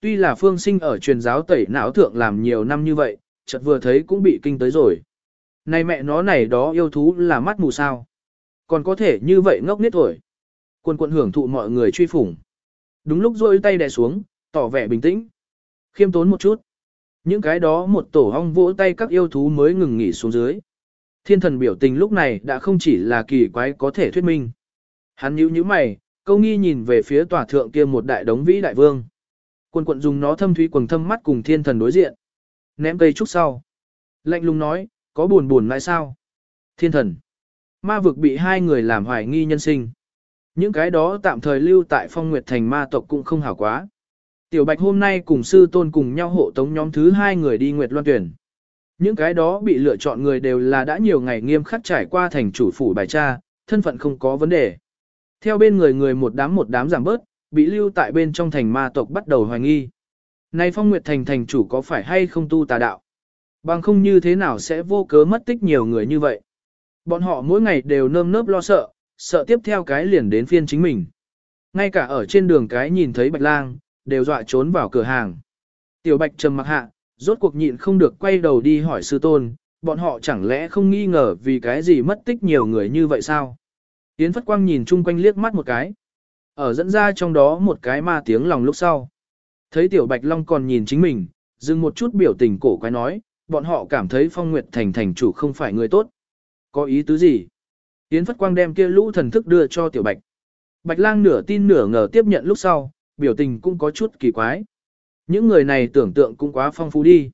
tuy là phương sinh ở truyền giáo tẩy não thượng làm nhiều năm như vậy, chợt vừa thấy cũng bị kinh tới rồi. Này mẹ nó này đó yêu thú là mắt mù sao. Còn có thể như vậy ngốc nít thổi. Quân quận hưởng thụ mọi người truy phủng. Đúng lúc rôi tay đè xuống, tỏ vẻ bình tĩnh. Khiêm tốn một chút. Những cái đó một tổ hong vỗ tay các yêu thú mới ngừng nghỉ xuống dưới. Thiên thần biểu tình lúc này đã không chỉ là kỳ quái có thể thuyết minh. Hắn nhíu nhíu mày, câu nghi nhìn về phía tòa thượng kia một đại đống vĩ đại vương. Quần quận dùng nó thâm thúy quần thâm mắt cùng thiên thần đối diện. Ném cây trúc sau. Lạnh lùng nói, có buồn buồn lại sao? Thiên thần. Ma vực bị hai người làm hoài nghi nhân sinh. Những cái đó tạm thời lưu tại phong nguyệt thành ma tộc cũng không hảo quá. Tiểu Bạch hôm nay cùng sư tôn cùng nhau hộ tống nhóm thứ hai người đi Nguyệt Loan tuyển. Những cái đó bị lựa chọn người đều là đã nhiều ngày nghiêm khắc trải qua thành chủ phủ bài tra, thân phận không có vấn đề. Theo bên người người một đám một đám giảm bớt, bị lưu tại bên trong thành ma tộc bắt đầu hoài nghi. Này phong nguyệt thành thành chủ có phải hay không tu tà đạo? Bằng không như thế nào sẽ vô cớ mất tích nhiều người như vậy? Bọn họ mỗi ngày đều nơm nớp lo sợ, sợ tiếp theo cái liền đến phiên chính mình. Ngay cả ở trên đường cái nhìn thấy bạch lang, đều dọa trốn vào cửa hàng. Tiểu bạch trầm mặc hạ, rốt cuộc nhịn không được quay đầu đi hỏi sư tôn, bọn họ chẳng lẽ không nghi ngờ vì cái gì mất tích nhiều người như vậy sao? Yến Phất Quang nhìn chung quanh liếc mắt một cái. Ở dẫn ra trong đó một cái ma tiếng lòng lúc sau. Thấy Tiểu Bạch Long còn nhìn chính mình, dừng một chút biểu tình cổ quái nói, bọn họ cảm thấy Phong Nguyệt Thành thành chủ không phải người tốt. Có ý tứ gì? Yến Phất Quang đem kia lũ thần thức đưa cho Tiểu Bạch. Bạch Lang nửa tin nửa ngờ tiếp nhận lúc sau, biểu tình cũng có chút kỳ quái. Những người này tưởng tượng cũng quá phong phú đi.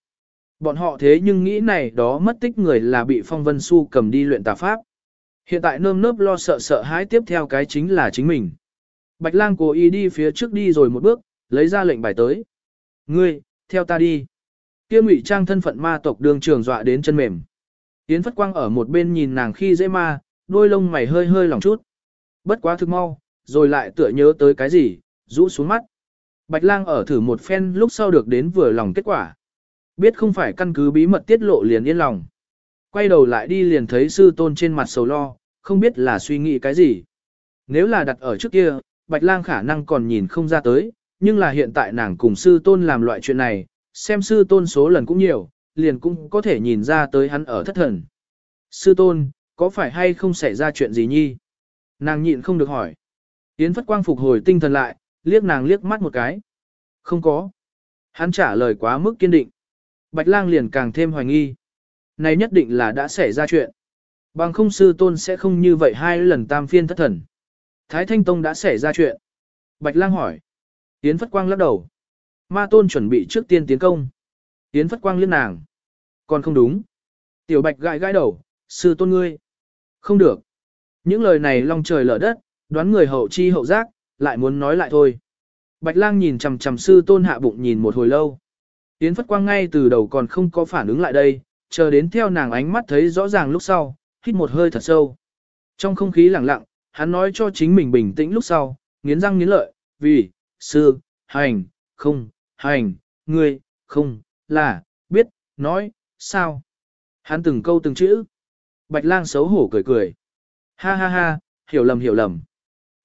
Bọn họ thế nhưng nghĩ này đó mất tích người là bị Phong Vân su cầm đi luyện tà pháp. Hiện tại nơm nớp lo sợ sợ hãi tiếp theo cái chính là chính mình. Bạch lang cố ý đi phía trước đi rồi một bước, lấy ra lệnh bài tới. Ngươi, theo ta đi. Kia ngụy trang thân phận ma tộc đường trường dọa đến chân mềm. Yến Phất Quang ở một bên nhìn nàng khi dễ ma, đôi lông mày hơi hơi lỏng chút. Bất quá thực mau, rồi lại tựa nhớ tới cái gì, rũ xuống mắt. Bạch lang ở thử một phen lúc sau được đến vừa lòng kết quả. Biết không phải căn cứ bí mật tiết lộ liền yên lòng. Quay đầu lại đi liền thấy sư tôn trên mặt sầu lo, không biết là suy nghĩ cái gì. Nếu là đặt ở trước kia, Bạch Lang khả năng còn nhìn không ra tới, nhưng là hiện tại nàng cùng sư tôn làm loại chuyện này, xem sư tôn số lần cũng nhiều, liền cũng có thể nhìn ra tới hắn ở thất thần. Sư tôn, có phải hay không xảy ra chuyện gì nhi? Nàng nhịn không được hỏi. Yến Phất Quang phục hồi tinh thần lại, liếc nàng liếc mắt một cái. Không có. Hắn trả lời quá mức kiên định. Bạch lang liền càng thêm hoài nghi. Này nhất định là đã xảy ra chuyện. Bằng không sư tôn sẽ không như vậy hai lần tam phiên thất thần. Thái Thanh Tông đã xảy ra chuyện. Bạch lang hỏi. Yến Phất Quang lắc đầu. Ma tôn chuẩn bị trước tiên tiến công. Yến Phất Quang liên nàng. Còn không đúng. Tiểu Bạch gãi gãi đầu, sư tôn ngươi. Không được. Những lời này long trời lở đất, đoán người hậu chi hậu giác, lại muốn nói lại thôi. Bạch lang nhìn chằm chằm sư tôn hạ bụng nhìn một hồi lâu. Yến Phất Quang ngay từ đầu còn không có phản ứng lại đây, chờ đến theo nàng ánh mắt thấy rõ ràng lúc sau, hít một hơi thật sâu. Trong không khí lặng lặng, hắn nói cho chính mình bình tĩnh lúc sau, nghiến răng nghiến lợi, vì, sư, hành, không, hành, ngươi, không, là, biết, nói, sao. Hắn từng câu từng chữ. Bạch lang xấu hổ cười cười. Ha ha ha, hiểu lầm hiểu lầm.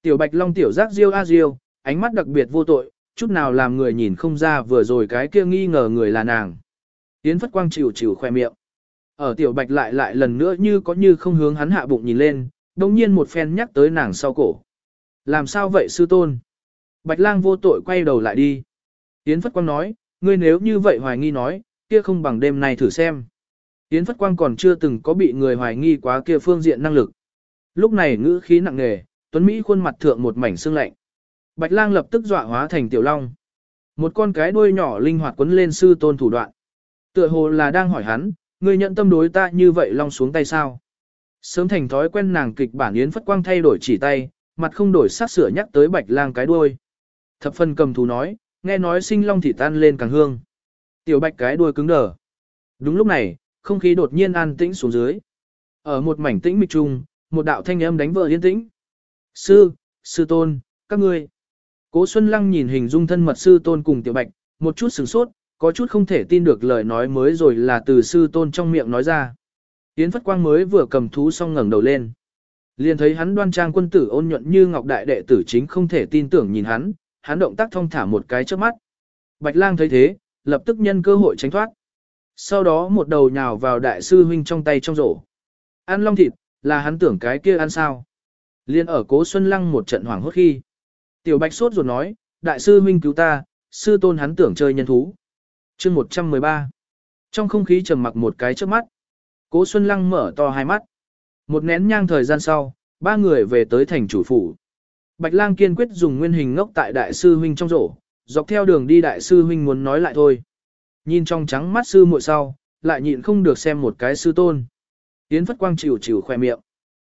Tiểu bạch long tiểu giác diêu a diêu, ánh mắt đặc biệt vô tội, chút nào làm người nhìn không ra vừa rồi cái kia nghi ngờ người là nàng. Yến Phất Quang chịu chịu khoe miệng. Ở tiểu bạch lại lại lần nữa như có như không hướng hắn hạ bụng nhìn lên, đồng nhiên một phen nhắc tới nàng sau cổ. Làm sao vậy sư tôn? Bạch lang vô tội quay đầu lại đi. Yến Phất Quang nói, ngươi nếu như vậy hoài nghi nói, kia không bằng đêm nay thử xem. Yến Phất Quang còn chưa từng có bị người hoài nghi quá kia phương diện năng lực. Lúc này ngữ khí nặng nề, Tuấn Mỹ khuôn mặt thượng một mảnh sương lạnh. Bạch lang lập tức dọa hóa thành tiểu long. Một con cái đuôi nhỏ linh hoạt quấn lên sư tôn thủ đoạn. Tựa hồ là đang hỏi hắn, ngươi nhận tâm đối ta như vậy long xuống tay sao? Sớm thành thói quen nàng kịch bản yến phất quang thay đổi chỉ tay, mặt không đổi sắc sửa nhắc tới bạch lang cái đuôi. Thập phân cầm thú nói, nghe nói sinh long thì tan lên càng hương. Tiểu bạch cái đuôi cứng đờ. Đúng lúc này, không khí đột nhiên an tĩnh xuống dưới. Ở một mảnh tĩnh mịch trung, một đạo thanh âm đánh vỡ yên tĩnh. Sư, sư tôn, các ngươi. Cố Xuân Lăng nhìn hình dung thân mật sư tôn cùng tiểu bạch, một chút sửng sốt, có chút không thể tin được lời nói mới rồi là từ sư tôn trong miệng nói ra. Yến Phất Quang mới vừa cầm thú xong ngẩng đầu lên. Liền thấy hắn đoan trang quân tử ôn nhuận như ngọc đại đệ tử chính không thể tin tưởng nhìn hắn, hắn động tác thông thả một cái trước mắt. Bạch lang thấy thế, lập tức nhân cơ hội tránh thoát. Sau đó một đầu nhào vào đại sư huynh trong tay trong rổ. Ăn long thịt, là hắn tưởng cái kia ăn sao. Liên ở cố Xuân Lăng một trận hoảng hốt khi. Tiểu Bạch sốt ruột nói, đại sư huynh cứu ta, sư tôn hắn tưởng chơi nhân thú. chương 113. Trong không khí trầm mặc một cái trước mắt. Cố Xuân Lăng mở to hai mắt. Một nén nhang thời gian sau, ba người về tới thành chủ phủ. Bạch lang kiên quyết dùng nguyên hình ngốc tại đại sư huynh trong rổ, dọc theo đường đi đại sư huynh muốn nói lại thôi. Nhìn trong trắng mắt sư muội sau, lại nhịn không được xem một cái sư tôn. Yến Phất Quang chịu chịu khoe miệng.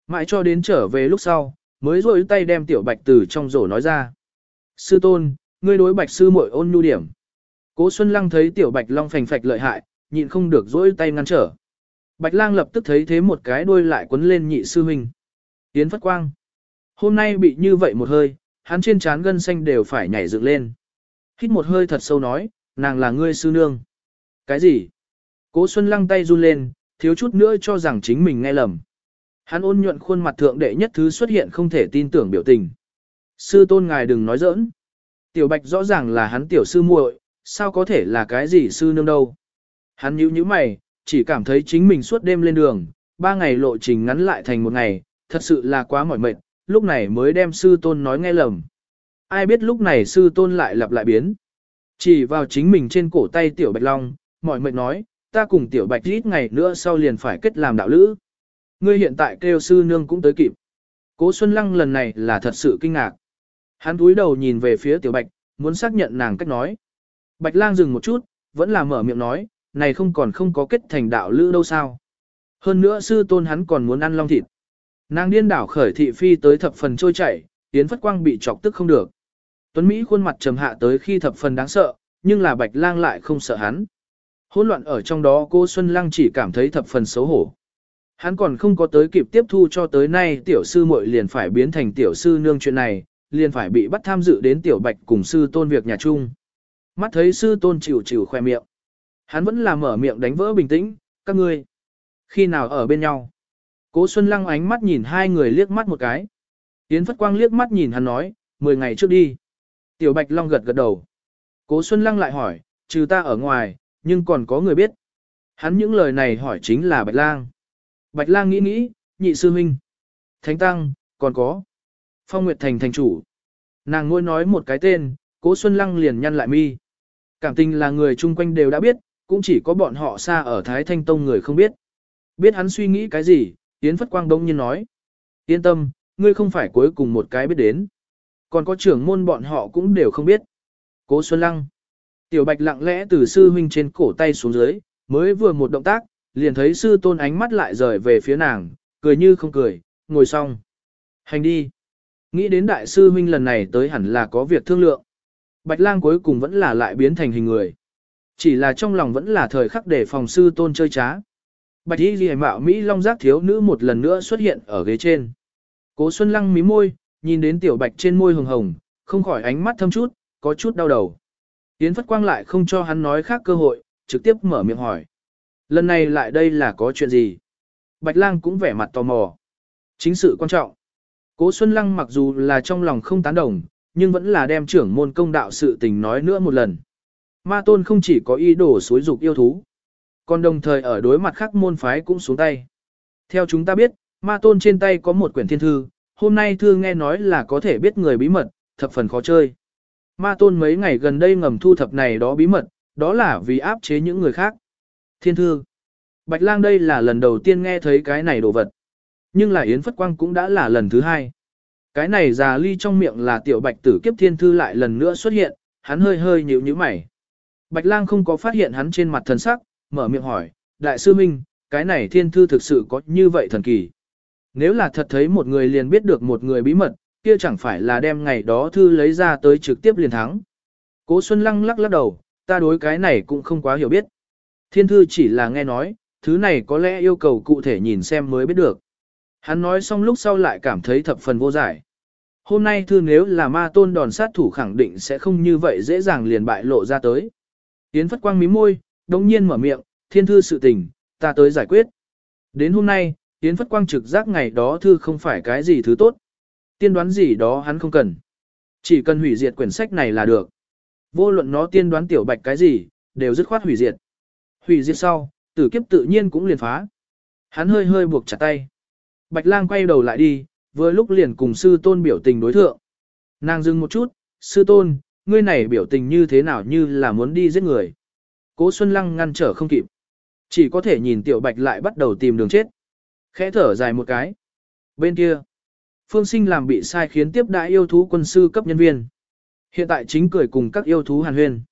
Mãi cho đến trở về lúc sau, mới rôi tay đem tiểu bạch từ trong rổ nói ra. Sư tôn, ngươi đối bạch sư muội ôn nhu điểm. Cố Xuân Lăng thấy tiểu bạch long phành phạch lợi hại, nhịn không được rỗi tay ngăn trở. Bạch lang lập tức thấy thế một cái đuôi lại quấn lên nhị sư huynh. Yến Phất Quang. Hôm nay bị như vậy một hơi, hắn trên trán gân xanh đều phải nhảy dựng lên. Hít một hơi thật sâu nói, nàng là ngươi sư nương. Cái gì? Cố Xuân Lăng tay run lên, thiếu chút nữa cho rằng chính mình nghe lầm. Hắn ôn nhuận khuôn mặt thượng đệ nhất thứ xuất hiện không thể tin tưởng biểu tình. Sư tôn ngài đừng nói giỡn. Tiểu Bạch rõ ràng là hắn tiểu sư muội, sao có thể là cái gì sư nương đâu. Hắn nhíu nhíu mày, chỉ cảm thấy chính mình suốt đêm lên đường, ba ngày lộ trình ngắn lại thành một ngày, thật sự là quá mỏi mệt, lúc này mới đem sư tôn nói nghe lầm. Ai biết lúc này sư tôn lại lặp lại biến. Chỉ vào chính mình trên cổ tay tiểu bạch long, mỏi mệt nói, ta cùng tiểu bạch ít ngày nữa sau liền phải kết làm đạo lữ. Ngươi hiện tại kêu sư nương cũng tới kịp. Cố Xuân Lăng lần này là thật sự kinh ngạc. Hắn cúi đầu nhìn về phía tiểu bạch, muốn xác nhận nàng cách nói. Bạch lang dừng một chút, vẫn là mở miệng nói, này không còn không có kết thành đạo lữ đâu sao. Hơn nữa sư tôn hắn còn muốn ăn long thịt. Nàng điên đảo khởi thị phi tới thập phần trôi chảy, tiến phất quang bị chọc tức không được. Tuấn Mỹ khuôn mặt trầm hạ tới khi thập phần đáng sợ, nhưng là bạch lang lại không sợ hắn. Hỗn loạn ở trong đó cô Xuân Lăng chỉ cảm thấy thập phần xấu hổ. Hắn còn không có tới kịp tiếp thu cho tới nay tiểu sư muội liền phải biến thành tiểu sư nương chuyện này, liền phải bị bắt tham dự đến tiểu bạch cùng sư tôn việc nhà chung. Mắt thấy sư tôn chịu chịu khoe miệng. Hắn vẫn là mở miệng đánh vỡ bình tĩnh, các ngươi. Khi nào ở bên nhau? Cố Xuân Lăng ánh mắt nhìn hai người liếc mắt một cái. Yến Phất Quang liếc mắt nhìn hắn nói, 10 ngày trước đi. Tiểu Bạch Long gật gật đầu. Cố Xuân Lăng lại hỏi, trừ ta ở ngoài, nhưng còn có người biết. Hắn những lời này hỏi chính là Bạch Lang. Bạch Lang nghĩ nghĩ, nhị sư huynh. Thánh Tăng, còn có. Phong Nguyệt Thành thành chủ. Nàng ngôi nói một cái tên, Cố Xuân Lăng liền nhăn lại mi. Cảm tình là người chung quanh đều đã biết, cũng chỉ có bọn họ xa ở Thái Thanh Tông người không biết. Biết hắn suy nghĩ cái gì, Yến Phất Quang đông nhiên nói. Yên tâm, ngươi không phải cuối cùng một cái biết đến. Còn có trưởng môn bọn họ cũng đều không biết. Cố Xuân Lăng. Tiểu Bạch lặng lẽ từ sư huynh trên cổ tay xuống dưới, mới vừa một động tác, liền thấy sư tôn ánh mắt lại rời về phía nàng, cười như không cười, ngồi xong. Hành đi. Nghĩ đến đại sư huynh lần này tới hẳn là có việc thương lượng. Bạch lang cuối cùng vẫn là lại biến thành hình người. Chỉ là trong lòng vẫn là thời khắc để phòng sư tôn chơi trá. Bạch y ghi mạo Mỹ Long giác thiếu nữ một lần nữa xuất hiện ở ghế trên. Cố Xuân Lăng mí môi, nhìn đến tiểu bạch trên môi hồng hồng, không khỏi ánh mắt thâm chút, có chút đau đầu. Yến Phất Quang lại không cho hắn nói khác cơ hội, trực tiếp mở miệng hỏi. Lần này lại đây là có chuyện gì? Bạch Lang cũng vẻ mặt tò mò. Chính sự quan trọng. Cố Xuân Lăng mặc dù là trong lòng không tán đồng, nhưng vẫn là đem trưởng môn công đạo sự tình nói nữa một lần. Ma tôn không chỉ có ý đồ xối dục yêu thú, còn đồng thời ở đối mặt khác môn phái cũng xuống tay. Theo chúng ta biết, ma tôn trên tay có một quyển thiên thư, hôm nay thư nghe nói là có thể biết người bí mật, thập phần khó chơi. Ma tôn mấy ngày gần đây ngầm thu thập này đó bí mật, đó là vì áp chế những người khác. Thiên thư. Bạch lang đây là lần đầu tiên nghe thấy cái này đồ vật. Nhưng là Yến Phất Quang cũng đã là lần thứ hai. Cái này già ly trong miệng là tiểu bạch tử kiếp thiên thư lại lần nữa xuất hiện, hắn hơi hơi nhíu nhíu mày. Bạch lang không có phát hiện hắn trên mặt thần sắc, mở miệng hỏi, đại sư Minh, cái này thiên thư thực sự có như vậy thần kỳ. Nếu là thật thấy một người liền biết được một người bí mật, kia chẳng phải là đem ngày đó thư lấy ra tới trực tiếp liền thắng. Cố Xuân Lăng lắc lắc đầu, ta đối cái này cũng không quá hiểu biết. Thiên thư chỉ là nghe nói, thứ này có lẽ yêu cầu cụ thể nhìn xem mới biết được. Hắn nói xong lúc sau lại cảm thấy thập phần vô giải. Hôm nay thư nếu là ma tôn đòn sát thủ khẳng định sẽ không như vậy dễ dàng liền bại lộ ra tới. Yến Phất Quang mí môi, đồng nhiên mở miệng, thiên thư sự tình, ta tới giải quyết. Đến hôm nay, Yến Phất Quang trực giác ngày đó thư không phải cái gì thứ tốt. Tiên đoán gì đó hắn không cần. Chỉ cần hủy diệt quyển sách này là được. Vô luận nó tiên đoán tiểu bạch cái gì, đều dứt khoát hủy diệt. Hủy diệt sau, tử kiếp tự nhiên cũng liền phá. Hắn hơi hơi buộc chặt tay. Bạch lang quay đầu lại đi, vừa lúc liền cùng sư tôn biểu tình đối thượng. Nàng dừng một chút, sư tôn, ngươi này biểu tình như thế nào như là muốn đi giết người. Cố Xuân Lăng ngăn trở không kịp. Chỉ có thể nhìn tiểu bạch lại bắt đầu tìm đường chết. Khẽ thở dài một cái. Bên kia, Phương Sinh làm bị sai khiến tiếp đại yêu thú quân sư cấp nhân viên. Hiện tại chính cười cùng các yêu thú hàn huyên.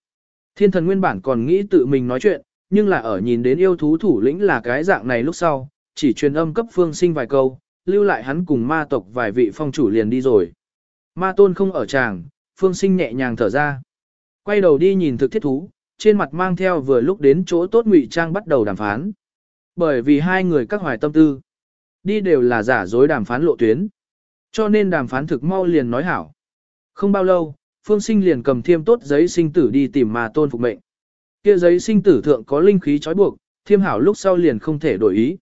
Thiên thần nguyên bản còn nghĩ tự mình nói chuyện, nhưng là ở nhìn đến yêu thú thủ lĩnh là cái dạng này lúc sau, chỉ truyền âm cấp Phương Sinh vài câu, lưu lại hắn cùng ma tộc vài vị phong chủ liền đi rồi. Ma tôn không ở tràng, Phương Sinh nhẹ nhàng thở ra. Quay đầu đi nhìn thực thiết thú, trên mặt mang theo vừa lúc đến chỗ tốt ngụy trang bắt đầu đàm phán. Bởi vì hai người các hoài tâm tư, đi đều là giả dối đàm phán lộ tuyến. Cho nên đàm phán thực mau liền nói hảo. Không bao lâu, Phương Sinh liền cầm thiêm tốt giấy sinh tử đi tìm mà tôn phục mệnh. Kia giấy sinh tử thượng có linh khí trói buộc, thiêm hảo lúc sau liền không thể đổi ý.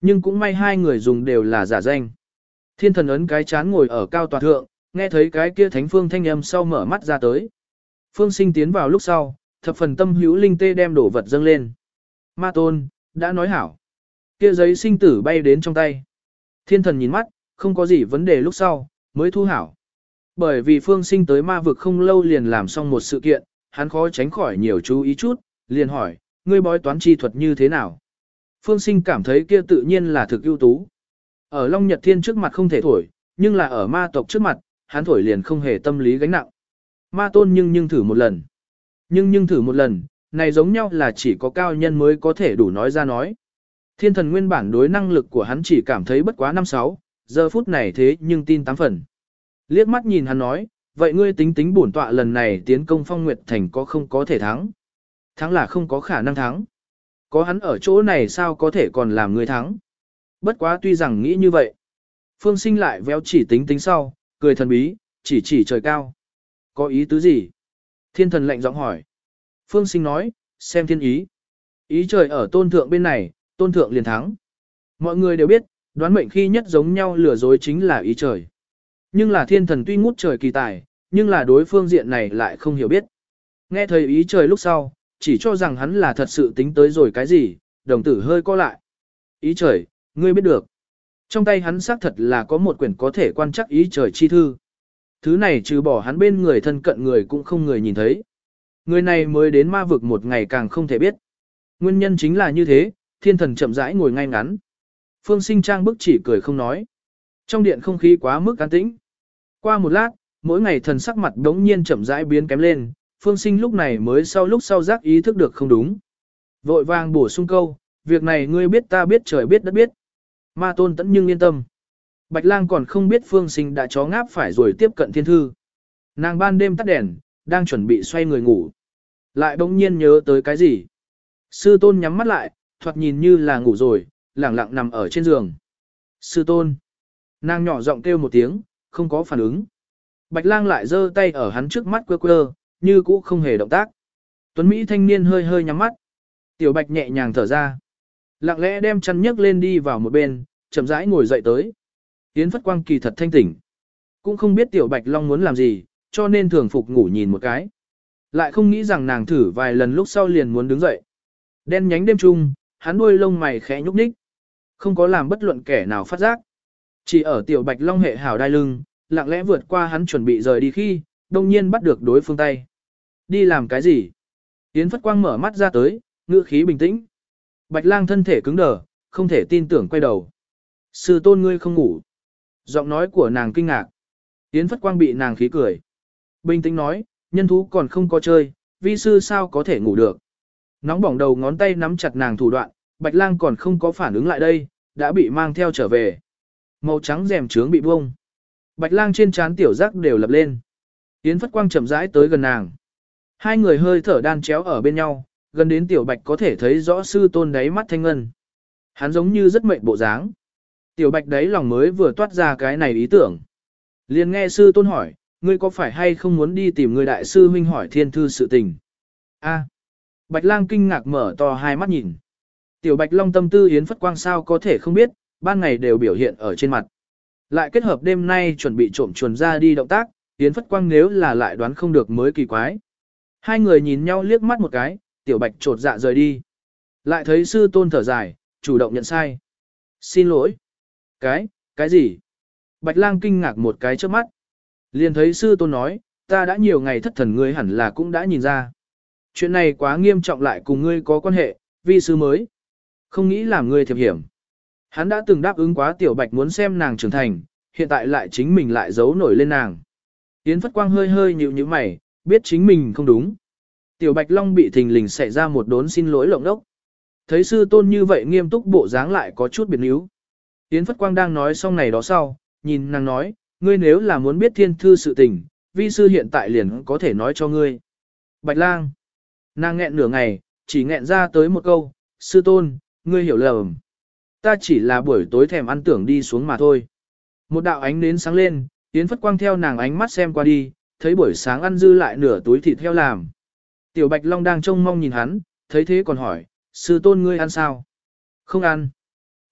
Nhưng cũng may hai người dùng đều là giả danh. Thiên thần ấn cái chán ngồi ở cao tòa thượng, nghe thấy cái kia thánh phương thanh âm sau mở mắt ra tới. Phương sinh tiến vào lúc sau, thập phần tâm hữu linh tê đem đổ vật dâng lên. Ma tôn, đã nói hảo. Kia giấy sinh tử bay đến trong tay. Thiên thần nhìn mắt, không có gì vấn đề lúc sau, mới thu hảo. Bởi vì phương sinh tới ma vực không lâu liền làm xong một sự kiện, hắn khó tránh khỏi nhiều chú ý chút, liền hỏi, ngươi bói toán chi thuật như thế nào? Phương sinh cảm thấy kia tự nhiên là thực ưu tú. Ở Long Nhật Thiên trước mặt không thể thổi, nhưng là ở ma tộc trước mặt, hắn thổi liền không hề tâm lý gánh nặng. Ma tôn nhưng nhưng thử một lần. Nhưng nhưng thử một lần, này giống nhau là chỉ có cao nhân mới có thể đủ nói ra nói. Thiên thần nguyên bản đối năng lực của hắn chỉ cảm thấy bất quá năm sáu, giờ phút này thế nhưng tin tám phần. Liếc mắt nhìn hắn nói, vậy ngươi tính tính bổn tọa lần này tiến công phong nguyệt thành có không có thể thắng. Thắng là không có khả năng thắng. Có hắn ở chỗ này sao có thể còn làm ngươi thắng. Bất quá tuy rằng nghĩ như vậy. Phương sinh lại véo chỉ tính tính sau, cười thần bí, chỉ chỉ trời cao. Có ý tứ gì? Thiên thần lạnh giọng hỏi. Phương sinh nói, xem thiên ý. Ý trời ở tôn thượng bên này, tôn thượng liền thắng. Mọi người đều biết, đoán mệnh khi nhất giống nhau lừa dối chính là ý trời. Nhưng là thiên thần tuy ngút trời kỳ tài, nhưng là đối phương diện này lại không hiểu biết. Nghe thời ý trời lúc sau, chỉ cho rằng hắn là thật sự tính tới rồi cái gì, đồng tử hơi co lại. Ý trời, ngươi biết được. Trong tay hắn xác thật là có một quyển có thể quan chắc ý trời chi thư. Thứ này trừ bỏ hắn bên người thân cận người cũng không người nhìn thấy. Người này mới đến ma vực một ngày càng không thể biết. Nguyên nhân chính là như thế, thiên thần chậm rãi ngồi ngay ngắn. Phương sinh trang bức chỉ cười không nói. Trong điện không khí quá mức an tĩnh. Qua một lát, mỗi ngày thần sắc mặt đống nhiên chậm rãi biến kém lên, phương sinh lúc này mới sau lúc sau giác ý thức được không đúng. Vội vàng bổ sung câu, việc này ngươi biết ta biết trời biết đất biết. Ma tôn tẫn nhưng yên tâm. Bạch lang còn không biết phương sinh đã chó ngáp phải rồi tiếp cận thiên thư. Nàng ban đêm tắt đèn, đang chuẩn bị xoay người ngủ. Lại bỗng nhiên nhớ tới cái gì. Sư tôn nhắm mắt lại, thoạt nhìn như là ngủ rồi, lẳng lặng nằm ở trên giường. Sư tôn. Nàng nhỏ giọng kêu một tiếng, không có phản ứng. Bạch lang lại giơ tay ở hắn trước mắt quơ quơ, như cũ không hề động tác. Tuấn Mỹ thanh niên hơi hơi nhắm mắt. Tiểu bạch nhẹ nhàng thở ra. Lặng lẽ đem chăn nhấc lên đi vào một bên, chậm rãi ngồi dậy tới. Yến Phất Quang kỳ thật thanh tỉnh. Cũng không biết tiểu bạch long muốn làm gì, cho nên thường phục ngủ nhìn một cái. Lại không nghĩ rằng nàng thử vài lần lúc sau liền muốn đứng dậy. Đen nhánh đêm trung, hắn đuôi lông mày khẽ nhúc nhích. Không có làm bất luận kẻ nào phát giác. Chỉ ở tiểu bạch long hệ hảo đai lưng, lặng lẽ vượt qua hắn chuẩn bị rời đi khi, đông nhiên bắt được đối phương tay. Đi làm cái gì? Yến Phất Quang mở mắt ra tới, ngữ khí bình tĩnh. Bạch lang thân thể cứng đờ, không thể tin tưởng quay đầu. Sư tôn ngươi không ngủ. Giọng nói của nàng kinh ngạc. Yến Phất Quang bị nàng khí cười. Bình tĩnh nói, nhân thú còn không có chơi, vi sư sao có thể ngủ được. Nóng bỏng đầu ngón tay nắm chặt nàng thủ đoạn, Bạch lang còn không có phản ứng lại đây, đã bị mang theo trở về. Màu trắng rèm trướng bị buông. Bạch lang trên trán tiểu giác đều lập lên. Yến Phất Quang chậm rãi tới gần nàng. Hai người hơi thở đan chéo ở bên nhau, gần đến tiểu bạch có thể thấy rõ sư tôn đáy mắt thanh ngân. Hắn giống như rất mệnh bộ dáng. Tiểu bạch đấy lòng mới vừa toát ra cái này ý tưởng. liền nghe sư tôn hỏi, ngươi có phải hay không muốn đi tìm người đại sư huynh hỏi thiên thư sự tình? A. Bạch lang kinh ngạc mở to hai mắt nhìn. Tiểu bạch long tâm tư yến phất quang sao có thể không biết, ban ngày đều biểu hiện ở trên mặt. Lại kết hợp đêm nay chuẩn bị trộm chuồn ra đi động tác, Yến Phất Quang nếu là lại đoán không được mới kỳ quái. Hai người nhìn nhau liếc mắt một cái, tiểu bạch trột dạ rời đi. Lại thấy sư tôn thở dài, chủ động nhận sai. Xin lỗi. Cái, cái gì? Bạch lang kinh ngạc một cái trước mắt. Liền thấy sư tôn nói, ta đã nhiều ngày thất thần ngươi hẳn là cũng đã nhìn ra. Chuyện này quá nghiêm trọng lại cùng ngươi có quan hệ, vi sư mới. Không nghĩ làm ngươi thiệp hiểm. Hắn đã từng đáp ứng quá tiểu bạch muốn xem nàng trưởng thành, hiện tại lại chính mình lại giấu nổi lên nàng. Yến Phất Quang hơi hơi nhịu như mày, biết chính mình không đúng. Tiểu Bạch Long bị thình lình xảy ra một đốn xin lỗi lộng đốc. Thấy sư tôn như vậy nghiêm túc bộ dáng lại có chút biệt níu. Yến Phất Quang đang nói xong này đó sau, nhìn nàng nói, ngươi nếu là muốn biết thiên thư sự tình, vi sư hiện tại liền có thể nói cho ngươi. Bạch lang. Nàng nghẹn nửa ngày, chỉ nghẹn ra tới một câu, sư tôn, ngươi hiểu lầm. Ta chỉ là buổi tối thèm ăn tưởng đi xuống mà thôi. Một đạo ánh nến sáng lên, Yến Phất Quang theo nàng ánh mắt xem qua đi, thấy buổi sáng ăn dư lại nửa túi thịt heo làm. Tiểu Bạch Long đang trông mong nhìn hắn, thấy thế còn hỏi, sư tôn ngươi ăn sao? Không ăn.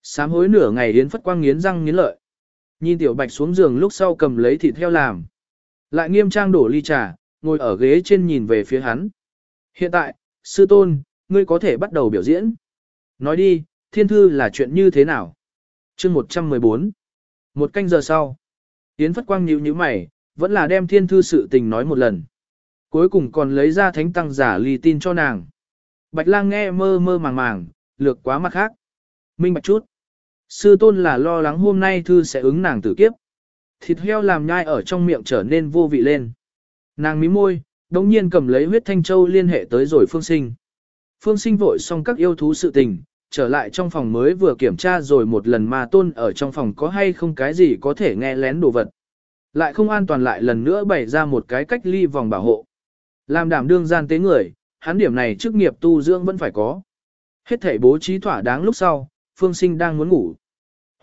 Sám hối nửa ngày Yến Phất Quang nghiến răng nghiến lợi. Nhìn Tiểu Bạch xuống giường lúc sau cầm lấy thịt heo làm. Lại nghiêm trang đổ ly trà, ngồi ở ghế trên nhìn về phía hắn. Hiện tại, sư tôn, ngươi có thể bắt đầu biểu diễn. Nói đi, thiên thư là chuyện như thế nào? chương 114. Một canh giờ sau. Yến Phất Quang nhíu nhíu mày, vẫn là đem thiên thư sự tình nói một lần. Cuối cùng còn lấy ra thánh tăng giả ly tin cho nàng. Bạch lang nghe mơ mơ màng màng, lược quá mặt khác. Minh bạch chút. Sư tôn là lo lắng hôm nay thư sẽ ứng nàng tử kiếp. Thịt heo làm nhai ở trong miệng trở nên vô vị lên. Nàng mím môi, đồng nhiên cầm lấy huyết thanh châu liên hệ tới rồi phương sinh. Phương sinh vội xong các yêu thú sự tình, trở lại trong phòng mới vừa kiểm tra rồi một lần mà tôn ở trong phòng có hay không cái gì có thể nghe lén đồ vật. Lại không an toàn lại lần nữa bày ra một cái cách ly vòng bảo hộ. Làm đảm đương gian tế người, hắn điểm này chức nghiệp tu dưỡng vẫn phải có. Hết thể bố trí thỏa đáng lúc sau, phương sinh đang muốn ngủ.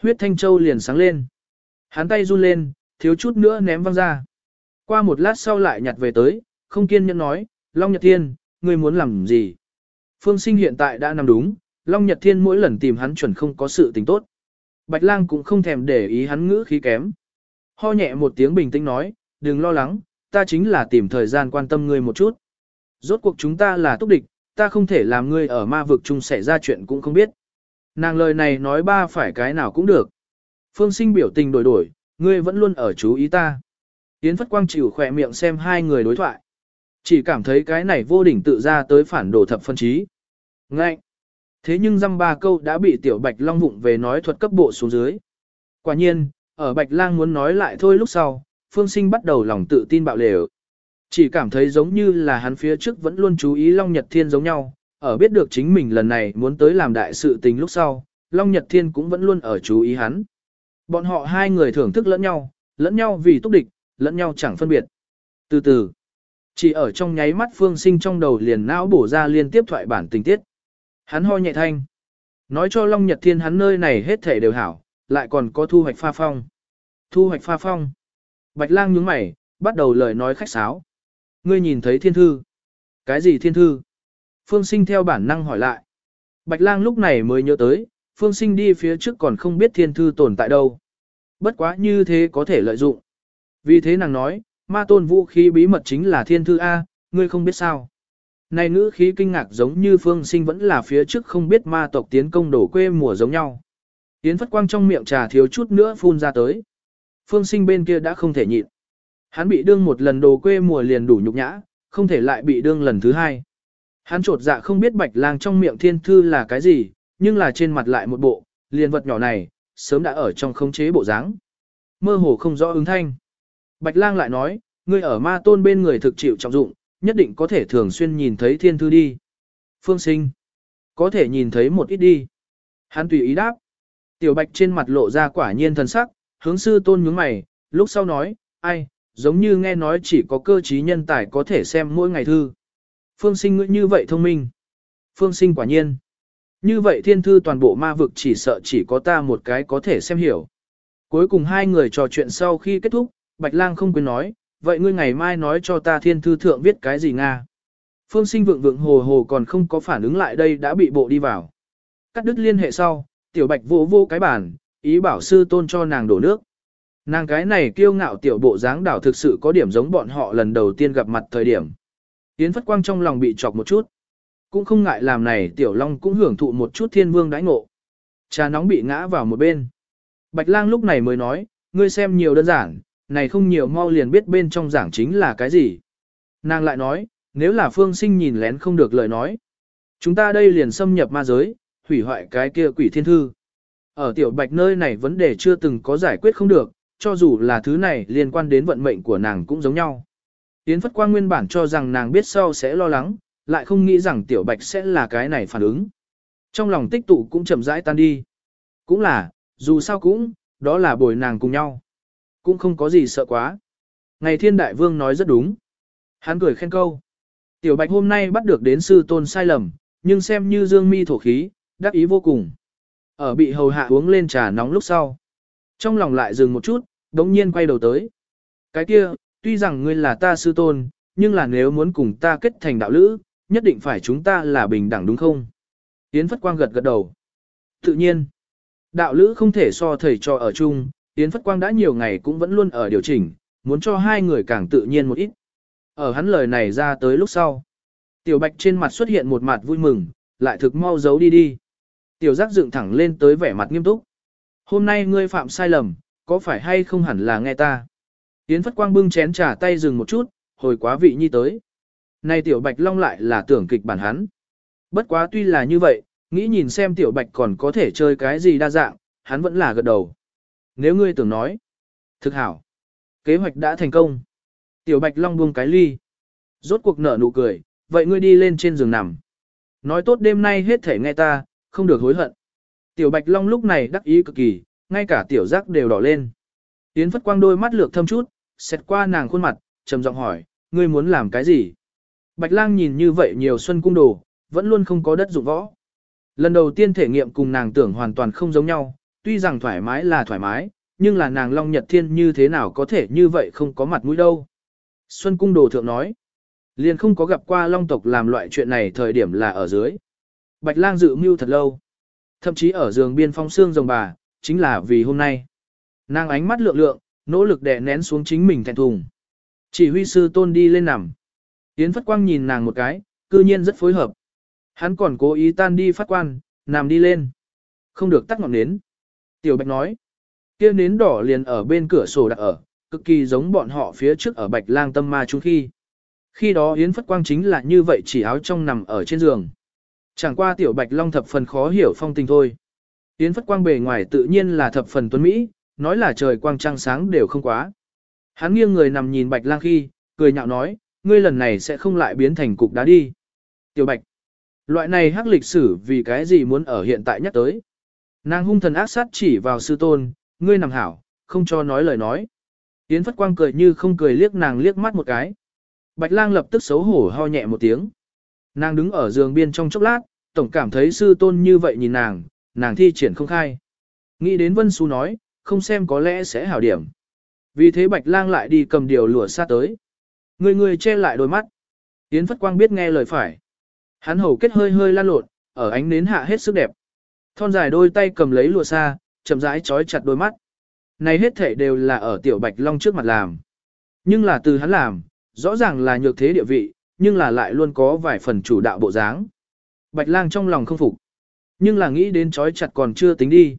Huyết thanh châu liền sáng lên. Hắn tay run lên, thiếu chút nữa ném văng ra. Qua một lát sau lại nhặt về tới, không kiên nhẫn nói, Long Nhật Thiên, ngươi muốn làm gì? Phương sinh hiện tại đã nằm đúng, Long Nhật Thiên mỗi lần tìm hắn chuẩn không có sự tình tốt. Bạch lang cũng không thèm để ý hắn ngữ khí kém. Ho nhẹ một tiếng bình tĩnh nói, đừng lo lắng, ta chính là tìm thời gian quan tâm ngươi một chút. Rốt cuộc chúng ta là túc địch, ta không thể làm ngươi ở ma vực chung xảy ra chuyện cũng không biết. Nàng lời này nói ba phải cái nào cũng được. Phương sinh biểu tình đổi đổi, ngươi vẫn luôn ở chú ý ta. Yến Phất Quang chịu khỏe miệng xem hai người đối thoại. Chỉ cảm thấy cái này vô đỉnh tự ra tới phản đồ thập phân trí. Ngạnh! Thế nhưng dăm ba câu đã bị tiểu bạch long vụng về nói thuật cấp bộ xuống dưới. Quả nhiên, ở bạch lang muốn nói lại thôi lúc sau, phương sinh bắt đầu lòng tự tin bạo lều. Chỉ cảm thấy giống như là hắn phía trước vẫn luôn chú ý Long Nhật Thiên giống nhau, ở biết được chính mình lần này muốn tới làm đại sự tình lúc sau, Long Nhật Thiên cũng vẫn luôn ở chú ý hắn. Bọn họ hai người thưởng thức lẫn nhau, lẫn nhau vì túc địch, lẫn nhau chẳng phân biệt. Từ từ, chỉ ở trong nháy mắt phương sinh trong đầu liền não bổ ra liên tiếp thoại bản tình tiết. Hắn ho nhẹ thanh. Nói cho Long Nhật Thiên hắn nơi này hết thể đều hảo, lại còn có thu hoạch pha phong. Thu hoạch pha phong. Bạch lang nhướng mày, bắt đầu lời nói khách sáo. Ngươi nhìn thấy thiên thư. Cái gì thiên thư? Phương sinh theo bản năng hỏi lại. Bạch lang lúc này mới nhớ tới, phương sinh đi phía trước còn không biết thiên thư tồn tại đâu. Bất quá như thế có thể lợi dụng. Vì thế nàng nói, ma tôn vũ khí bí mật chính là thiên thư A, ngươi không biết sao. Này ngữ khí kinh ngạc giống như phương sinh vẫn là phía trước không biết ma tộc tiến công đổ quê mùa giống nhau. Yến phất quang trong miệng trà thiếu chút nữa phun ra tới. Phương sinh bên kia đã không thể nhịn. Hắn bị đương một lần đồ quê mùa liền đủ nhục nhã, không thể lại bị đương lần thứ hai. Hắn trột dạ không biết bạch lang trong miệng thiên thư là cái gì, nhưng là trên mặt lại một bộ, liền vật nhỏ này, sớm đã ở trong khống chế bộ dáng. Mơ hồ không rõ ứng thanh. Bạch lang lại nói, ngươi ở ma tôn bên người thực chịu trọng dụng, nhất định có thể thường xuyên nhìn thấy thiên thư đi. Phương sinh, có thể nhìn thấy một ít đi. Hắn tùy ý đáp. Tiểu bạch trên mặt lộ ra quả nhiên thần sắc, hướng sư tôn nhướng mày, lúc sau nói, ai, giống như nghe nói chỉ có cơ trí nhân tài có thể xem mỗi ngày thư. Phương sinh ngữ như vậy thông minh. Phương sinh quả nhiên. Như vậy thiên thư toàn bộ ma vực chỉ sợ chỉ có ta một cái có thể xem hiểu. Cuối cùng hai người trò chuyện sau khi kết thúc, Bạch Lang không quên nói, vậy ngươi ngày mai nói cho ta thiên thư thượng viết cái gì Nga. Phương sinh vượng vượng hồ hồ còn không có phản ứng lại đây đã bị bộ đi vào. Cắt đứt liên hệ sau, tiểu bạch vô vô cái bản, ý bảo sư tôn cho nàng đổ nước. Nàng cái này kiêu ngạo tiểu bộ dáng đảo thực sự có điểm giống bọn họ lần đầu tiên gặp mặt thời điểm. Yến Phất Quang trong lòng bị chọc một chút. Cũng không ngại làm này Tiểu Long cũng hưởng thụ một chút thiên vương đãi ngộ. Trà nóng bị ngã vào một bên. Bạch lang lúc này mới nói, ngươi xem nhiều đơn giản, này không nhiều mau liền biết bên trong giảng chính là cái gì. Nàng lại nói, nếu là phương sinh nhìn lén không được lời nói. Chúng ta đây liền xâm nhập ma giới, hủy hoại cái kia quỷ thiên thư. Ở tiểu bạch nơi này vấn đề chưa từng có giải quyết không được, cho dù là thứ này liên quan đến vận mệnh của nàng cũng giống nhau. Yến Phất Quang nguyên bản cho rằng nàng biết sau sẽ lo lắng, lại không nghĩ rằng tiểu bạch sẽ là cái này phản ứng. Trong lòng tích tụ cũng chậm rãi tan đi. Cũng là, dù sao cũng, đó là bồi nàng cùng nhau. Cũng không có gì sợ quá. Ngày thiên đại vương nói rất đúng. Hắn cười khen câu. Tiểu bạch hôm nay bắt được đến sư tôn sai lầm, nhưng xem như dương mi thổ khí, đắc ý vô cùng. Ở bị hầu hạ uống lên trà nóng lúc sau. Trong lòng lại dừng một chút, đống nhiên quay đầu tới. Cái kia, tuy rằng ngươi là ta sư tôn, nhưng là nếu muốn cùng ta kết thành đạo lữ, nhất định phải chúng ta là bình đẳng đúng không? Yến Phất Quang gật gật đầu. Tự nhiên, đạo lữ không thể so thầy cho ở chung, Yến Phất Quang đã nhiều ngày cũng vẫn luôn ở điều chỉnh, muốn cho hai người càng tự nhiên một ít. Ở hắn lời này ra tới lúc sau. Tiểu Bạch trên mặt xuất hiện một mặt vui mừng, lại thực mau giấu đi đi. Tiểu giác dựng thẳng lên tới vẻ mặt nghiêm túc. Hôm nay ngươi phạm sai lầm, có phải hay không hẳn là nghe ta? Yến Phất Quang bưng chén trà tay dừng một chút, hồi quá vị nhi tới. Nay Tiểu Bạch Long lại là tưởng kịch bản hắn. Bất quá tuy là như vậy, nghĩ nhìn xem Tiểu Bạch còn có thể chơi cái gì đa dạng, hắn vẫn là gật đầu. Nếu ngươi tưởng nói, thực hảo, kế hoạch đã thành công. Tiểu Bạch Long buông cái ly. Rốt cuộc nở nụ cười, vậy ngươi đi lên trên giường nằm. Nói tốt đêm nay hết thể nghe ta, không được hối hận. Tiểu Bạch Long lúc này đắc ý cực kỳ, ngay cả tiểu giác đều đỏ lên. Yến Phất Quang đôi mắt lược thâm chút, xét qua nàng khuôn mặt, trầm giọng hỏi, ngươi muốn làm cái gì? Bạch Lang nhìn như vậy nhiều xuân cung đồ, vẫn luôn không có đất dụng võ. Lần đầu tiên thể nghiệm cùng nàng tưởng hoàn toàn không giống nhau, tuy rằng thoải mái là thoải mái, nhưng là nàng Long Nhật Thiên như thế nào có thể như vậy không có mặt mũi đâu. Xuân cung đồ thượng nói, liền không có gặp qua Long tộc làm loại chuyện này thời điểm là ở dưới. Bạch lang dự mưu thật lâu. Thậm chí ở giường biên phong xương rồng bà, chính là vì hôm nay. Nàng ánh mắt lượng lượng, nỗ lực đè nén xuống chính mình thẹn thùng. Chỉ huy sư tôn đi lên nằm. Yến Phất Quang nhìn nàng một cái, cư nhiên rất phối hợp. Hắn còn cố ý tan đi phát quan, nằm đi lên. Không được tắt ngọn nến. Tiểu Bạch nói. kia nến đỏ liền ở bên cửa sổ đặt ở, cực kỳ giống bọn họ phía trước ở Bạch lang tâm ma chung khi. Khi đó Yến Phất Quang chính là như vậy chỉ áo trong nằm ở trên giường. Chẳng qua tiểu bạch long thập phần khó hiểu phong tình thôi. Yến phất quang bề ngoài tự nhiên là thập phần tuấn Mỹ, nói là trời quang trăng sáng đều không quá. Hắn nghiêng người nằm nhìn bạch lang khi, cười nhạo nói, ngươi lần này sẽ không lại biến thành cục đá đi. Tiểu bạch, loại này hắc lịch sử vì cái gì muốn ở hiện tại nhắc tới. Nàng hung thần ác sát chỉ vào sư tôn, ngươi nằm hảo, không cho nói lời nói. Yến phất quang cười như không cười liếc nàng liếc mắt một cái. Bạch lang lập tức xấu hổ ho nhẹ một tiếng. Nàng đứng ở giường biên trong chốc lát, tổng cảm thấy sư tôn như vậy nhìn nàng, nàng thi triển không khai. Nghĩ đến Vân Xu nói, không xem có lẽ sẽ hảo điểm. Vì thế Bạch Lang lại đi cầm điều lụa xa tới. Người người che lại đôi mắt. Yến Phất Quang biết nghe lời phải. Hắn hầu kết hơi hơi lan lộn, ở ánh nến hạ hết sức đẹp. Thon dài đôi tay cầm lấy lụa xa, chậm rãi trói chặt đôi mắt. Này hết thể đều là ở tiểu Bạch Long trước mặt làm. Nhưng là từ hắn làm, rõ ràng là nhược thế địa vị, nhưng là lại luôn có vài phần chủ đạo bộ dáng. Bạch lang trong lòng không phục. Nhưng là nghĩ đến chói chặt còn chưa tính đi.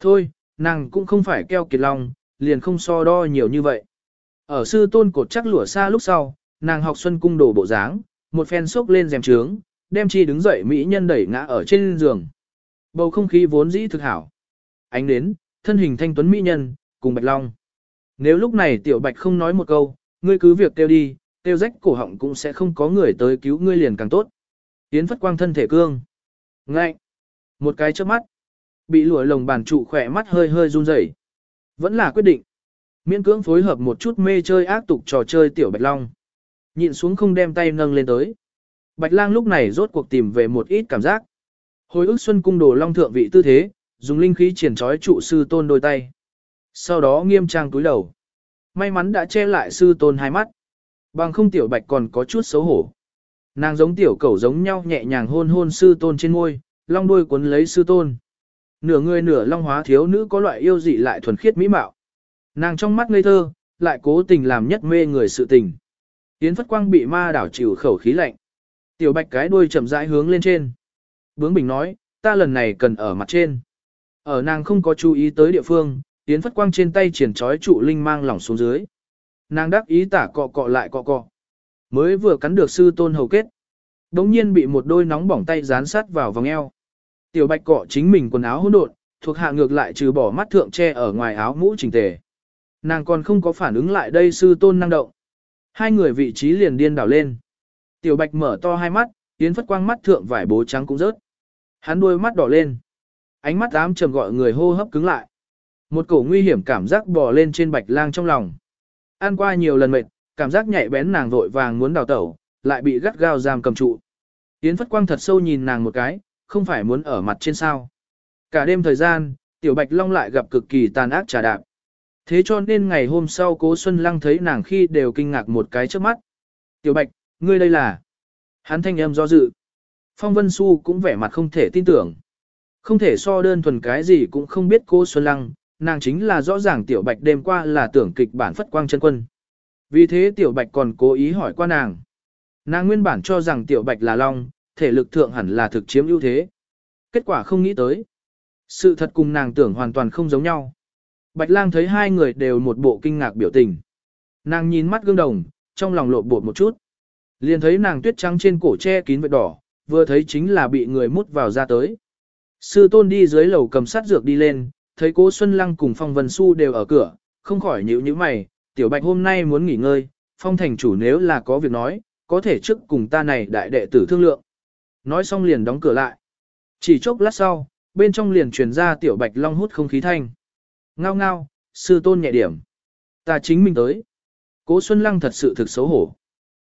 Thôi, nàng cũng không phải keo kiệt lòng, liền không so đo nhiều như vậy. Ở sư tôn cột chắc lụa xa lúc sau, nàng học xuân cung đồ bộ dáng, một phen sốc lên rèm trướng, đem chi đứng dậy mỹ nhân đẩy ngã ở trên giường. Bầu không khí vốn dĩ thực hảo. Ánh đến, thân hình thanh tuấn mỹ nhân, cùng bạch long. Nếu lúc này tiểu bạch không nói một câu, ngươi cứ việc kêu đi, tiêu rách cổ họng cũng sẽ không có người tới cứu ngươi liền càng tốt. Yến phất quang thân thể cương. Ngạnh. Một cái trước mắt. Bị lụa lồng bàn trụ khỏe mắt hơi hơi run rẩy. Vẫn là quyết định. Miễn cưỡng phối hợp một chút mê chơi ác tục trò chơi tiểu Bạch Long. Nhịn xuống không đem tay nâng lên tới. Bạch Lang lúc này rốt cuộc tìm về một ít cảm giác. Hồi ức xuân cung đồ long thượng vị tư thế, dùng linh khí triển trói trụ sư tôn đôi tay. Sau đó nghiêm trang túi đầu. May mắn đã che lại sư tôn hai mắt. Bằng không tiểu bạch còn có chút xấu hổ. Nàng giống tiểu cẩu giống nhau nhẹ nhàng hôn hôn sư tôn trên môi, long đuôi cuốn lấy sư tôn. Nửa người nửa long hóa thiếu nữ có loại yêu dị lại thuần khiết mỹ mạo. Nàng trong mắt ngây thơ, lại cố tình làm nhất mê người sự tình. Yến Phất Quang bị ma đảo chịu khẩu khí lạnh. Tiểu Bạch cái đuôi chậm rãi hướng lên trên. Bướng Bình nói, ta lần này cần ở mặt trên. Ở nàng không có chú ý tới địa phương, Yến Phất Quang trên tay triển trói trụ linh mang lỏng xuống dưới. Nàng đắc ý tả cọ cọ lại cọ cọ. Mới vừa cắn được sư tôn hầu kết. Đống nhiên bị một đôi nóng bỏng tay dán sát vào vòng eo. Tiểu Bạch cọ chính mình quần áo hỗn độn, thuộc hạ ngược lại trừ bỏ mắt thượng che ở ngoài áo mũ chỉnh tề. Nàng còn không có phản ứng lại đây sư tôn năng động. Hai người vị trí liền điên đảo lên. Tiểu Bạch mở to hai mắt, Yến Phất Quang mắt thượng vải bố trắng cũng rớt. Hắn đôi mắt đỏ lên. Ánh mắt ám trầm gọi người hô hấp cứng lại. Một cổ nguy hiểm cảm giác bò lên trên Bạch Lang trong lòng. Ăn qua nhiều lần mệt, cảm giác nhạy bén nàng vội vàng muốn đào tẩu, lại bị gắt gao giam cầm trụ. Yến Phất Quang thật sâu nhìn nàng một cái, không phải muốn ở mặt trên sao. Cả đêm thời gian, Tiểu Bạch Long lại gặp cực kỳ tàn ác trà đạp. Thế cho nên ngày hôm sau Cố Xuân Lăng thấy nàng khi đều kinh ngạc một cái trước mắt. Tiểu Bạch, ngươi đây là... Hắn thanh Em do dự. Phong Vân Xu cũng vẻ mặt không thể tin tưởng. Không thể so đơn thuần cái gì cũng không biết Cố Xuân Lăng, nàng chính là rõ ràng Tiểu Bạch đêm qua là tưởng kịch bản phất quang chân quân. Vì thế Tiểu Bạch còn cố ý hỏi qua nàng. Nàng nguyên bản cho rằng Tiểu Bạch là Long, thể lực thượng hẳn là thực chiếm ưu thế. Kết quả không nghĩ tới. Sự thật cùng nàng tưởng hoàn toàn không giống nhau. Bạch lang thấy hai người đều một bộ kinh ngạc biểu tình. Nàng nhìn mắt gương đồng, trong lòng lộ bột một chút. Liền thấy nàng tuyết trắng trên cổ che kín vết đỏ, vừa thấy chính là bị người mút vào ra tới. Sư tôn đi dưới lầu cầm sát dược đi lên, thấy cố Xuân Lăng cùng Phong Vân Xu đều ở cửa, không khỏi nhíu nhíu mày, tiểu bạch hôm nay muốn nghỉ ngơi, Phong thành chủ nếu là có việc nói, có thể trước cùng ta này đại đệ tử thương lượng. Nói xong liền đóng cửa lại. Chỉ chốc lát sau, bên trong liền truyền ra tiểu bạch long hút không khí thanh. Ngao ngao, sư tôn nhẹ điểm. Ta chính mình tới. Cố Xuân Lăng thật sự thực xấu hổ.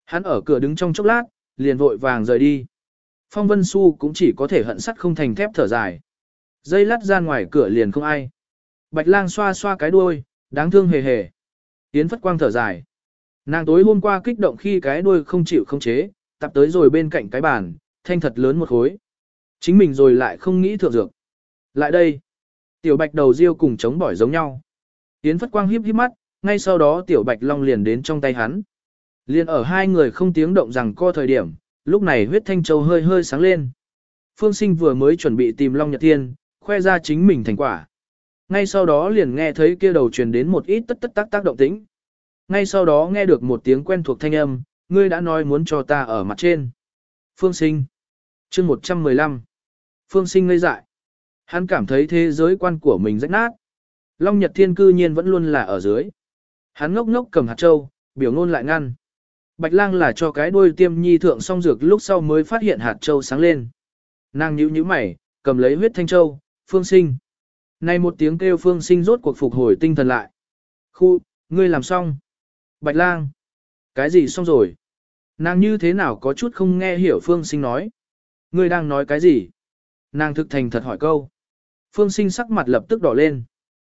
Hắn ở cửa đứng trong chốc lát, liền vội vàng rời đi. Phong Vân Xu cũng chỉ có thể hận sắt không thành thép thở dài. Dây lát ra ngoài cửa liền không ai. Bạch lang xoa xoa cái đuôi, đáng thương hề hề. Yến Phất Quang thở dài. Nàng tối hôm qua kích động khi cái đuôi không chịu không chế, tập tới rồi bên cạnh cái bàn, thanh thật lớn một khối. Chính mình rồi lại không nghĩ thượng dược. Lại đây. Tiểu bạch đầu riêu cùng chống bỏi giống nhau. Yến Phất Quang híp híp mắt, ngay sau đó tiểu bạch long liền đến trong tay hắn. Liền ở hai người không tiếng động rằng co thời điểm, lúc này huyết thanh châu hơi hơi sáng lên. Phương sinh vừa mới chuẩn bị tìm Long Nhật Thiên, khoe ra chính mình thành quả. Ngay sau đó liền nghe thấy kia đầu truyền đến một ít tất tất tác tác động tĩnh. Ngay sau đó nghe được một tiếng quen thuộc thanh âm, ngươi đã nói muốn cho ta ở mặt trên. Phương sinh. chương 115. Phương sinh ngây dại. Hắn cảm thấy thế giới quan của mình rách nát. Long Nhật Thiên cư nhiên vẫn luôn là ở dưới. Hắn ngốc ngốc cầm hạt châu, biểu ngôn lại ngăn. Bạch lang là cho cái đuôi tiêm nhi thượng xong dược lúc sau mới phát hiện hạt châu sáng lên. Nàng nhíu nhíu mày, cầm lấy huyết thanh châu, phương sinh. Này một tiếng kêu phương sinh rốt cuộc phục hồi tinh thần lại. Khu, ngươi làm xong. Bạch lang. Cái gì xong rồi? Nàng như thế nào có chút không nghe hiểu phương sinh nói. Ngươi đang nói cái gì? Nàng thực thành thật hỏi câu. Phương sinh sắc mặt lập tức đỏ lên.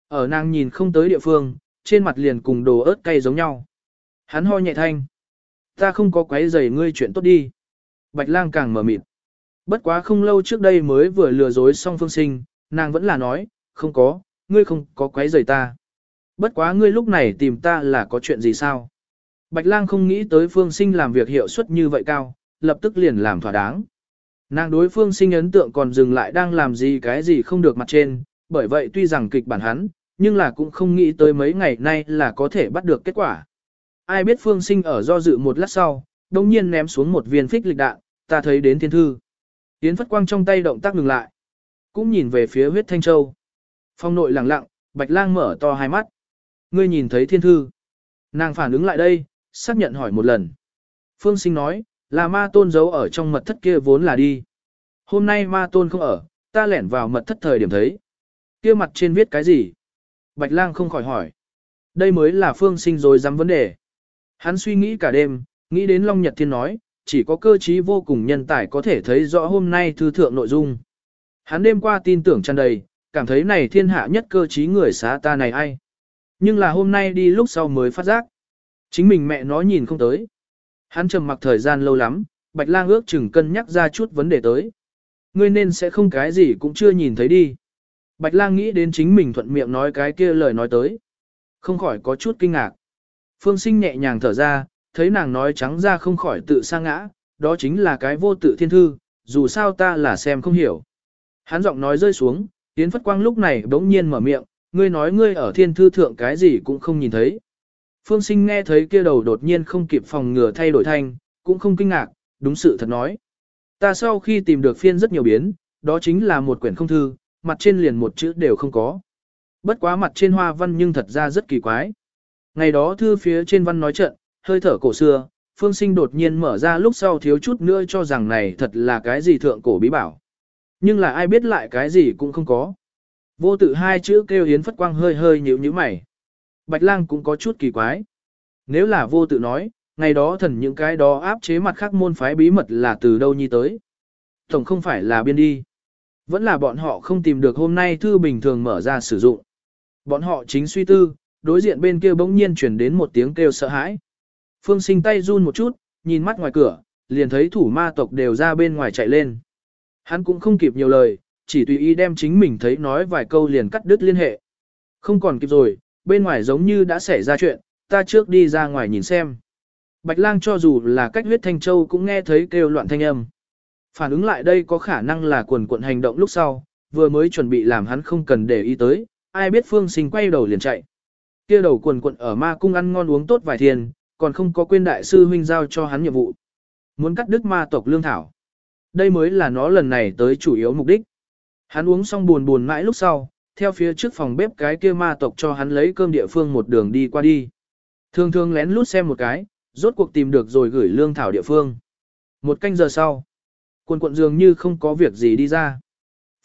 Ở nàng nhìn không tới địa phương, trên mặt liền cùng đồ ớt cay giống nhau. Hắn ho nhẹ thanh. Ta không có quấy rầy ngươi chuyện tốt đi. Bạch lang càng mở mịt. Bất quá không lâu trước đây mới vừa lừa dối xong phương sinh, nàng vẫn là nói, không có, ngươi không có quấy rầy ta. Bất quá ngươi lúc này tìm ta là có chuyện gì sao? Bạch lang không nghĩ tới phương sinh làm việc hiệu suất như vậy cao, lập tức liền làm thỏa đáng. Nàng đối phương sinh ấn tượng còn dừng lại đang làm gì cái gì không được mặt trên, bởi vậy tuy rằng kịch bản hắn, nhưng là cũng không nghĩ tới mấy ngày nay là có thể bắt được kết quả. Ai biết phương sinh ở do dự một lát sau, đồng nhiên ném xuống một viên phích lịch đạn, ta thấy đến thiên thư. Yến Phất Quang trong tay động tác ngừng lại. Cũng nhìn về phía huyết thanh châu. Phong nội lặng lặng, bạch lang mở to hai mắt. Ngươi nhìn thấy thiên thư. Nàng phản ứng lại đây, xác nhận hỏi một lần. Phương sinh nói, là ma tôn giấu ở trong mật thất kia vốn là đi. Hôm nay ma tôn không ở, ta lẻn vào mật thất thời điểm thấy. Kia mặt trên viết cái gì? Bạch lang không khỏi hỏi. Đây mới là phương sinh rồi dám vấn đề. Hắn suy nghĩ cả đêm, nghĩ đến Long Nhật Thiên nói, chỉ có cơ trí vô cùng nhân tài có thể thấy rõ hôm nay thư thượng nội dung. Hắn đêm qua tin tưởng tràn đầy, cảm thấy này thiên hạ nhất cơ trí người xá ta này ai. Nhưng là hôm nay đi lúc sau mới phát giác. Chính mình mẹ nó nhìn không tới. Hắn trầm mặc thời gian lâu lắm, Bạch Lang ước chừng cân nhắc ra chút vấn đề tới. Ngươi nên sẽ không cái gì cũng chưa nhìn thấy đi. Bạch Lang nghĩ đến chính mình thuận miệng nói cái kia lời nói tới. Không khỏi có chút kinh ngạc. Phương sinh nhẹ nhàng thở ra, thấy nàng nói trắng ra không khỏi tự sa ngã, đó chính là cái vô tự thiên thư, dù sao ta là xem không hiểu. Hắn giọng nói rơi xuống, Yến Phất Quang lúc này bỗng nhiên mở miệng, ngươi nói ngươi ở thiên thư thượng cái gì cũng không nhìn thấy. Phương sinh nghe thấy kia đầu đột nhiên không kịp phòng ngừa thay đổi thanh, cũng không kinh ngạc, đúng sự thật nói. Ta sau khi tìm được phiên rất nhiều biến, đó chính là một quyển không thư, mặt trên liền một chữ đều không có. Bất quá mặt trên hoa văn nhưng thật ra rất kỳ quái. Ngày đó thư phía trên văn nói trận, hơi thở cổ xưa, phương sinh đột nhiên mở ra lúc sau thiếu chút nữa cho rằng này thật là cái gì thượng cổ bí bảo. Nhưng là ai biết lại cái gì cũng không có. Vô tự hai chữ kêu hiến phất quang hơi hơi nhíu nhíu mày. Bạch lang cũng có chút kỳ quái. Nếu là vô tự nói, ngày đó thần những cái đó áp chế mặt khác môn phái bí mật là từ đâu nhi tới. Tổng không phải là biên đi. Vẫn là bọn họ không tìm được hôm nay thư bình thường mở ra sử dụng. Bọn họ chính suy tư, đối diện bên kia bỗng nhiên chuyển đến một tiếng kêu sợ hãi. Phương sinh tay run một chút, nhìn mắt ngoài cửa, liền thấy thủ ma tộc đều ra bên ngoài chạy lên. Hắn cũng không kịp nhiều lời, chỉ tùy ý đem chính mình thấy nói vài câu liền cắt đứt liên hệ. Không còn kịp rồi, bên ngoài giống như đã xảy ra chuyện, ta trước đi ra ngoài nhìn xem. Bạch lang cho dù là cách huyết thanh châu cũng nghe thấy kêu loạn thanh âm. Phản ứng lại đây có khả năng là quần cuộn hành động lúc sau, vừa mới chuẩn bị làm hắn không cần để ý tới, ai biết phương sinh quay đầu liền chạy. kia đầu quần cuộn ở ma cung ăn ngon uống tốt vài thiên, còn không có quên đại sư huynh giao cho hắn nhiệm vụ. Muốn cắt đứt ma tộc lương thảo. Đây mới là nó lần này tới chủ yếu mục đích. Hắn uống xong buồn buồn mãi lúc sau, theo phía trước phòng bếp cái kia ma tộc cho hắn lấy cơm địa phương một đường đi qua đi. Thường thường lén lút xem một cái, rốt cuộc tìm được rồi gửi lương thảo địa phương. Một canh giờ sau, quần quận dường như không có việc gì đi ra.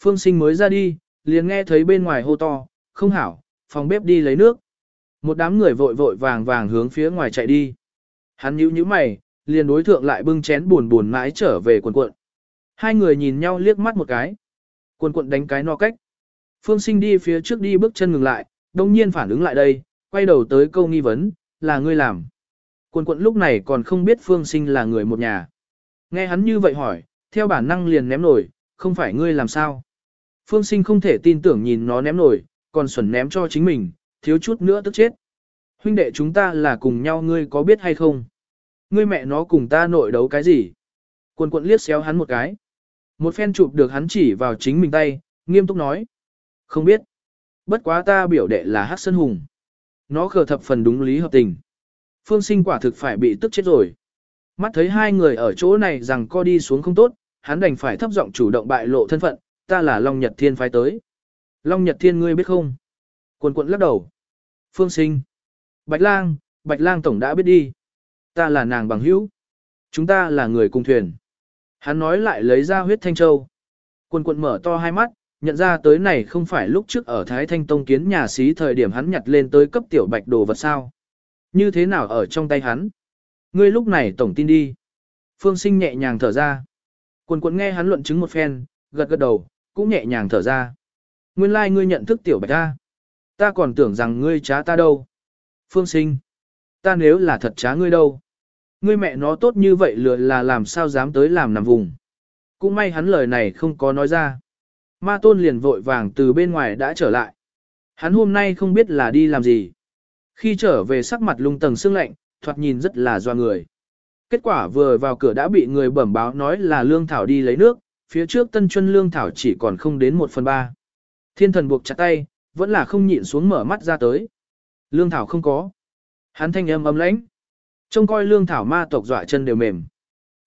Phương sinh mới ra đi, liền nghe thấy bên ngoài hô to, không hảo, phòng bếp đi lấy nước. Một đám người vội vội vàng vàng hướng phía ngoài chạy đi. Hắn nhíu nhíu mày, liền đối thượng lại bưng chén buồn buồn mãi trở về quần quận. Hai người nhìn nhau liếc mắt một cái. cuộn cuộn đánh cái no cách. Phương sinh đi phía trước đi bước chân ngừng lại, đông nhiên phản ứng lại đây, quay đầu tới câu nghi vấn, là ngươi làm. Cuộn cuộn lúc này còn không biết phương sinh là người một nhà. Nghe hắn như vậy hỏi, theo bản năng liền ném nổi, không phải ngươi làm sao. Phương sinh không thể tin tưởng nhìn nó ném nổi, còn xuẩn ném cho chính mình, thiếu chút nữa tức chết. Huynh đệ chúng ta là cùng nhau ngươi có biết hay không? Ngươi mẹ nó cùng ta nội đấu cái gì? Quần quận liếc xéo hắn một cái. Một phen chụp được hắn chỉ vào chính mình tay, nghiêm túc nói. Không biết. Bất quá ta biểu đệ là Hắc Sơn Hùng. Nó khờ thập phần đúng lý hợp tình. Phương sinh quả thực phải bị tức chết rồi. Mắt thấy hai người ở chỗ này rằng co đi xuống không tốt, hắn đành phải thấp giọng chủ động bại lộ thân phận, ta là Long Nhật Thiên phái tới. Long Nhật Thiên ngươi biết không? Quần quận lắc đầu. Phương sinh. Bạch lang, Bạch lang tổng đã biết đi. Ta là nàng bằng hữu. Chúng ta là người cùng thuyền. Hắn nói lại lấy ra huyết thanh châu. quân quận mở to hai mắt, nhận ra tới này không phải lúc trước ở Thái Thanh Tông kiến nhà xí thời điểm hắn nhặt lên tới cấp tiểu bạch đồ vật sao. Như thế nào ở trong tay hắn? Ngươi lúc này tổng tin đi. Phương sinh nhẹ nhàng thở ra. Quân quận nghe hắn luận chứng một phen, gật gật đầu, cũng nhẹ nhàng thở ra. Nguyên lai like ngươi nhận thức tiểu bạch ta. Ta còn tưởng rằng ngươi trá ta đâu. Phương sinh. Ta nếu là thật trá ngươi đâu. Ngươi mẹ nó tốt như vậy lừa là làm sao dám tới làm nằm vùng. Cũng may hắn lời này không có nói ra. Ma tôn liền vội vàng từ bên ngoài đã trở lại. Hắn hôm nay không biết là đi làm gì. Khi trở về sắc mặt lung tầng sương lạnh, thoạt nhìn rất là doa người. Kết quả vừa vào cửa đã bị người bẩm báo nói là lương thảo đi lấy nước, phía trước tân chuân lương thảo chỉ còn không đến một phần ba. Thiên thần buộc chặt tay, vẫn là không nhịn xuống mở mắt ra tới. Lương thảo không có. Hắn thanh âm ấm lãnh. Trông coi lương thảo ma tộc dọa chân đều mềm.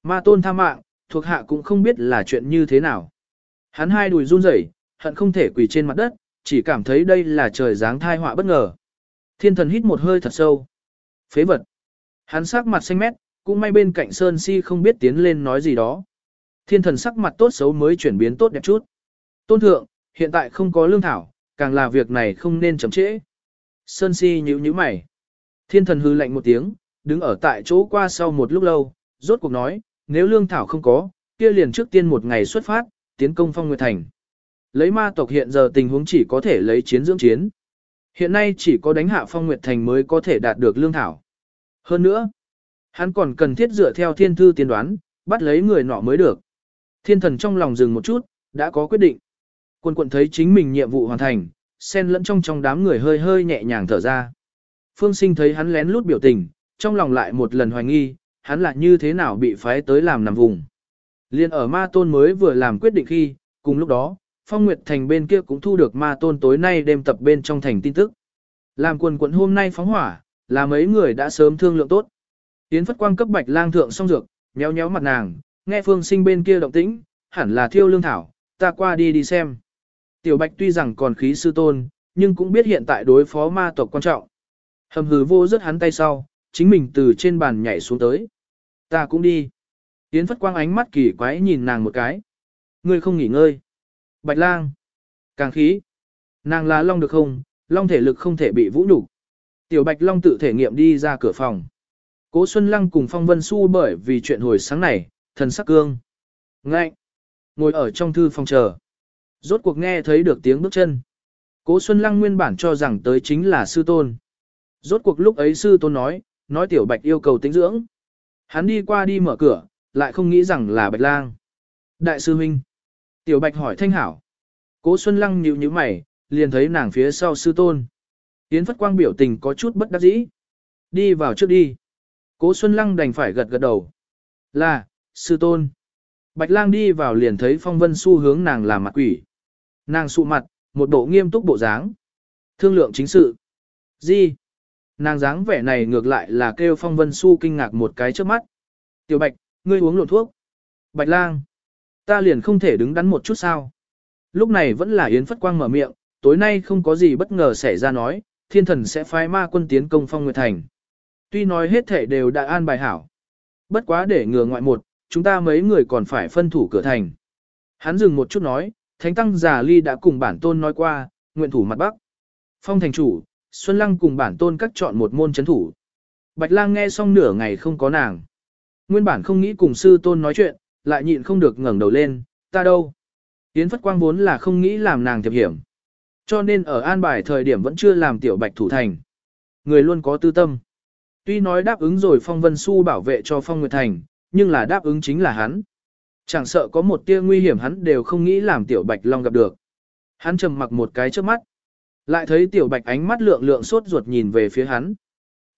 Ma tôn tha mạng, thuộc hạ cũng không biết là chuyện như thế nào. Hắn hai đùi run rẩy, hận không thể quỳ trên mặt đất, chỉ cảm thấy đây là trời giáng thai họa bất ngờ. Thiên thần hít một hơi thật sâu. Phế vật. Hắn sắc mặt xanh mét, cũng may bên cạnh Sơn Si không biết tiến lên nói gì đó. Thiên thần sắc mặt tốt xấu mới chuyển biến tốt đẹp chút. Tôn thượng, hiện tại không có lương thảo, càng là việc này không nên chậm trễ. Sơn Si nhíu nhíu mày. Thiên thần hư lạnh một tiếng, đứng ở tại chỗ qua sau một lúc lâu, rốt cuộc nói, nếu lương thảo không có, kia liền trước tiên một ngày xuất phát, tiến công phong nguyệt thành. Lấy ma tộc hiện giờ tình huống chỉ có thể lấy chiến dưỡng chiến. Hiện nay chỉ có đánh hạ phong nguyệt thành mới có thể đạt được lương thảo. Hơn nữa, hắn còn cần thiết dựa theo thiên thư tiên đoán, bắt lấy người nọ mới được. Thiên thần trong lòng dừng một chút, đã có quyết định. Quân quận thấy chính mình nhiệm vụ hoàn thành, xen lẫn trong trong đám người hơi hơi nhẹ nhàng thở ra. Phương sinh thấy hắn lén lút biểu tình, trong lòng lại một lần hoài nghi, hắn là như thế nào bị phái tới làm nằm vùng. Liên ở ma tôn mới vừa làm quyết định khi, cùng lúc đó, Phong Nguyệt Thành bên kia cũng thu được ma tôn tối nay đêm tập bên trong thành tin tức. Làm quần quận hôm nay phóng hỏa, là mấy người đã sớm thương lượng tốt. Yến Phất Quang cấp bạch lang thượng xong dược, nhéo nhéo mặt nàng, nghe phương sinh bên kia động tĩnh, hẳn là thiêu lương thảo, ta qua đi đi xem. Tiểu bạch tuy rằng còn khí sư tôn, nhưng cũng biết hiện tại đối phó ma tộc quan trọng. Hầm hừ vô rất hắn tay sau, chính mình từ trên bàn nhảy xuống tới. Ta cũng đi. Yến Phất Quang ánh mắt kỳ quái nhìn nàng một cái. Ngươi không nghỉ ngơi. Bạch lang. Càng khí. Nàng là long được không, long thể lực không thể bị vũ nhục. Tiểu Bạch Long tự thể nghiệm đi ra cửa phòng. Cố Xuân Lăng cùng Phong Vân Xu bởi vì chuyện hồi sáng này, thần sắc cương. Ngạnh. Ngồi ở trong thư phòng chờ. Rốt cuộc nghe thấy được tiếng bước chân. Cố Xuân Lăng nguyên bản cho rằng tới chính là sư tôn. Rốt cuộc lúc ấy sư tôn nói, nói Tiểu Bạch yêu cầu tính dưỡng. Hắn đi qua đi mở cửa, lại không nghĩ rằng là Bạch Lang. Đại sư huynh. Tiểu Bạch hỏi thanh hảo. Cố Xuân Lăng nhíu nhíu mày, liền thấy nàng phía sau sư tôn. Yến Phất Quang biểu tình có chút bất đắc dĩ. Đi vào trước đi. Cố Xuân Lăng đành phải gật gật đầu. Là, sư tôn. Bạch lang đi vào liền thấy phong vân xu hướng nàng làm mặt quỷ. Nàng sụ mặt, một bộ nghiêm túc bộ dáng. Thương lượng chính sự. Gì? Nàng dáng vẻ này ngược lại là kêu phong vân su kinh ngạc một cái trước mắt. Tiểu bạch, ngươi uống lộn thuốc. Bạch lang. Ta liền không thể đứng đắn một chút sao. Lúc này vẫn là Yến Phất Quang mở miệng, tối nay không có gì bất ngờ xảy ra nói, thiên thần sẽ phái ma quân tiến công phong nguyệt thành. Tuy nói hết thể đều đã an bài hảo. Bất quá để ngừa ngoại một, chúng ta mấy người còn phải phân thủ cửa thành. Hắn dừng một chút nói, Thánh Tăng Giả Ly đã cùng bản tôn nói qua, nguyện thủ mặt Bắc. Phong thành chủ, Xuân Lăng cùng bản tôn cắt chọn một môn chấn thủ. Bạch Lang nghe xong nửa ngày không có nàng. Nguyên bản không nghĩ cùng sư tôn nói chuyện, lại nhịn không được ngẩng đầu lên, ta đâu. Yến Phất Quang vốn là không nghĩ làm nàng thiệp hiểm. Cho nên ở an bài thời điểm vẫn chưa làm tiểu bạch thủ thành. Người luôn có tư tâm. Tuy nói đáp ứng rồi Phong Vân Xu bảo vệ cho Phong Nguyệt Thành, nhưng là đáp ứng chính là hắn. Chẳng sợ có một tia nguy hiểm hắn đều không nghĩ làm tiểu bạch long gặp được. Hắn trầm mặc một cái trước mắt. Lại thấy tiểu bạch ánh mắt lượng lượng sốt ruột nhìn về phía hắn.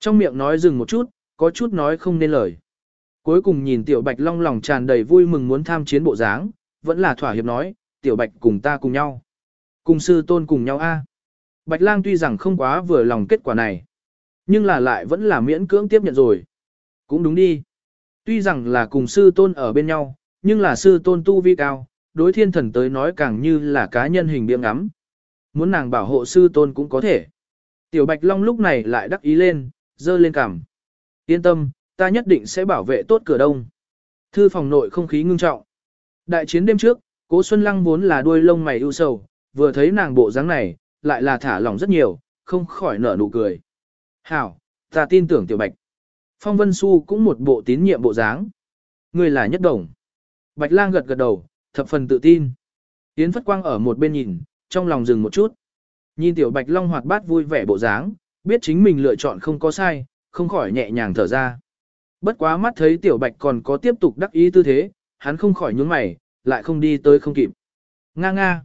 Trong miệng nói dừng một chút, có chút nói không nên lời. Cuối cùng nhìn tiểu bạch long lòng tràn đầy vui mừng muốn tham chiến bộ dáng, vẫn là thỏa hiệp nói, tiểu bạch cùng ta cùng nhau. Cùng sư tôn cùng nhau a. Bạch lang tuy rằng không quá vừa lòng kết quả này, nhưng là lại vẫn là miễn cưỡng tiếp nhận rồi. Cũng đúng đi. Tuy rằng là cùng sư tôn ở bên nhau, nhưng là sư tôn tu vi cao, đối thiên thần tới nói càng như là cá nhân hình biếng ngắm. Muốn nàng bảo hộ sư tôn cũng có thể. Tiểu Bạch Long lúc này lại đắc ý lên, dơ lên cằm. Yên tâm, ta nhất định sẽ bảo vệ tốt cửa đông. Thư phòng nội không khí ngưng trọng. Đại chiến đêm trước, Cố Xuân Lăng vốn là đuôi lông mày ưu sầu, vừa thấy nàng bộ dáng này, lại là thả lỏng rất nhiều, không khỏi nở nụ cười. Hảo, ta tin tưởng Tiểu Bạch. Phong Vân Xu cũng một bộ tín nhiệm bộ dáng. Người là nhất đồng. Bạch lang gật gật đầu, thập phần tự tin. Yến Phất Quang ở một bên nhìn, trong lòng dừng một chút. Nhìn tiểu Bạch Long hoạt bát vui vẻ bộ dáng, biết chính mình lựa chọn không có sai, không khỏi nhẹ nhàng thở ra. Bất quá mắt thấy tiểu Bạch còn có tiếp tục đắc ý tư thế, hắn không khỏi nhướng mày, lại không đi tới không kịp. Nga nga.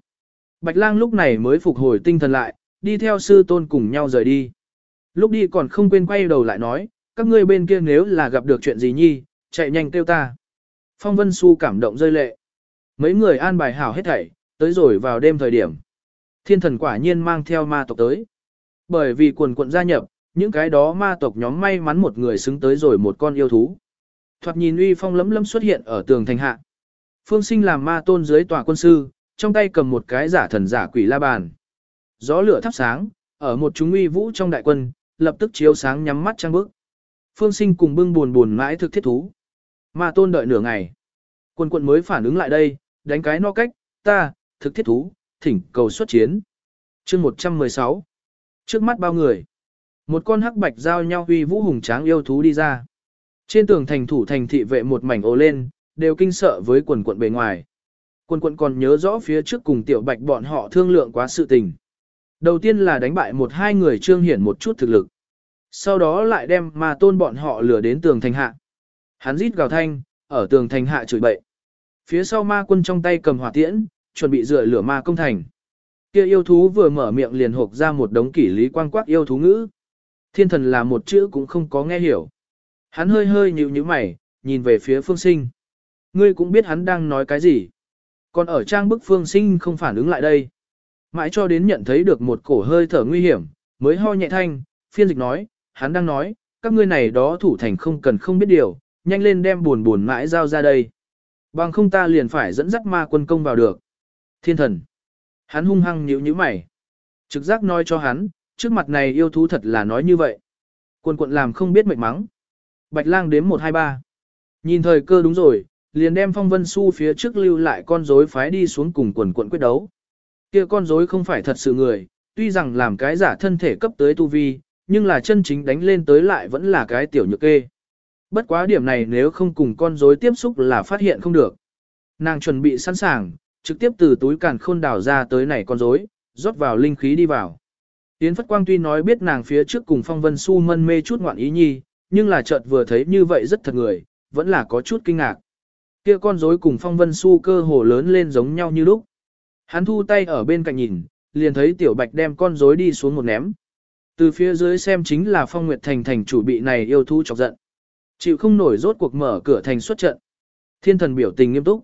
Bạch lang lúc này mới phục hồi tinh thần lại, đi theo sư tôn cùng nhau rời đi. Lúc đi còn không quên quay đầu lại nói, các ngươi bên kia nếu là gặp được chuyện gì nhi, chạy nhanh kêu ta. Phong Vân Xu cảm động rơi lệ. Mấy người an bài hảo hết thảy, tới rồi vào đêm thời điểm. Thiên thần quả nhiên mang theo ma tộc tới. Bởi vì quần quận gia nhập, những cái đó ma tộc nhóm may mắn một người xứng tới rồi một con yêu thú. Thoạt nhìn uy phong lấm lấm xuất hiện ở tường thành hạ. Phương sinh làm ma tôn dưới tòa quân sư, trong tay cầm một cái giả thần giả quỷ la bàn. Gió lửa thắp sáng, ở một chúng uy vũ trong đại quân, lập tức chiếu sáng nhắm mắt trang bước. Phương sinh cùng bưng buồn buồn mãi thực thiết thú. Ma tôn đợi nửa ngày. Quân quận mới phản ứng lại đây, đánh cái no cách, ta, thực thiết thú, thỉnh cầu xuất chiến. chương 116. Trước mắt bao người. Một con hắc bạch giao nhau huy vũ hùng tráng yêu thú đi ra. Trên tường thành thủ thành thị vệ một mảnh ồ lên, đều kinh sợ với quần quận bề ngoài. Quần quận còn nhớ rõ phía trước cùng tiểu bạch bọn họ thương lượng quá sự tình. Đầu tiên là đánh bại một hai người trương hiển một chút thực lực. Sau đó lại đem ma tôn bọn họ lừa đến tường thành hạ. Hắn rít gào thanh, ở tường thành hạ chửi bậy. Phía sau ma quân trong tay cầm hỏa tiễn, chuẩn bị rửa lửa ma công thành. Kia yêu thú vừa mở miệng liền hộp ra một đống kỷ lý quang quắc yêu thú ngữ. Thiên thần là một chữ cũng không có nghe hiểu. Hắn hơi hơi nhíu nhíu mày, nhìn về phía phương sinh. Ngươi cũng biết hắn đang nói cái gì. Còn ở trang bức phương sinh không phản ứng lại đây. Mãi cho đến nhận thấy được một cổ hơi thở nguy hiểm, mới ho nhẹ thanh, phiên dịch nói, hắn đang nói, các ngươi này đó thủ thành không cần không biết điều, nhanh lên đem buồn buồn mãi giao ra đây. Bằng không ta liền phải dẫn dắt ma quân công vào được. Thiên thần. Hắn hung hăng nhíu nhíu mày. Trực giác nói cho hắn, trước mặt này yêu thú thật là nói như vậy. Quần quận làm không biết mệt mắng. Bạch lang đếm 123. Nhìn thời cơ đúng rồi, liền đem phong vân su phía trước lưu lại con rối phái đi xuống cùng quần quận quyết đấu. Kia con rối không phải thật sự người, tuy rằng làm cái giả thân thể cấp tới tu vi, nhưng là chân chính đánh lên tới lại vẫn là cái tiểu nhược kê. Bất quá điểm này nếu không cùng con rối tiếp xúc là phát hiện không được. Nàng chuẩn bị sẵn sàng, trực tiếp từ túi càn khôn đào ra tới này con rối, rót vào linh khí đi vào. Yến Phất Quang tuy nói biết nàng phía trước cùng Phong Vân Su mân mê chút ngoạn ý nhi, nhưng là chợt vừa thấy như vậy rất thật người, vẫn là có chút kinh ngạc. Kia con rối cùng Phong Vân Su cơ hồ lớn lên giống nhau như lúc. Hắn thu tay ở bên cạnh nhìn, liền thấy Tiểu Bạch đem con rối đi xuống một ném. Từ phía dưới xem chính là Phong Nguyệt Thành thành chủ bị này yêu thú chọc giận. Chịu không nổi rốt cuộc mở cửa thành xuất trận. Thiên thần biểu tình nghiêm túc.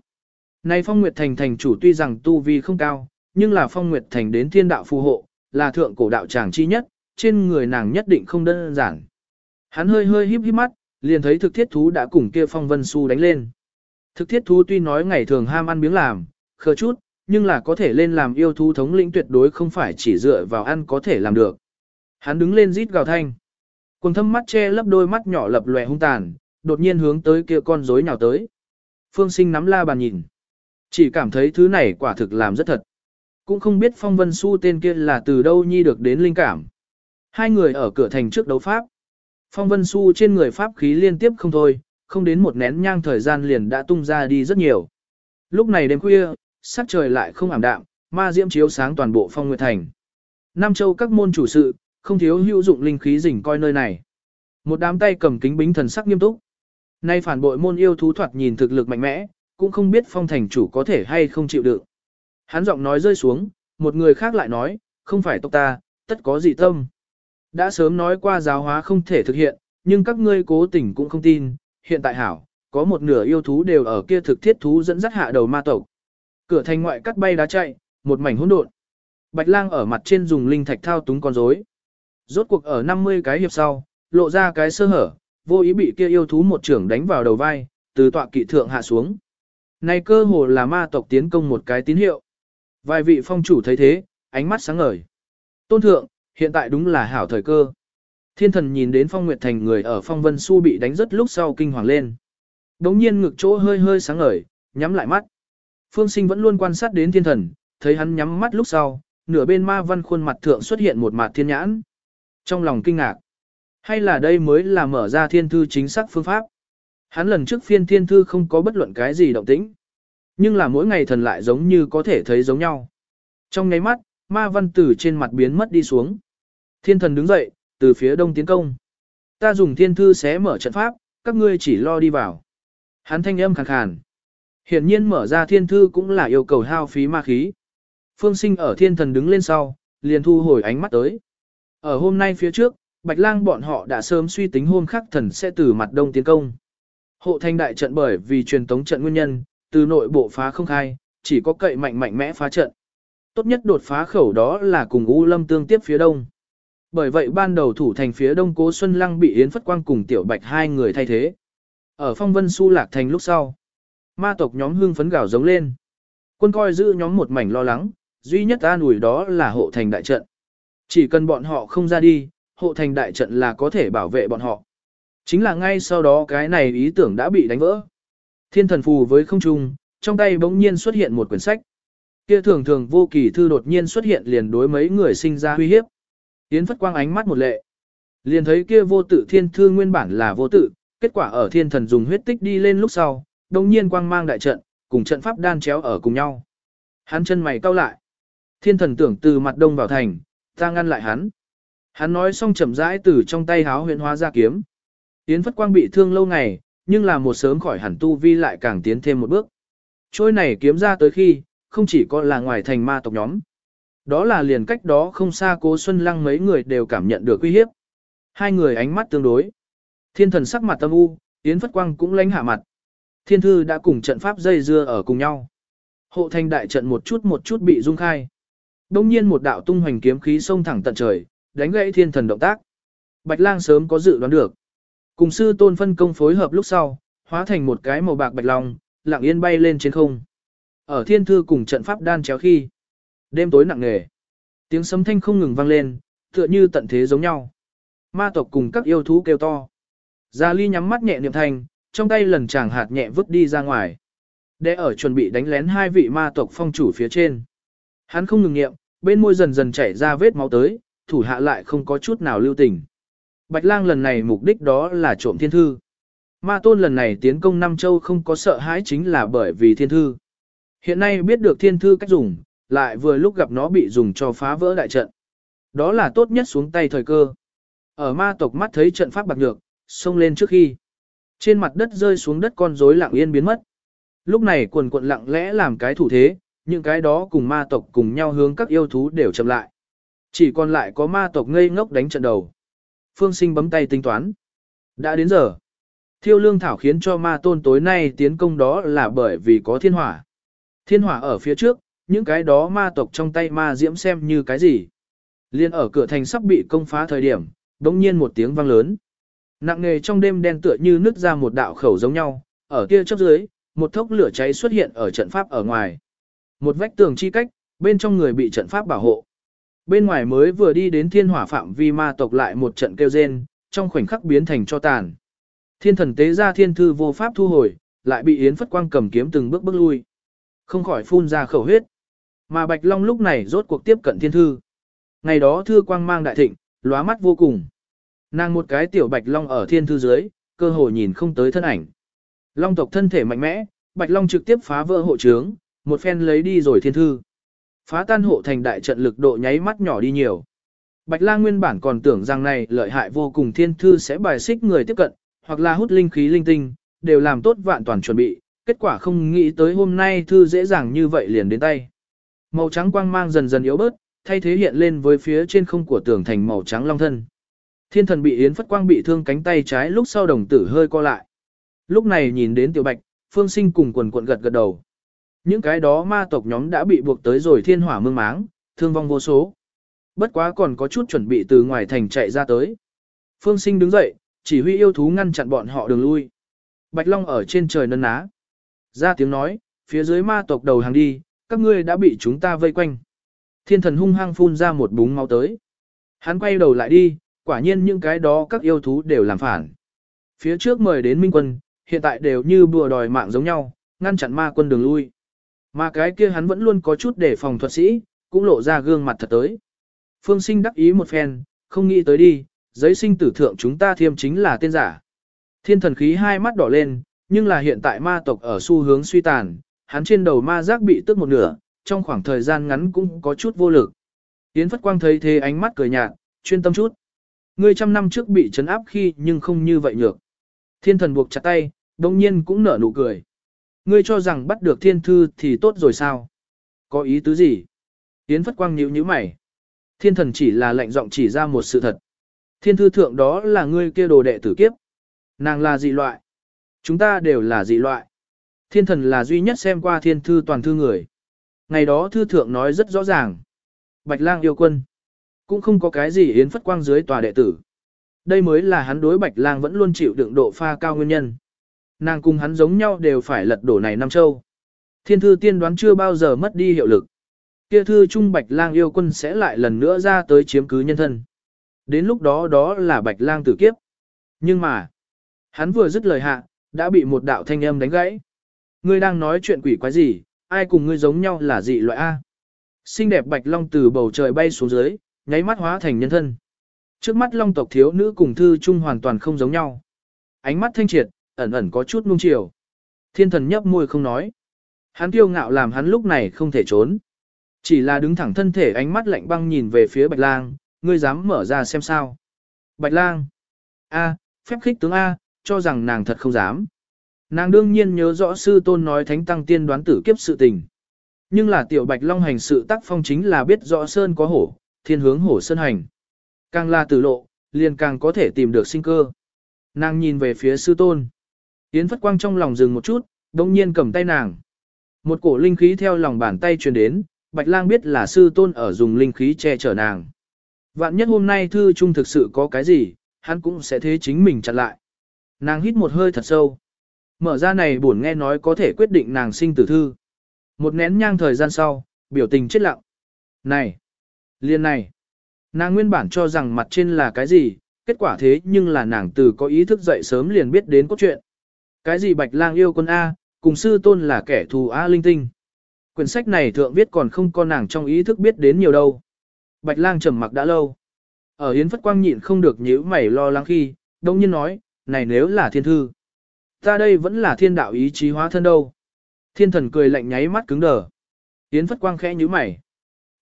Này Phong Nguyệt Thành thành chủ tuy rằng tu vi không cao, nhưng là Phong Nguyệt Thành đến thiên đạo phù hộ, là thượng cổ đạo tràng chi nhất, trên người nàng nhất định không đơn giản. Hắn hơi hơi híp híp mắt, liền thấy thực thiết thú đã cùng kia Phong Vân Su đánh lên. Thực thiết thú tuy nói ngày thường ham ăn miếng làm, khờ chút, nhưng là có thể lên làm yêu thú thống lĩnh tuyệt đối không phải chỉ dựa vào ăn có thể làm được. Hắn đứng lên rít gào thanh. Quần thâm mắt che lấp đôi mắt nhỏ lập lòe hung tàn, đột nhiên hướng tới kia con rối nhào tới. Phương sinh nắm la bàn nhìn. Chỉ cảm thấy thứ này quả thực làm rất thật. Cũng không biết phong vân su tên kia là từ đâu nhi được đến linh cảm. Hai người ở cửa thành trước đấu pháp. Phong vân su trên người pháp khí liên tiếp không thôi, không đến một nén nhang thời gian liền đã tung ra đi rất nhiều. Lúc này đêm khuya, sắc trời lại không ảm đạm, ma diễm chiếu sáng toàn bộ phong nguyệt thành. Nam châu các môn chủ sự, không thiếu hữu dụng linh khí rình coi nơi này. Một đám tay cầm kính bính thần sắc nghiêm túc. Nay phản bội môn yêu thú thoạt nhìn thực lực mạnh mẽ, cũng không biết phong thành chủ có thể hay không chịu đựng. Hắn giọng nói rơi xuống, một người khác lại nói, không phải tộc ta, tất có dị tâm. Đã sớm nói qua giáo hóa không thể thực hiện, nhưng các ngươi cố tình cũng không tin, hiện tại hảo, có một nửa yêu thú đều ở kia thực thiết thú dẫn dắt hạ đầu ma tộc. Cửa thành ngoại cắt bay đá chạy, một mảnh hỗn độn. Bạch lang ở mặt trên dùng linh thạch thao túng con rối. Rốt cuộc ở 50 cái hiệp sau, lộ ra cái sơ hở, vô ý bị kia yêu thú một trưởng đánh vào đầu vai, từ tọa kỵ thượng hạ xuống. Này cơ hồ là ma tộc tiến công một cái tín hiệu. Vài vị phong chủ thấy thế, ánh mắt sáng ngời. Tôn thượng, hiện tại đúng là hảo thời cơ. Thiên thần nhìn đến phong nguyệt thành người ở phong vân su bị đánh rất lúc sau kinh hoàng lên. Đống nhiên ngực chỗ hơi hơi sáng ngời, nhắm lại mắt. Phương sinh vẫn luôn quan sát đến thiên thần, thấy hắn nhắm mắt lúc sau, nửa bên ma văn khuôn mặt thượng xuất hiện một mặt thiên nhãn. Trong lòng kinh ngạc, hay là đây mới là mở ra thiên thư chính xác phương pháp. Hắn lần trước phiên thiên thư không có bất luận cái gì động tĩnh. Nhưng là mỗi ngày thần lại giống như có thể thấy giống nhau. Trong nháy mắt, ma văn tử trên mặt biến mất đi xuống. Thiên thần đứng dậy, từ phía đông tiến công. Ta dùng thiên thư xé mở trận pháp, các ngươi chỉ lo đi vào. Hắn thanh âm khàn khàn. Hiển nhiên mở ra thiên thư cũng là yêu cầu hao phí ma khí. Phương sinh ở thiên thần đứng lên sau, liền thu hồi ánh mắt tới. Ở hôm nay phía trước, Bạch lang bọn họ đã sớm suy tính hôm khắc thần sẽ từ mặt đông tiến công. Hộ thanh đại trận bởi vì truyền tống trận nguyên nhân, từ nội bộ phá không khai, chỉ có cậy mạnh mạnh mẽ phá trận. Tốt nhất đột phá khẩu đó là cùng U Lâm tương tiếp phía đông. Bởi vậy ban đầu thủ thành phía đông Cố Xuân Lăng bị Yến Phất Quang cùng Tiểu Bạch hai người thay thế. Ở phong vân su lạc thành lúc sau, ma tộc nhóm hương phấn gào giống lên. Quân coi giữ nhóm một mảnh lo lắng, duy nhất an ủi đó là hộ thành đại trận. Chỉ cần bọn họ không ra đi, hộ thành đại trận là có thể bảo vệ bọn họ. Chính là ngay sau đó cái này ý tưởng đã bị đánh vỡ. Thiên thần phù với không trung, trong tay bỗng nhiên xuất hiện một quyển sách. Kia thường thường vô kỳ thư đột nhiên xuất hiện liền đối mấy người sinh ra uy hiếp. Yến phất quang ánh mắt một lệ. Liền thấy kia vô tự thiên thư nguyên bản là vô tự, kết quả ở thiên thần dùng huyết tích đi lên lúc sau, đồng nhiên quang mang đại trận, cùng trận pháp đan chéo ở cùng nhau. Hắn chân mày cau lại. Thiên thần tưởng từ mặt đông vào thành, ta ngăn lại hắn. Hắn nói xong chậm rãi từ trong tay háo huyện hóa ra kiếm. Yến phất quang bị thương lâu ngày, nhưng là một sớm khỏi hẳn tu vi lại càng tiến thêm một bước. Trôi này kiếm ra tới khi, không chỉ có là ngoài thành ma tộc nhóm. Đó là liền cách đó không xa cố Xuân Lăng mấy người đều cảm nhận được uy hiếp. Hai người ánh mắt tương đối. Thiên thần sắc mặt tâm u, Yến Phất Quang cũng lánh hạ mặt. Thiên thư đã cùng trận pháp dây dưa ở cùng nhau. Hộ thành đại trận một chút một chút bị rung khai. Đông nhiên một đạo tung hoành kiếm khí xông thẳng tận trời, đánh gãy thiên thần động tác. Bạch lang sớm có dự đoán được. Cùng sư tôn phân công phối hợp lúc sau, hóa thành một cái màu bạc bạch long, lặng yên bay lên trên không. Ở thiên thư cùng trận pháp đan chéo khi. Đêm tối nặng nề. Tiếng sấm thanh không ngừng vang lên, tựa như tận thế giống nhau. Ma tộc cùng các yêu thú kêu to. Gia Ly nhắm mắt nhẹ niệm thanh, trong tay lần chàng hạt nhẹ vứt đi ra ngoài. Để ở chuẩn bị đánh lén hai vị ma tộc phong chủ phía trên. Hắn không ngừng niệm, bên môi dần dần chảy ra vết máu tới, thủ hạ lại không có chút nào lưu tình. Bạch lang lần này mục đích đó là trộm thiên thư. Ma tôn lần này tiến công Nam Châu không có sợ hãi chính là bởi vì thiên thư. Hiện nay biết được thiên thư cách dùng, lại vừa lúc gặp nó bị dùng cho phá vỡ đại trận. Đó là tốt nhất xuống tay thời cơ. Ở ma tộc mắt thấy trận pháp bạc nhược, xông lên trước khi. Trên mặt đất rơi xuống đất con rối lặng yên biến mất. Lúc này quần quận lặng lẽ làm cái thủ thế, những cái đó cùng ma tộc cùng nhau hướng các yêu thú đều chậm lại. Chỉ còn lại có ma tộc ngây ngốc đánh trận đầu. Phương sinh bấm tay tính toán. Đã đến giờ. Thiêu lương thảo khiến cho ma tôn tối nay tiến công đó là bởi vì có thiên hỏa. Thiên hỏa ở phía trước, những cái đó ma tộc trong tay ma diễm xem như cái gì. Liên ở cửa thành sắp bị công phá thời điểm, đống nhiên một tiếng vang lớn. Nặng nề trong đêm đen tựa như nứt ra một đạo khẩu giống nhau, ở kia chốc dưới, một thốc lửa cháy xuất hiện ở trận pháp ở ngoài. Một vách tường chi cách, bên trong người bị trận pháp bảo hộ. Bên ngoài mới vừa đi đến thiên hỏa phạm vi ma tộc lại một trận kêu rên, trong khoảnh khắc biến thành cho tàn. Thiên thần tế ra thiên thư vô pháp thu hồi, lại bị Yến Phất Quang cầm kiếm từng bước bước lui. Không khỏi phun ra khẩu huyết. Mà Bạch Long lúc này rốt cuộc tiếp cận thiên thư. Ngày đó thư quang mang đại thịnh, lóa mắt vô cùng. Nàng một cái tiểu Bạch Long ở thiên thư dưới, cơ hồ nhìn không tới thân ảnh. Long tộc thân thể mạnh mẽ, Bạch Long trực tiếp phá vỡ hộ trướng, một phen lấy đi rồi thiên thư. Phá tan hộ thành đại trận lực độ nháy mắt nhỏ đi nhiều. Bạch Lang nguyên bản còn tưởng rằng này lợi hại vô cùng thiên thư sẽ bài xích người tiếp cận, hoặc là hút linh khí linh tinh, đều làm tốt vạn toàn chuẩn bị, kết quả không nghĩ tới hôm nay thư dễ dàng như vậy liền đến tay. Màu trắng quang mang dần dần yếu bớt, thay thế hiện lên với phía trên không của tường thành màu trắng long thân. Thiên thần bị yến phất quang bị thương cánh tay trái lúc sau đồng tử hơi co lại. Lúc này nhìn đến tiểu bạch, phương sinh cùng quần cuộn gật gật đầu. Những cái đó ma tộc nhóm đã bị buộc tới rồi thiên hỏa mương máng, thương vong vô số. Bất quá còn có chút chuẩn bị từ ngoài thành chạy ra tới. Phương sinh đứng dậy, chỉ huy yêu thú ngăn chặn bọn họ đường lui. Bạch Long ở trên trời nân ná. Ra tiếng nói, phía dưới ma tộc đầu hàng đi, các ngươi đã bị chúng ta vây quanh. Thiên thần hung hăng phun ra một búng máu tới. Hắn quay đầu lại đi, quả nhiên những cái đó các yêu thú đều làm phản. Phía trước mời đến minh quân, hiện tại đều như bùa đòi mạng giống nhau, ngăn chặn ma quân đường lui. Mà cái kia hắn vẫn luôn có chút để phòng thuật sĩ, cũng lộ ra gương mặt thật tới. Phương sinh đắc ý một phen, không nghĩ tới đi, giấy sinh tử thượng chúng ta thiêm chính là tên giả. Thiên thần khí hai mắt đỏ lên, nhưng là hiện tại ma tộc ở xu hướng suy tàn, hắn trên đầu ma giác bị tức một nửa, trong khoảng thời gian ngắn cũng có chút vô lực. Yến Phất Quang thấy thế ánh mắt cười nhạt, chuyên tâm chút. Ngươi trăm năm trước bị chấn áp khi nhưng không như vậy nhược. Thiên thần buộc chặt tay, đồng nhiên cũng nở nụ cười. Ngươi cho rằng bắt được thiên thư thì tốt rồi sao? Có ý tứ gì? Yến Phất Quang nhíu nhíu mày. Thiên thần chỉ là lệnh giọng chỉ ra một sự thật. Thiên thư thượng đó là ngươi kia đồ đệ tử kiếp. Nàng là dị loại. Chúng ta đều là dị loại. Thiên thần là duy nhất xem qua thiên thư toàn thư người. Ngày đó thư thượng nói rất rõ ràng. Bạch lang yêu quân. Cũng không có cái gì yến phất quang dưới tòa đệ tử. Đây mới là hắn đối bạch lang vẫn luôn chịu đựng độ pha cao nguyên nhân. Nàng cùng hắn giống nhau đều phải lật đổ này Nam Châu. Thiên thư tiên đoán chưa bao giờ mất đi hiệu lực. Kia thư trung bạch lang yêu quân sẽ lại lần nữa ra tới chiếm cứ nhân thân. Đến lúc đó đó là bạch lang tử kiếp. Nhưng mà, hắn vừa dứt lời hạ, đã bị một đạo thanh âm đánh gãy. Ngươi đang nói chuyện quỷ quái gì, ai cùng ngươi giống nhau là dị loại A. Xinh đẹp bạch long từ bầu trời bay xuống dưới, nháy mắt hóa thành nhân thân. Trước mắt long tộc thiếu nữ cùng thư trung hoàn toàn không giống nhau. Ánh mắt thanh triệt, ẩn ẩn có chút nung chiều. Thiên thần nhấp môi không nói. Hắn kiêu ngạo làm hắn lúc này không thể trốn. Chỉ là đứng thẳng thân thể ánh mắt lạnh băng nhìn về phía bạch lang, ngươi dám mở ra xem sao. Bạch lang. A, phép khích tướng A, cho rằng nàng thật không dám. Nàng đương nhiên nhớ rõ sư tôn nói thánh tăng tiên đoán tử kiếp sự tình. Nhưng là tiểu bạch long hành sự tác phong chính là biết rõ sơn có hổ, thiên hướng hổ sơn hành. Càng là tử lộ, liền càng có thể tìm được sinh cơ. Nàng nhìn về phía sư tôn. Yến Phất Quang trong lòng dừng một chút, đồng nhiên cầm tay nàng. Một cổ linh khí theo lòng bàn tay truyền đến, Bạch Lang biết là sư tôn ở dùng linh khí che chở nàng. Vạn nhất hôm nay thư trung thực sự có cái gì, hắn cũng sẽ thế chính mình chặn lại. Nàng hít một hơi thật sâu. Mở ra này buồn nghe nói có thể quyết định nàng sinh tử thư. Một nén nhang thời gian sau, biểu tình chết lặng. Này! Liên này! Nàng nguyên bản cho rằng mặt trên là cái gì, kết quả thế nhưng là nàng từ có ý thức dậy sớm liền biết đến cốt truyện. Cái gì bạch lang yêu quân A, cùng sư tôn là kẻ thù A linh tinh. Quyển sách này thượng viết còn không có nàng trong ý thức biết đến nhiều đâu. Bạch lang trầm mặc đã lâu. Ở Yến Phất Quang nhịn không được nhíu mày lo lắng khi, đông nhiên nói, này nếu là thiên thư. Ta đây vẫn là thiên đạo ý chí hóa thân đâu. Thiên thần cười lạnh nháy mắt cứng đờ. Yến Phất Quang khẽ nhíu mày.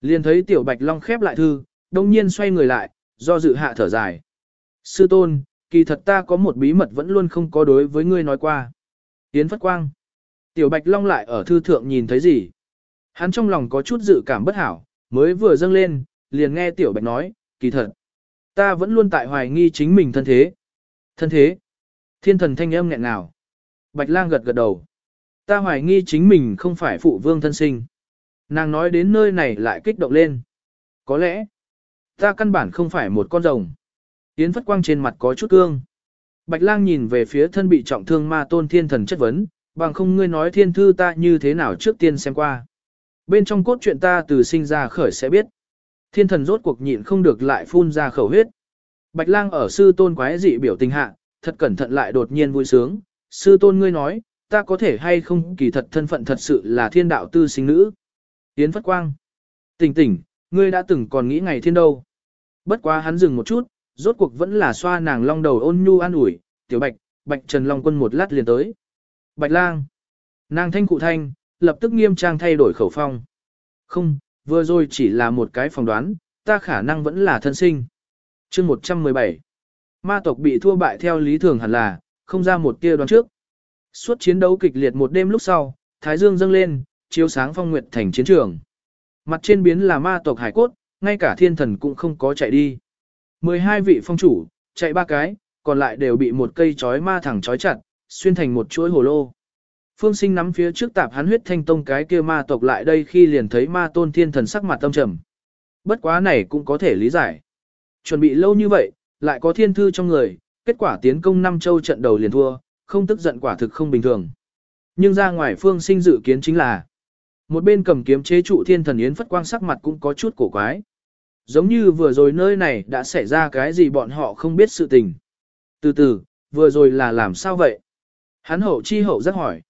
Liền thấy tiểu bạch long khép lại thư, đông nhiên xoay người lại, do dự hạ thở dài. Sư tôn, kỳ thật ta có một bí mật vẫn luôn không có đối với ngươi nói qua. Yến Phất Quang. Tiểu bạch long lại ở thư thượng nhìn thấy gì? Hắn trong lòng có chút dự cảm bất hảo, mới vừa dâng lên, liền nghe tiểu bạch nói, kỳ thật. Ta vẫn luôn tại hoài nghi chính mình thân thế. Thân thế. Thiên thần thanh âm nghẹn nào. Bạch lang gật gật đầu. Ta hoài nghi chính mình không phải phụ vương thân sinh. Nàng nói đến nơi này lại kích động lên. Có lẽ, ta căn bản không phải một con rồng. Yến Phất Quang trên mặt có chút cương. Bạch lang nhìn về phía thân bị trọng thương ma tôn thiên thần chất vấn, bằng không ngươi nói thiên thư ta như thế nào trước tiên xem qua. Bên trong cốt truyện ta từ sinh ra khởi sẽ biết. Thiên thần rốt cuộc nhịn không được lại phun ra khẩu huyết. Bạch lang ở sư tôn quái dị biểu tình hạ, thật cẩn thận lại đột nhiên vui sướng. Sư tôn ngươi nói, ta có thể hay không kỳ thật thân phận thật sự là thiên đạo tư sinh nữ. Yến Phất Quang. Tỉnh tỉnh, ngươi đã từng còn nghĩ ngày thiên đâu. Bất quá hắn dừng một chút, rốt cuộc vẫn là xoa nàng long đầu ôn nhu an ủi, tiểu bạch, bạch trần long quân một lát liền tới. Bạch lang. Nàng thanh cụ thanh, lập tức nghiêm trang thay đổi khẩu phong. Không, vừa rồi chỉ là một cái phỏng đoán, ta khả năng vẫn là thân sinh. chương 117. Ma tộc bị thua bại theo lý thường hẳn là, không ra một tia đoán trước. Suốt chiến đấu kịch liệt một đêm lúc sau, Thái Dương dâng lên, chiếu sáng phong nguyệt thành chiến trường. Mặt trên biến là ma tộc hải cốt, ngay cả thiên thần cũng không có chạy đi. 12 vị phong chủ, chạy ba cái, còn lại đều bị một cây chói ma thẳng chói chặt, xuyên thành một chuỗi hồ lô. Phương sinh nắm phía trước tạp hắn huyết thanh tông cái kia ma tộc lại đây khi liền thấy ma tôn thiên thần sắc mặt tâm trầm. Bất quá này cũng có thể lý giải. Chuẩn bị lâu như vậy, lại có thiên thư trong người, kết quả tiến công năm châu trận đầu liền thua, không tức giận quả thực không bình thường. Nhưng ra ngoài phương sinh dự kiến chính là, một bên cầm kiếm chế trụ thiên thần yến phất quang sắc mặt cũng có chút cổ quái. Giống như vừa rồi nơi này đã xảy ra cái gì bọn họ không biết sự tình. Từ từ, vừa rồi là làm sao vậy? Hắn hậu chi hậu rất hỏi.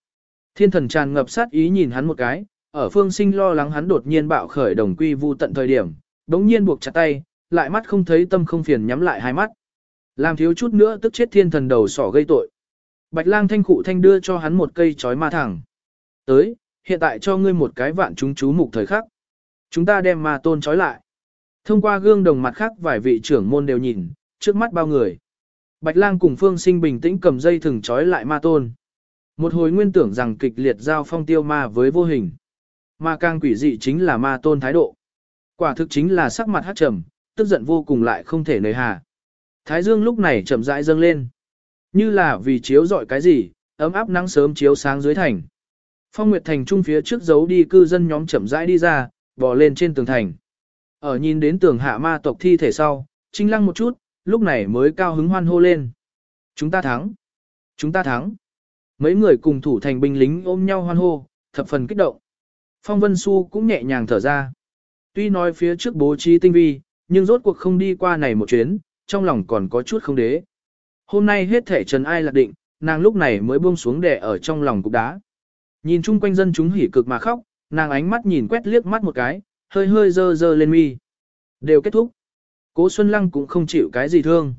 Thiên thần tràn ngập sát ý nhìn hắn một cái, ở phương sinh lo lắng hắn đột nhiên bạo khởi đồng quy vu tận thời điểm, đống nhiên buộc chặt tay, lại mắt không thấy tâm không phiền nhắm lại hai mắt. Làm thiếu chút nữa tức chết thiên thần đầu sỏ gây tội. Bạch lang thanh cụ thanh đưa cho hắn một cây chói ma thẳng. Tới, hiện tại cho ngươi một cái vạn chúng chú mục thời khắc. Chúng ta đem ma tôn chói lại. Thông qua gương đồng mặt khác vài vị trưởng môn đều nhìn, trước mắt bao người. Bạch lang cùng phương sinh bình tĩnh cầm dây thừng trói lại ma tôn. Một hồi nguyên tưởng rằng kịch liệt giao phong tiêu ma với vô hình. Ma càng quỷ dị chính là ma tôn thái độ. Quả thực chính là sắc mặt hát trầm, tức giận vô cùng lại không thể nời hà. Thái dương lúc này chậm rãi dâng lên. Như là vì chiếu dọi cái gì, ấm áp nắng sớm chiếu sáng dưới thành. Phong Nguyệt Thành trung phía trước giấu đi cư dân nhóm chậm rãi đi ra, bò lên trên tường thành. Ở nhìn đến tường hạ ma tộc thi thể sau, trinh lăng một chút, lúc này mới cao hứng hoan hô lên. Chúng ta thắng! Chúng ta thắng! Mấy người cùng thủ thành binh lính ôm nhau hoan hô, thập phần kích động. Phong Vân Xu cũng nhẹ nhàng thở ra. Tuy nói phía trước bố trí tinh vi, nhưng rốt cuộc không đi qua này một chuyến, trong lòng còn có chút không đế. Hôm nay hết thể trần ai lạc định, nàng lúc này mới buông xuống đè ở trong lòng cục đá. Nhìn chung quanh dân chúng hỉ cực mà khóc, nàng ánh mắt nhìn quét liếc mắt một cái, hơi hơi dơ dơ lên mi. Đều kết thúc. Cố Xuân Lăng cũng không chịu cái gì thương.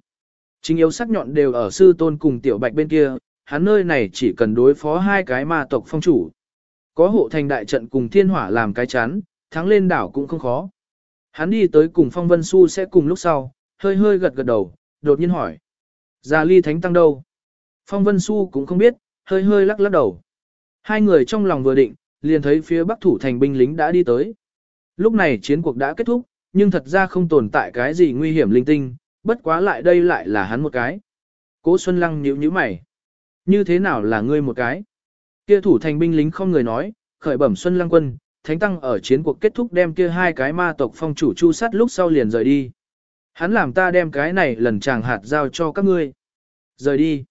Chính yếu sắc nhọn đều ở sư tôn cùng tiểu bạch bên kia, hắn nơi này chỉ cần đối phó hai cái ma tộc phong chủ. Có hộ thành đại trận cùng thiên hỏa làm cái chắn, thắng lên đảo cũng không khó. Hắn đi tới cùng phong vân su sẽ cùng lúc sau, hơi hơi gật gật đầu, đột nhiên hỏi. Già ly thánh tăng đâu? Phong vân su cũng không biết, hơi hơi lắc lắc đầu. Hai người trong lòng vừa định, liền thấy phía bắc thủ thành binh lính đã đi tới. Lúc này chiến cuộc đã kết thúc, nhưng thật ra không tồn tại cái gì nguy hiểm linh tinh, bất quá lại đây lại là hắn một cái. Cố Xuân Lăng nhíu nhíu mày. Như thế nào là ngươi một cái? Kia thủ thành binh lính không người nói, khởi bẩm Xuân Lăng quân, Thánh Tăng ở chiến cuộc kết thúc đem kia hai cái ma tộc phong chủ chu sát lúc sau liền rời đi. Hắn làm ta đem cái này lần chàng hạt giao cho các ngươi. Rời đi.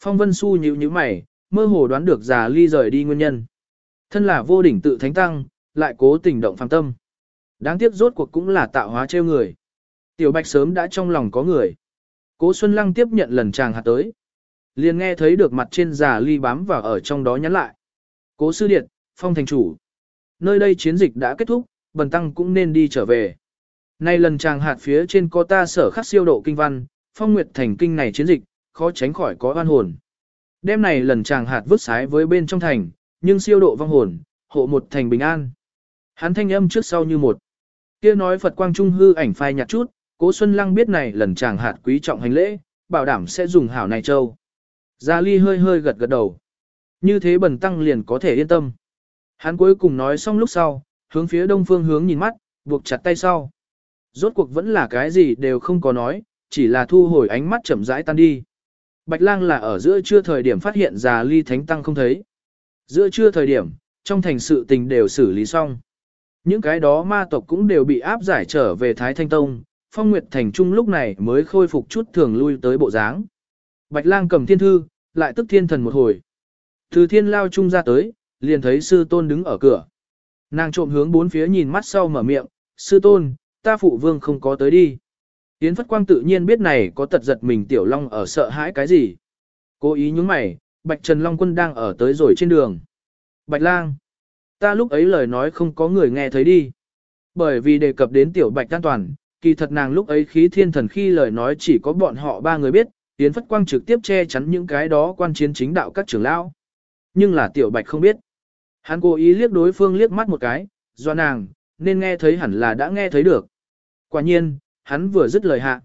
Phong Vân Xu nhíu nhíu mày, mơ hồ đoán được già ly rời đi nguyên nhân. Thân là vô đỉnh tự Thánh Tăng, lại cố tình động phàm tâm. Đáng tiếc rốt cuộc cũng là tạo hóa trêu người. Tiểu Bạch sớm đã trong lòng có người. Cố Xuân Lăng tiếp nhận lần chàng hạt tới. Liền nghe thấy được mặt trên giả ly bám vào ở trong đó nhắn lại. Cố sư điện, phong thành chủ. Nơi đây chiến dịch đã kết thúc, bần tăng cũng nên đi trở về. Nay lần chàng hạt phía trên có ta sở khắc siêu độ kinh văn, phong nguyệt thành kinh này chiến dịch, khó tránh khỏi có oan hồn. Đêm này lần chàng hạt vứt sái với bên trong thành, nhưng siêu độ vong hồn, hộ một thành bình an. Hắn thanh âm trước sau như một. Kia nói Phật quang trung hư ảnh phai nhạt chút, Cố Xuân Lăng biết này lần chàng hạt quý trọng hành lễ, bảo đảm sẽ dùng hảo này châu. Gia Ly hơi hơi gật gật đầu. Như thế bần tăng liền có thể yên tâm. Hắn cuối cùng nói xong lúc sau, hướng phía đông phương hướng nhìn mắt, buộc chặt tay sau. Rốt cuộc vẫn là cái gì đều không có nói, chỉ là thu hồi ánh mắt chậm rãi tan đi. Bạch lang là ở giữa trưa thời điểm phát hiện Già Ly Thánh Tăng không thấy. Giữa trưa thời điểm, trong thành sự tình đều xử lý xong. Những cái đó ma tộc cũng đều bị áp giải trở về Thái Thanh Tông, Phong Nguyệt Thành Trung lúc này mới khôi phục chút thường lui tới bộ dáng. Bạch lang cầm thiên thư, lại tức thiên thần một hồi. Từ thiên lao trung ra tới, liền thấy sư tôn đứng ở cửa. Nàng trộm hướng bốn phía nhìn mắt sau mở miệng, sư tôn, ta phụ vương không có tới đi. Yến Phất Quang tự nhiên biết này có tật giật mình Tiểu Long ở sợ hãi cái gì. Cố ý nhúng mày, Bạch Trần Long Quân đang ở tới rồi trên đường. Bạch Lang, ta lúc ấy lời nói không có người nghe thấy đi. Bởi vì đề cập đến Tiểu Bạch an toàn, kỳ thật nàng lúc ấy khí thiên thần khi lời nói chỉ có bọn họ ba người biết, Yến Phất Quang trực tiếp che chắn những cái đó quan chiến chính đạo các trưởng lão. Nhưng là Tiểu Bạch không biết. Hắn cố ý liếc đối phương liếc mắt một cái, do nàng, nên nghe thấy hẳn là đã nghe thấy được. Quả nhiên, hắn vừa dứt lời hạ.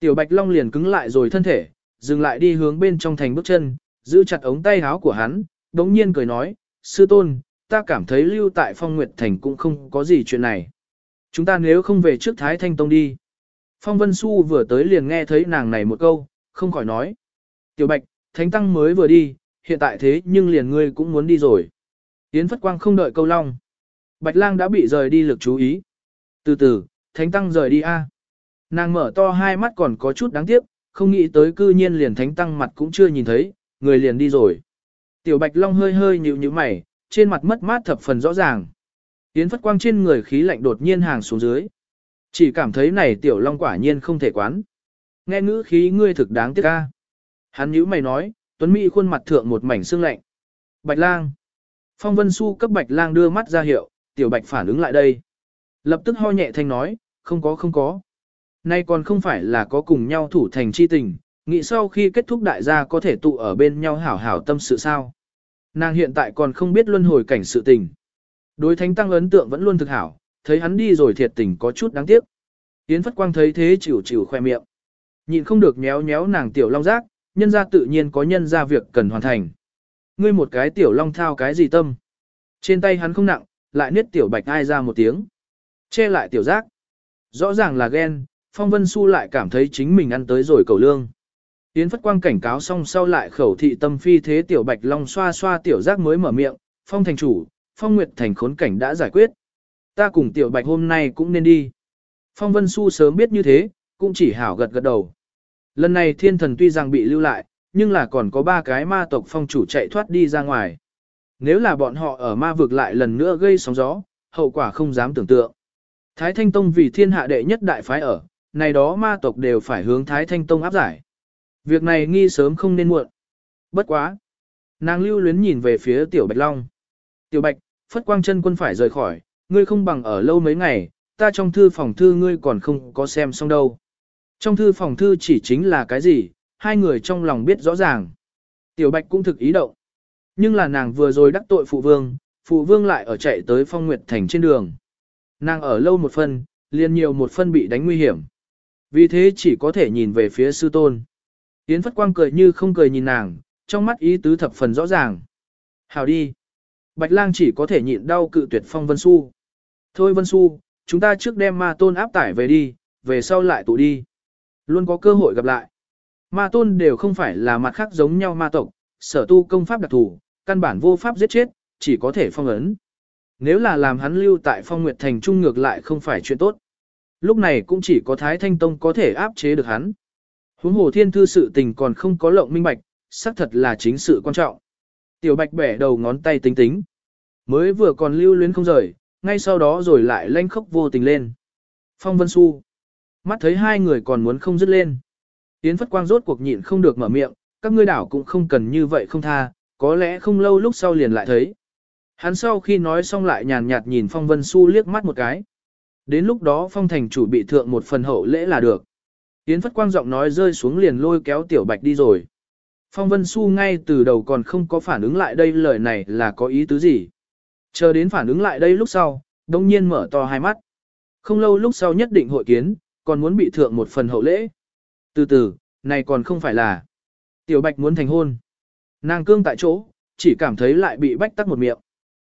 Tiểu Bạch Long liền cứng lại rồi thân thể, dừng lại đi hướng bên trong thành bước chân, giữ chặt ống tay áo của hắn, đống nhiên cười nói, sư tôn, ta cảm thấy lưu tại phong nguyệt thành cũng không có gì chuyện này. Chúng ta nếu không về trước Thái Thanh Tông đi. Phong Vân Xu vừa tới liền nghe thấy nàng này một câu, không khỏi nói. Tiểu Bạch, Thánh Tăng mới vừa đi, hiện tại thế nhưng liền ngươi cũng muốn đi rồi. Yến Phất Quang không đợi câu long. Bạch Lang đã bị rời đi lực chú ý. Từ từ, Thánh Tăng rời đi a. Nàng mở to hai mắt còn có chút đáng tiếc, không nghĩ tới cư nhiên liền Thánh Tăng mặt cũng chưa nhìn thấy, người liền đi rồi. Tiểu Bạch Long hơi hơi nhíu nhíu mày, trên mặt mất mát thập phần rõ ràng. Yến Phất Quang trên người khí lạnh đột nhiên hàng xuống dưới. Chỉ cảm thấy này Tiểu Long quả nhiên không thể quán. Nghe ngữ khí ngươi thực đáng tiếc ca. Hắn nhíu mày nói, Tuấn Mỹ khuôn mặt thượng một mảnh xương lạnh. Bạch lang. Phong Vân Xu cấp Bạch lang đưa mắt ra hiệu, tiểu Bạch phản ứng lại đây. Lập tức ho nhẹ thanh nói, không có không có. Nay còn không phải là có cùng nhau thủ thành chi tình, nghĩ sau khi kết thúc đại gia có thể tụ ở bên nhau hảo hảo tâm sự sao. Nàng hiện tại còn không biết luân hồi cảnh sự tình. Đối thánh tăng ấn tượng vẫn luôn thực hảo, thấy hắn đi rồi thiệt tình có chút đáng tiếc. Yến Phất Quang thấy thế chịu chịu khoe miệng. Nhịn không được nhéo nhéo nàng tiểu long giác, nhân ra tự nhiên có nhân ra việc cần hoàn thành. Ngươi một cái tiểu long thao cái gì tâm. Trên tay hắn không nặng, lại niết tiểu bạch ai ra một tiếng. Che lại tiểu giác. Rõ ràng là ghen, Phong Vân Xu lại cảm thấy chính mình ăn tới rồi cầu lương. Yến Phất Quang cảnh cáo xong sau lại khẩu thị tâm phi thế tiểu bạch long xoa xoa tiểu giác mới mở miệng, Phong thành chủ, Phong Nguyệt thành khốn cảnh đã giải quyết. Ta cùng tiểu bạch hôm nay cũng nên đi. Phong Vân Xu sớm biết như thế, cũng chỉ hảo gật gật đầu. Lần này thiên thần tuy rằng bị lưu lại, nhưng là còn có ba cái ma tộc phong chủ chạy thoát đi ra ngoài. Nếu là bọn họ ở ma vực lại lần nữa gây sóng gió, hậu quả không dám tưởng tượng. Thái Thanh Tông vì thiên hạ đệ nhất đại phái ở, này đó ma tộc đều phải hướng Thái Thanh Tông áp giải. Việc này nghi sớm không nên muộn. Bất quá. Nàng lưu luyến nhìn về phía Tiểu Bạch Long. Tiểu Bạch, Phất Quang chân quân phải rời khỏi, ngươi không bằng ở lâu mấy ngày, ta trong thư phòng thư ngươi còn không có xem xong đâu. Trong thư phòng thư chỉ chính là cái gì, hai người trong lòng biết rõ ràng. Tiểu Bạch cũng thực ý động. Nhưng là nàng vừa rồi đắc tội phụ vương, phụ vương lại ở chạy tới phong nguyệt thành trên đường. Nàng ở lâu một phân, liền nhiều một phân bị đánh nguy hiểm. Vì thế chỉ có thể nhìn về phía sư tôn. Yến Phất Quang cười như không cười nhìn nàng, trong mắt ý tứ thập phần rõ ràng. Hào đi. Bạch lang chỉ có thể nhịn đau cự tuyệt phong Vân Xu. Thôi Vân Xu, chúng ta trước đem ma tôn áp tải về đi, về sau lại tụ đi. Luôn có cơ hội gặp lại. Ma tôn đều không phải là mặt khác giống nhau ma tộc, sở tu công pháp đặc thù, căn bản vô pháp giết chết, chỉ có thể phong ấn. Nếu là làm hắn lưu tại phong nguyệt thành trung ngược lại không phải chuyện tốt. Lúc này cũng chỉ có Thái Thanh Tông có thể áp chế được hắn. Huống hồ thiên thư sự tình còn không có lộng minh bạch, xác thật là chính sự quan trọng. Tiểu bạch bẻ đầu ngón tay tính tính. Mới vừa còn lưu luyến không rời, ngay sau đó rồi lại lanh khốc vô tình lên. Phong Vân Xu. Mắt thấy hai người còn muốn không dứt lên. Yến Phất Quang rốt cuộc nhịn không được mở miệng, các ngươi đảo cũng không cần như vậy không tha, có lẽ không lâu lúc sau liền lại thấy. Hắn sau khi nói xong lại nhàn nhạt nhìn Phong Vân Xu liếc mắt một cái. Đến lúc đó Phong Thành chủ bị thượng một phần hậu lễ là được. Yến Phất Quang giọng nói rơi xuống liền lôi kéo Tiểu Bạch đi rồi. Phong Vân Xu ngay từ đầu còn không có phản ứng lại đây lời này là có ý tứ gì. Chờ đến phản ứng lại đây lúc sau, đông nhiên mở to hai mắt. Không lâu lúc sau nhất định hội kiến, còn muốn bị thượng một phần hậu lễ. Từ từ, này còn không phải là. Tiểu Bạch muốn thành hôn. Nàng cương tại chỗ, chỉ cảm thấy lại bị bách tắc một miệng.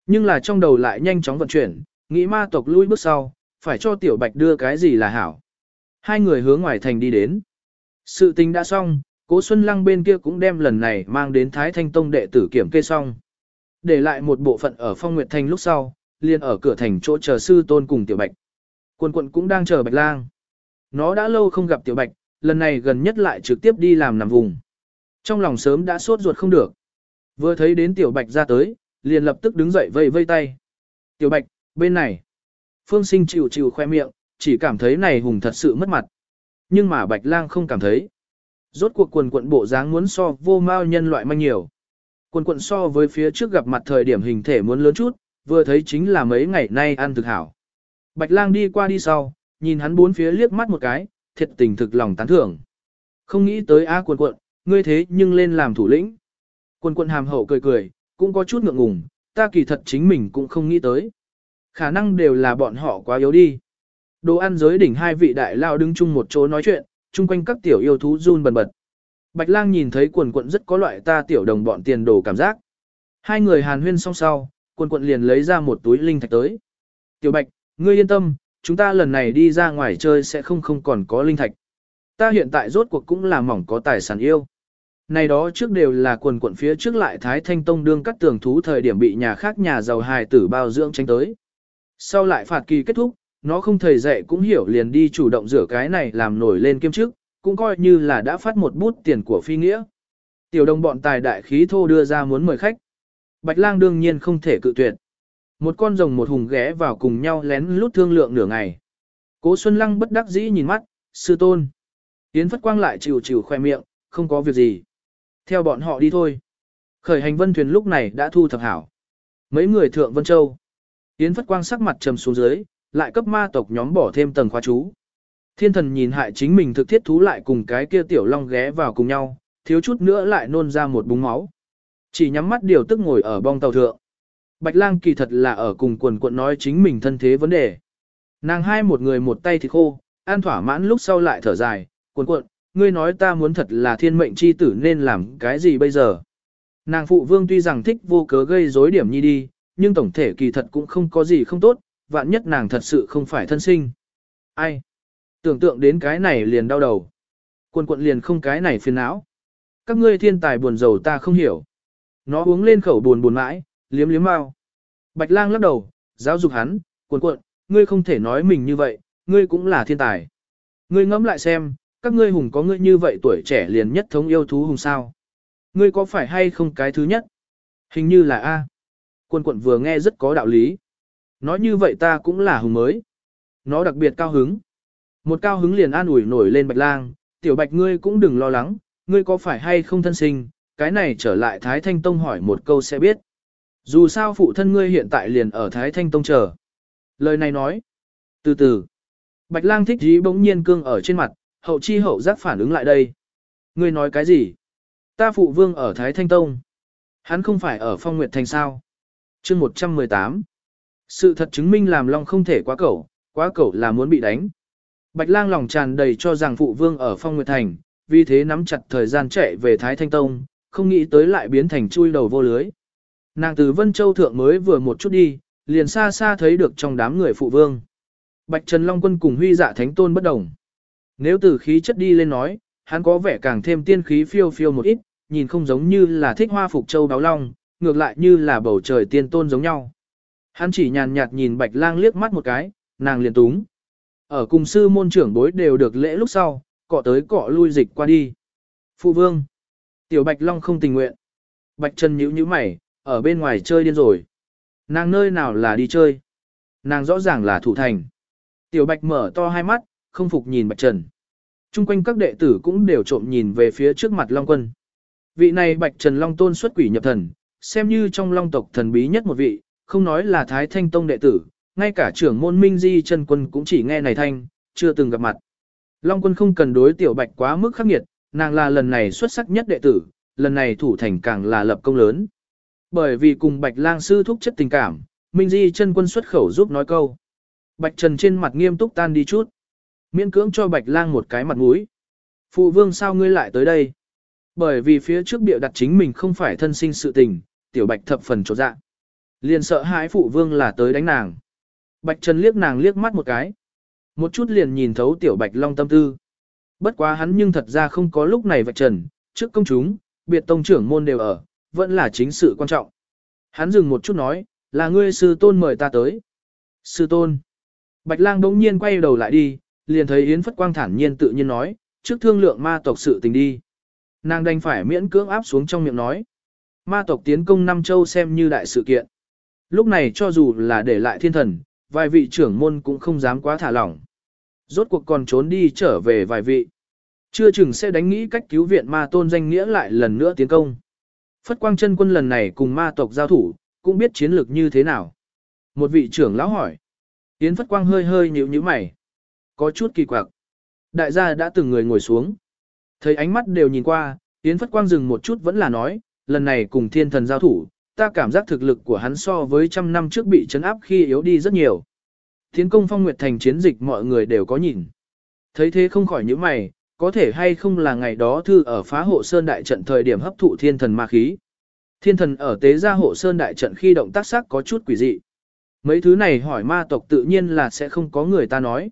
Nhưng là trong đầu lại nhanh chóng vận chuyển, nghĩ ma tộc lui bước sau, phải cho Tiểu Bạch đưa cái gì là hảo. Hai người hướng ngoài thành đi đến. Sự tình đã xong, Cố Xuân Lăng bên kia cũng đem lần này mang đến Thái Thanh Tông đệ tử kiểm kê xong. Để lại một bộ phận ở Phong Nguyệt Thành lúc sau, liền ở cửa thành chỗ chờ sư tôn cùng Tiểu Bạch. Quân quận cũng đang chờ Bạch Lang. Nó đã lâu không gặp Tiểu Bạch, lần này gần nhất lại trực tiếp đi làm nằm vùng. Trong lòng sớm đã sốt ruột không được. Vừa thấy đến Tiểu Bạch ra tới, liền lập tức đứng dậy vây vây tay. Tiểu Bạch, bên này. Phương sinh chịu chịu khoe miệng, chỉ cảm thấy này hùng thật sự mất mặt. Nhưng mà Bạch Lang không cảm thấy. Rốt cuộc quần quận bộ dáng muốn so vô mao nhân loại manh nhiều. Quần quận so với phía trước gặp mặt thời điểm hình thể muốn lớn chút, vừa thấy chính là mấy ngày nay ăn thực hảo. Bạch lang đi qua đi sau, nhìn hắn bốn phía liếc mắt một cái, thiệt tình thực lòng tán thưởng. Không nghĩ tới a quần quận, ngươi thế nhưng lên làm thủ lĩnh. Quần quận hàm hậu cười cười, cũng có chút ngượng ngùng, ta kỳ thật chính mình cũng không nghĩ tới. Khả năng đều là bọn họ quá yếu đi. Đồ ăn giới đỉnh hai vị đại lao đứng chung một chỗ nói chuyện, chung quanh các tiểu yêu thú run bần bật. Bạch lang nhìn thấy quần quận rất có loại ta tiểu đồng bọn tiền đồ cảm giác. Hai người hàn huyên song sau, quần quận liền lấy ra một túi linh thạch tới. Tiểu bạch, ngươi yên tâm, chúng ta lần này đi ra ngoài chơi sẽ không không còn có linh thạch. Ta hiện tại rốt cuộc cũng là mỏng có tài sản yêu. Này đó trước đều là quần quận phía trước lại Thái Thanh Tông đương cắt tường thú thời điểm bị nhà khác nhà giàu hài tử bao dưỡng tránh tới. Sau lại phạt kỳ kết thúc, nó không thầy dạy cũng hiểu liền đi chủ động rửa cái này làm nổi lên kiêm chức, cũng coi như là đã phát một bút tiền của phi nghĩa. Tiểu đồng bọn tài đại khí thô đưa ra muốn mời khách. Bạch lang đương nhiên không thể cự tuyệt. Một con rồng một hùng ghé vào cùng nhau lén lút thương lượng nửa ngày. Cố Xuân Lăng bất đắc dĩ nhìn mắt, sư tôn. Yến Phất Quang lại chịu chịu khoe miệng, không có việc gì. Theo bọn họ đi thôi. Khởi hành vân thuyền lúc này đã thu thập hảo. Mấy người thượng Vân Châu. Yến Phất Quang sắc mặt trầm xuống dưới, lại cấp ma tộc nhóm bỏ thêm tầng khóa chú. Thiên thần nhìn hại chính mình thực thiết thú lại cùng cái kia tiểu long ghé vào cùng nhau, thiếu chút nữa lại nôn ra một búng máu. Chỉ nhắm mắt điều tức ngồi ở bong tàu thượng. Bạch lang kỳ thật là ở cùng quần quận nói chính mình thân thế vấn đề. Nàng hai một người một tay thì khô, an thỏa mãn lúc sau lại thở dài, quần quận, ngươi nói ta muốn thật là thiên mệnh chi tử nên làm cái gì bây giờ. Nàng phụ vương tuy rằng thích vô cớ gây rối điểm nhi đi, nhưng tổng thể kỳ thật cũng không có gì không tốt, vạn nhất nàng thật sự không phải thân sinh. Ai? Tưởng tượng đến cái này liền đau đầu. Quân quận liền không cái này phiền não. Các ngươi thiên tài buồn giàu ta không hiểu. Nó uống lên khẩu buồn buồn mãi, liếm liếm mau. Bạch lang lắc đầu, giáo dục hắn, quần quận, ngươi không thể nói mình như vậy, ngươi cũng là thiên tài. Ngươi ngẫm lại xem, các ngươi hùng có ngươi như vậy tuổi trẻ liền nhất thống yêu thú hùng sao. Ngươi có phải hay không cái thứ nhất? Hình như là A. Quân quận vừa nghe rất có đạo lý. Nói như vậy ta cũng là hùng mới. Nó đặc biệt cao hứng. Một cao hứng liền an ủi nổi lên bạch lang, tiểu bạch ngươi cũng đừng lo lắng, ngươi có phải hay không thân sinh, cái này trở lại Thái Thanh Tông hỏi một câu sẽ biết. Dù sao phụ thân ngươi hiện tại liền ở Thái Thanh Tông chờ. Lời này nói. Từ từ. Bạch lang thích dí bỗng nhiên cương ở trên mặt, hậu chi hậu giác phản ứng lại đây. Ngươi nói cái gì? Ta phụ vương ở Thái Thanh Tông. Hắn không phải ở Phong Nguyệt Thành sao? chương 118. Sự thật chứng minh làm Long không thể quá cẩu, quá cẩu là muốn bị đánh. Bạch lang lòng tràn đầy cho rằng phụ vương ở Phong Nguyệt Thành, vì thế nắm chặt thời gian chạy về Thái Thanh Tông, không nghĩ tới lại biến thành chui đầu vô lưới. Nàng từ Vân Châu Thượng mới vừa một chút đi, liền xa xa thấy được trong đám người phụ vương. Bạch Trần Long Quân cùng huy dạ thánh tôn bất đồng. Nếu từ khí chất đi lên nói, hắn có vẻ càng thêm tiên khí phiêu phiêu một ít, nhìn không giống như là thích hoa phục châu đáo long, ngược lại như là bầu trời tiên tôn giống nhau. Hắn chỉ nhàn nhạt nhìn bạch lang liếc mắt một cái, nàng liền túng. Ở cùng sư môn trưởng bối đều được lễ lúc sau, cọ tới cọ lui dịch qua đi. Phụ vương. Tiểu bạch long không tình nguyện. Bạch chân nhíu nhíu mày, ở bên ngoài chơi điên rồi. Nàng nơi nào là đi chơi. Nàng rõ ràng là thủ thành. Tiểu bạch mở to hai mắt, không phục nhìn bạch trần. Trung quanh các đệ tử cũng đều trộm nhìn về phía trước mặt long quân. Vị này bạch trần long tôn xuất quỷ nhập thần, xem như trong long tộc thần bí nhất một vị, không nói là Thái Thanh Tông đệ tử, ngay cả trưởng môn Minh Di Trần quân cũng chỉ nghe này thanh, chưa từng gặp mặt. Long quân không cần đối tiểu bạch quá mức khắc nghiệt, nàng là lần này xuất sắc nhất đệ tử, lần này thủ thành càng là lập công lớn. Bởi vì cùng bạch lang sư thúc chất tình cảm, Minh Di Trần quân xuất khẩu giúp nói câu. Bạch Trần trên mặt nghiêm túc tan đi chút. Miễn cưỡng cho bạch lang một cái mặt mũi. Phụ vương sao ngươi lại tới đây? Bởi vì phía trước biểu đặt chính mình không phải thân sinh sự tình, tiểu bạch thập phần trột dạ. Liền sợ hãi phụ vương là tới đánh nàng. Bạch Trần liếc nàng liếc mắt một cái. Một chút liền nhìn thấu tiểu bạch long tâm tư. Bất quá hắn nhưng thật ra không có lúc này vạch trần, trước công chúng, biệt tông trưởng môn đều ở, vẫn là chính sự quan trọng. Hắn dừng một chút nói, là ngươi sư tôn mời ta tới. Sư tôn. Bạch lang đống nhiên quay đầu lại đi, liền thấy Yến Phất Quang thản nhiên tự nhiên nói, trước thương lượng ma tộc sự tình đi. Nàng đành phải miễn cưỡng áp xuống trong miệng nói. Ma tộc tiến công Nam Châu xem như đại sự kiện. Lúc này cho dù là để lại thiên thần, vài vị trưởng môn cũng không dám quá thả lỏng. Rốt cuộc còn trốn đi trở về vài vị. Chưa chừng sẽ đánh nghĩ cách cứu viện ma tôn danh nghĩa lại lần nữa tiến công. Phất quang chân quân lần này cùng ma tộc giao thủ, cũng biết chiến lược như thế nào. Một vị trưởng lão hỏi. Yến Phất quang hơi hơi nhíu nhíu mày. Có chút kỳ quặc. Đại gia đã từng người ngồi xuống. Thấy ánh mắt đều nhìn qua, Yến Phất quang dừng một chút vẫn là nói, lần này cùng thiên thần giao thủ, ta cảm giác thực lực của hắn so với trăm năm trước bị chấn áp khi yếu đi rất nhiều. Tiến công phong nguyệt thành chiến dịch mọi người đều có nhìn. Thấy thế không khỏi những mày, có thể hay không là ngày đó thư ở phá hộ sơn đại trận thời điểm hấp thụ thiên thần ma khí. Thiên thần ở tế gia hộ sơn đại trận khi động tác sắc có chút quỷ dị. Mấy thứ này hỏi ma tộc tự nhiên là sẽ không có người ta nói.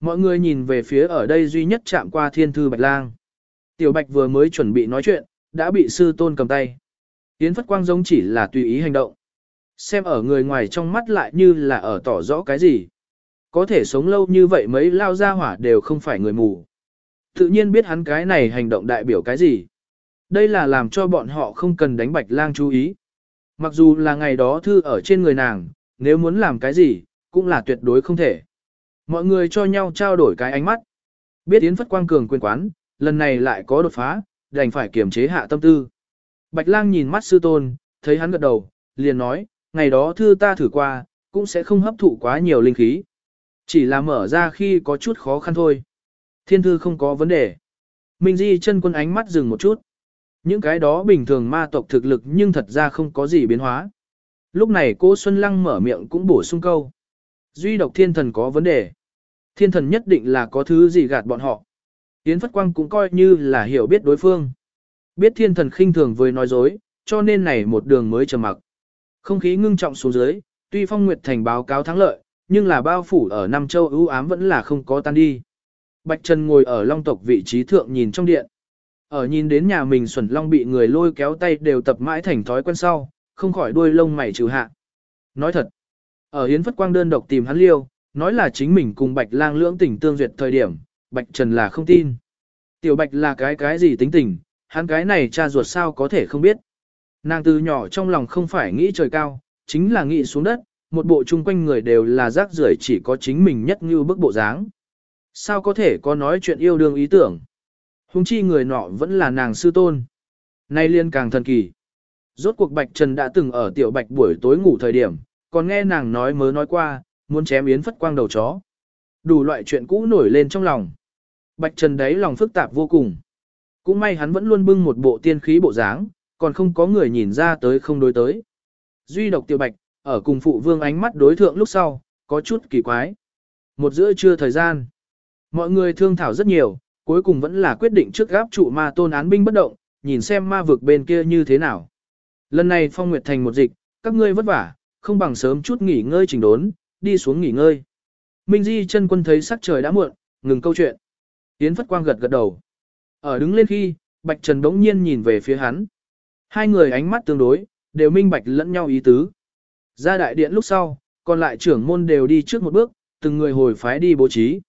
Mọi người nhìn về phía ở đây duy nhất chạm qua thiên thư bạch lang. Tiểu bạch vừa mới chuẩn bị nói chuyện, đã bị sư tôn cầm tay. Yến Phất Quang giống chỉ là tùy ý hành động. Xem ở người ngoài trong mắt lại như là ở tỏ rõ cái gì. Có thể sống lâu như vậy mấy lao ra hỏa đều không phải người mù. Tự nhiên biết hắn cái này hành động đại biểu cái gì. Đây là làm cho bọn họ không cần đánh bạch lang chú ý. Mặc dù là ngày đó thư ở trên người nàng, nếu muốn làm cái gì, cũng là tuyệt đối không thể. Mọi người cho nhau trao đổi cái ánh mắt. Biết Yến Phất Quang cường quyền quán, lần này lại có đột phá, đành phải kiềm chế hạ tâm tư. Bạch lang nhìn mắt sư tôn, thấy hắn gật đầu, liền nói, ngày đó thư ta thử qua, cũng sẽ không hấp thụ quá nhiều linh khí. Chỉ là mở ra khi có chút khó khăn thôi. Thiên thư không có vấn đề. Minh Di chân quân ánh mắt dừng một chút. Những cái đó bình thường ma tộc thực lực nhưng thật ra không có gì biến hóa. Lúc này cô Xuân Lăng mở miệng cũng bổ sung câu. Duy độc thiên thần có vấn đề. Thiên thần nhất định là có thứ gì gạt bọn họ. Yến Phất Quang cũng coi như là hiểu biết đối phương. Biết thiên thần khinh thường với nói dối, cho nên này một đường mới trầm mặc. Không khí ngưng trọng xuống dưới, tuy Phong Nguyệt Thành báo cáo thắng lợi, nhưng là bao phủ ở Nam Châu ưu ám vẫn là không có tan đi. Bạch Trần ngồi ở Long tộc vị trí thượng nhìn trong điện. Ở nhìn đến nhà mình Xuẩn Long bị người lôi kéo tay đều tập mãi thành thói quen sau, không khỏi đuôi lông mày trừ hạ. Nói thật, ở Hiến Phất Quang đơn độc tìm hắn liêu, nói là chính mình cùng Bạch Lang lưỡng tình tương duyệt thời điểm, Bạch Trần là không tin. Tiểu Bạch là cái cái gì tính tình, hắn cái này cha ruột sao có thể không biết. Nàng từ nhỏ trong lòng không phải nghĩ trời cao, chính là nghĩ xuống đất, một bộ chung quanh người đều là rác rưởi chỉ có chính mình nhất như bức bộ dáng. Sao có thể có nói chuyện yêu đương ý tưởng? Hùng chi người nọ vẫn là nàng sư tôn. Nay liên càng thần kỳ. Rốt cuộc Bạch Trần đã từng ở tiểu Bạch buổi tối ngủ thời điểm, còn nghe nàng nói mớ nói qua, muốn chém yến phất quang đầu chó. Đủ loại chuyện cũ nổi lên trong lòng. Bạch Trần đấy lòng phức tạp vô cùng. Cũng may hắn vẫn luôn bưng một bộ tiên khí bộ dáng, còn không có người nhìn ra tới không đối tới. Duy độc tiểu bạch, ở cùng phụ vương ánh mắt đối thượng lúc sau, có chút kỳ quái. Một giữa trưa thời gian, mọi người thương thảo rất nhiều, cuối cùng vẫn là quyết định trước gáp trụ ma tôn án binh bất động, nhìn xem ma vực bên kia như thế nào. Lần này phong nguyệt thành một dịch, các ngươi vất vả, không bằng sớm chút nghỉ ngơi chỉnh đốn, đi xuống nghỉ ngơi. Minh Di chân quân thấy sắc trời đã muộn, ngừng câu chuyện. Yến Phất Quang gật gật đầu. Ở đứng lên khi, Bạch Trần đống nhiên nhìn về phía hắn. Hai người ánh mắt tương đối, đều minh bạch lẫn nhau ý tứ. Ra đại điện lúc sau, còn lại trưởng môn đều đi trước một bước, từng người hồi phái đi bố trí.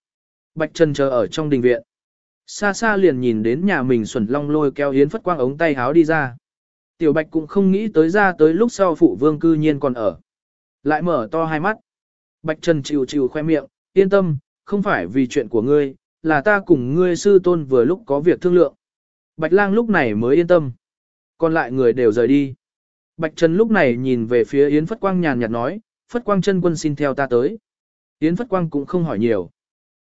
Bạch Trần chờ ở trong đình viện. Xa xa liền nhìn đến nhà mình xuẩn long lôi kéo hiến phất quang ống tay háo đi ra. Tiểu Bạch cũng không nghĩ tới ra tới lúc sau phụ vương cư nhiên còn ở. Lại mở to hai mắt. Bạch Trần chịu chịu khoe miệng, yên tâm, không phải vì chuyện của ngươi, là ta cùng ngươi sư tôn vừa lúc có việc thương lượng. Bạch lang lúc này mới yên tâm. Còn lại người đều rời đi. Bạch Trần lúc này nhìn về phía Yến Phất Quang nhàn nhạt nói, Phất Quang chân quân xin theo ta tới. Yến Phất Quang cũng không hỏi nhiều.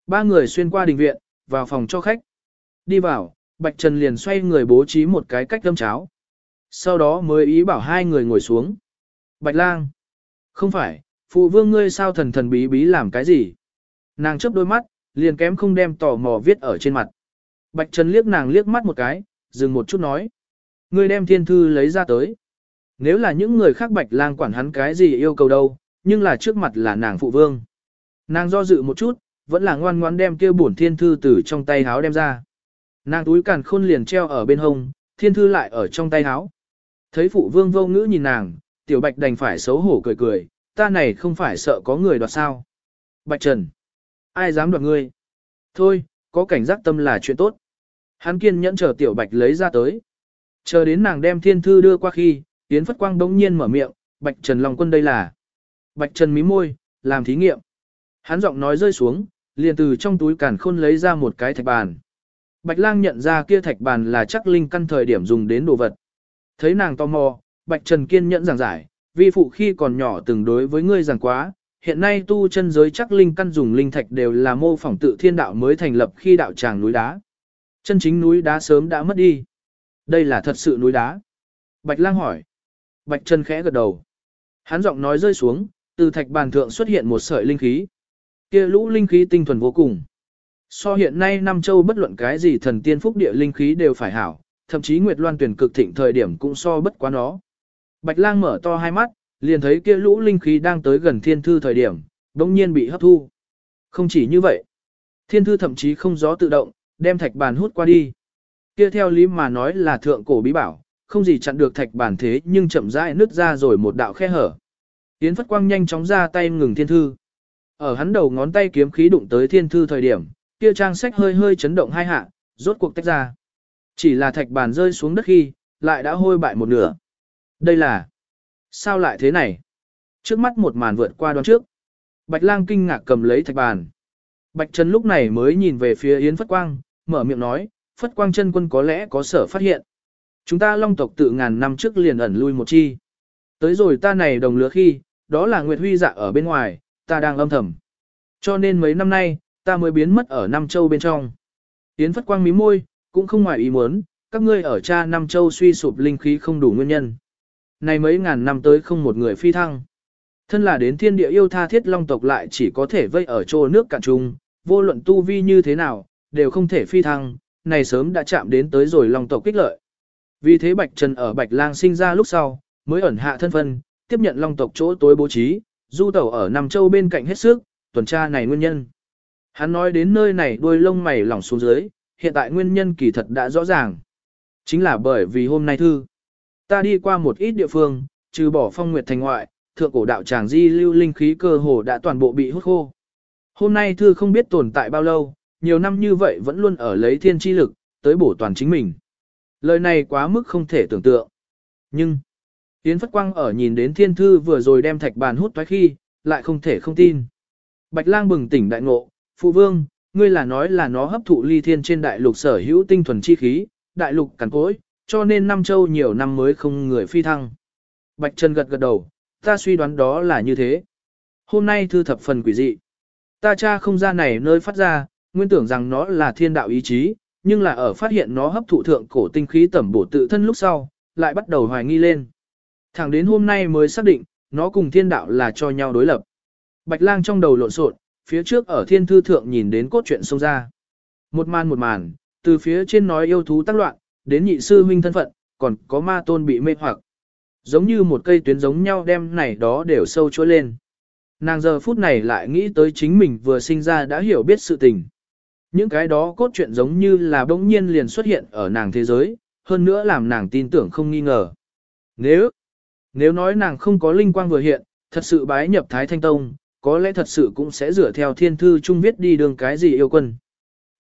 Ba người xuyên qua đình viện, vào phòng cho khách. Đi vào, Bạch Trần liền xoay người bố trí một cái cách đâm cháo. Sau đó mới ý bảo hai người ngồi xuống. Bạch lang. Không phải, phụ vương ngươi sao thần thần bí bí làm cái gì? Nàng chớp đôi mắt, liền kém không đem tò mò viết ở trên mặt. Bạch Trần liếc nàng liếc mắt một cái, dừng một chút nói. Ngươi đem thiên thư lấy ra tới. Nếu là những người khác Bạch lang quản hắn cái gì yêu cầu đâu, nhưng là trước mặt là nàng phụ vương. Nàng do dự một chút, vẫn là ngoan ngoan đem kia bổn thiên thư từ trong tay háo đem ra. Nàng túi càn khôn liền treo ở bên hông, thiên thư lại ở trong tay háo. Thấy phụ vương vô ngữ nhìn nàng, tiểu bạch đành phải xấu hổ cười cười, ta này không phải sợ có người đoạt sao. Bạch Trần, ai dám đoạt ngươi? Thôi, có cảnh giác tâm là chuyện tốt. Hắn kiên nhẫn chờ tiểu bạch lấy ra tới. Chờ đến nàng đem thiên thư đưa qua khi, Yến Phất Quang đống nhiên mở miệng, Bạch Trần Long Quân đây là. Bạch Trần mí môi, làm thí nghiệm. Hắn giọng nói rơi xuống, liền từ trong túi càn khôn lấy ra một cái thạch bàn. Bạch lang nhận ra kia thạch bàn là chắc linh căn thời điểm dùng đến đồ vật. Thấy nàng tò mò, Bạch Trần kiên nhẫn giảng giải, vi phụ khi còn nhỏ từng đối với ngươi giảng quá, hiện nay tu chân giới chắc linh căn dùng linh thạch đều là mô phỏng tự thiên đạo mới thành lập khi đạo tràng núi đá. Chân chính núi đá sớm đã mất đi. Đây là thật sự núi đá. Bạch lang hỏi. Bạch chân khẽ gật đầu. Hắn giọng nói rơi xuống, từ thạch bàn thượng xuất hiện một sợi linh khí. Kia lũ linh khí tinh thuần vô cùng. So hiện nay Nam Châu bất luận cái gì thần tiên phúc địa linh khí đều phải hảo, thậm chí Nguyệt Loan tuyển cực thịnh thời điểm cũng so bất quá nó. Bạch Lang mở to hai mắt, liền thấy kia lũ linh khí đang tới gần thiên thư thời điểm, đống nhiên bị hấp thu. Không chỉ như vậy, thiên thư thậm chí không gió tự động, đem thạch bàn hút qua đi. Kia theo lý mà nói là thượng cổ bí bảo, không gì chặn được thạch bàn thế nhưng chậm rãi nứt ra rồi một đạo khe hở. Yến Phất Quang nhanh chóng ra tay ngừng thiên thư. Ở hắn đầu ngón tay kiếm khí đụng tới thiên thư thời điểm, kia trang sách hơi hơi chấn động hai hạ, rốt cuộc tách ra. Chỉ là thạch bàn rơi xuống đất khi, lại đã hôi bại một nửa. Đây là... Sao lại thế này? Trước mắt một màn vượt qua đoán trước. Bạch lang kinh ngạc cầm lấy thạch bàn. Bạch Trần lúc này mới nhìn về phía Yến Phất Quang, mở miệng nói, Phất Quang chân quân có lẽ có sở phát hiện. Chúng ta long tộc tự ngàn năm trước liền ẩn lui một chi. Tới rồi ta này đồng lứa khi, đó là Nguyệt Huy dạ ở bên ngoài, ta đang âm thầm. Cho nên mấy năm nay, ta mới biến mất ở Nam Châu bên trong. Yến Phất Quang mí môi, cũng không ngoài ý muốn, các ngươi ở cha Nam Châu suy sụp linh khí không đủ nguyên nhân. Này mấy ngàn năm tới không một người phi thăng. Thân là đến thiên địa yêu tha thiết long tộc lại chỉ có thể vây ở chỗ nước cạn trung, vô luận tu vi như thế nào, đều không thể phi thăng, này sớm đã chạm đến tới rồi long tộc kích lợi. Vì thế Bạch Trần ở Bạch Lang sinh ra lúc sau, mới ẩn hạ thân phân, tiếp nhận long tộc chỗ tối bố trí, du tẩu ở Nam Châu bên cạnh hết sức, tuần tra này nguyên nhân. Hắn nói đến nơi này đuôi lông mày lỏng xuống dưới, hiện tại nguyên nhân kỳ thật đã rõ ràng. Chính là bởi vì hôm nay thư. Ta đi qua một ít địa phương, trừ bỏ phong nguyệt thành ngoại, thượng cổ đạo tràng di lưu linh khí cơ hồ đã toàn bộ bị hút khô. Hôm nay thư không biết tồn tại bao lâu, nhiều năm như vậy vẫn luôn ở lấy thiên chi lực, tới bổ toàn chính mình. Lời này quá mức không thể tưởng tượng. Nhưng, Yến Phất Quang ở nhìn đến thiên thư vừa rồi đem thạch bàn hút thoái khi, lại không thể không tin. Bạch lang bừng tỉnh đại ngộ, phụ vương, ngươi là nói là nó hấp thụ ly thiên trên đại lục sở hữu tinh thuần chi khí, đại lục cắn cối, cho nên năm châu nhiều năm mới không người phi thăng. Bạch Trần gật gật đầu, ta suy đoán đó là như thế. Hôm nay thư thập phần quỷ dị. Ta cha không ra này nơi phát ra, nguyên tưởng rằng nó là thiên đạo ý chí, nhưng là ở phát hiện nó hấp thụ thượng cổ tinh khí tẩm bổ tự thân lúc sau, lại bắt đầu hoài nghi lên. Thẳng đến hôm nay mới xác định, nó cùng thiên đạo là cho nhau đối lập. Bạch lang trong đầu lộn xộn, phía trước ở thiên thư thượng nhìn đến cốt truyện xông ra. Một màn một màn, từ phía trên nói yêu thú tác loạn, đến nhị sư huynh thân phận, còn có ma tôn bị mê hoặc. Giống như một cây tuyến giống nhau đem này đó đều sâu chối lên. Nàng giờ phút này lại nghĩ tới chính mình vừa sinh ra đã hiểu biết sự tình. Những cái đó cốt truyện giống như là bỗng nhiên liền xuất hiện ở nàng thế giới, hơn nữa làm nàng tin tưởng không nghi ngờ. Nếu, nếu nói nàng không có linh quang vừa hiện, thật sự bái nhập Thái Thanh Tông, có lẽ thật sự cũng sẽ dựa theo thiên thư chung viết đi đường cái gì yêu quân.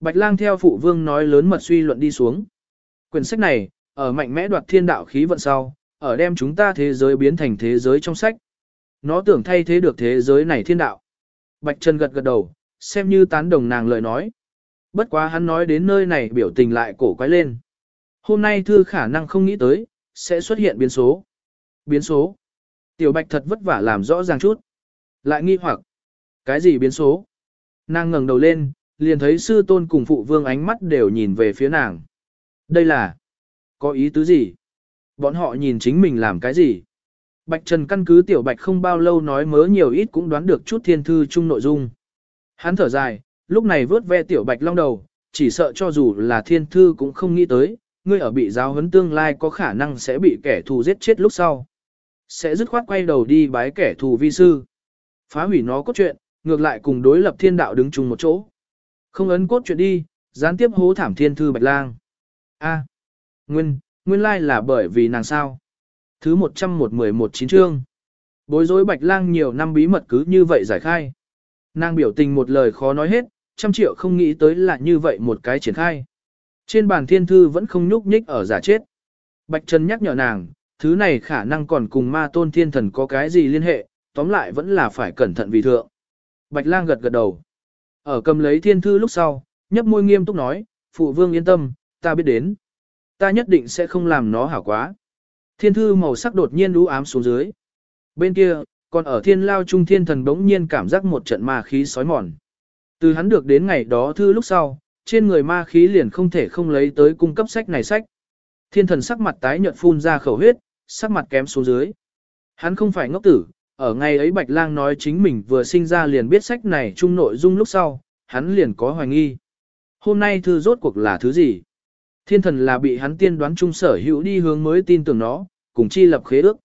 Bạch lang theo phụ vương nói lớn mật suy luận đi xuống. Quyển sách này, ở mạnh mẽ đoạt thiên đạo khí vận sau, ở đem chúng ta thế giới biến thành thế giới trong sách. Nó tưởng thay thế được thế giới này thiên đạo. Bạch Trần gật gật đầu, xem như tán đồng nàng lời nói. Bất quá hắn nói đến nơi này biểu tình lại cổ quái lên. Hôm nay thư khả năng không nghĩ tới, sẽ xuất hiện biến số. Biến số. Tiểu Bạch thật vất vả làm rõ ràng chút. Lại nghi hoặc. Cái gì biến số? Nàng ngẩng đầu lên, liền thấy sư tôn cùng phụ vương ánh mắt đều nhìn về phía nàng. Đây là... Có ý tứ gì? Bọn họ nhìn chính mình làm cái gì? Bạch Trần căn cứ tiểu bạch không bao lâu nói mớ nhiều ít cũng đoán được chút thiên thư chung nội dung. Hắn thở dài, lúc này vớt ve tiểu bạch long đầu, chỉ sợ cho dù là thiên thư cũng không nghĩ tới, ngươi ở bị giáo huấn tương lai có khả năng sẽ bị kẻ thù giết chết lúc sau. Sẽ dứt khoát quay đầu đi bái kẻ thù vi sư. Phá hủy nó cốt truyện, ngược lại cùng đối lập thiên đạo đứng chung một chỗ. Không ấn cốt truyện đi, gián tiếp hố thảm thiên thư bạch lang. A. nguyên, nguyên lai là bởi vì nàng sao. Thứ 111 chín chương. Bối rối bạch lang nhiều năm bí mật cứ như vậy giải khai. Nàng biểu tình một lời khó nói hết, trăm triệu không nghĩ tới là như vậy một cái triển khai. Trên bàn thiên thư vẫn không nhúc nhích ở giả chết. Bạch Trần nhắc nhở nàng, thứ này khả năng còn cùng ma tôn thiên thần có cái gì liên hệ, tóm lại vẫn là phải cẩn thận vì thượng. Bạch lang gật gật đầu. Ở cầm lấy thiên thư lúc sau, nhấp môi nghiêm túc nói, phụ vương yên tâm, ta biết đến. Ta nhất định sẽ không làm nó hảo quá. Thiên thư màu sắc đột nhiên lũ ám xuống dưới. Bên kia, còn ở thiên lao trung thiên thần bỗng nhiên cảm giác một trận ma khí sói mòn. Từ hắn được đến ngày đó thư lúc sau, trên người ma khí liền không thể không lấy tới cung cấp sách này sách. Thiên thần sắc mặt tái nhợt phun ra khẩu huyết, sắc mặt kém xuống dưới. Hắn không phải ngốc tử, ở ngày ấy Bạch Lang nói chính mình vừa sinh ra liền biết sách này chung nội dung lúc sau, hắn liền có hoài nghi. Hôm nay thư rốt cuộc là thứ gì? Thiên thần là bị hắn tiên đoán chung sở hữu đi hướng mới tin tưởng nó, cùng chi lập khế ước.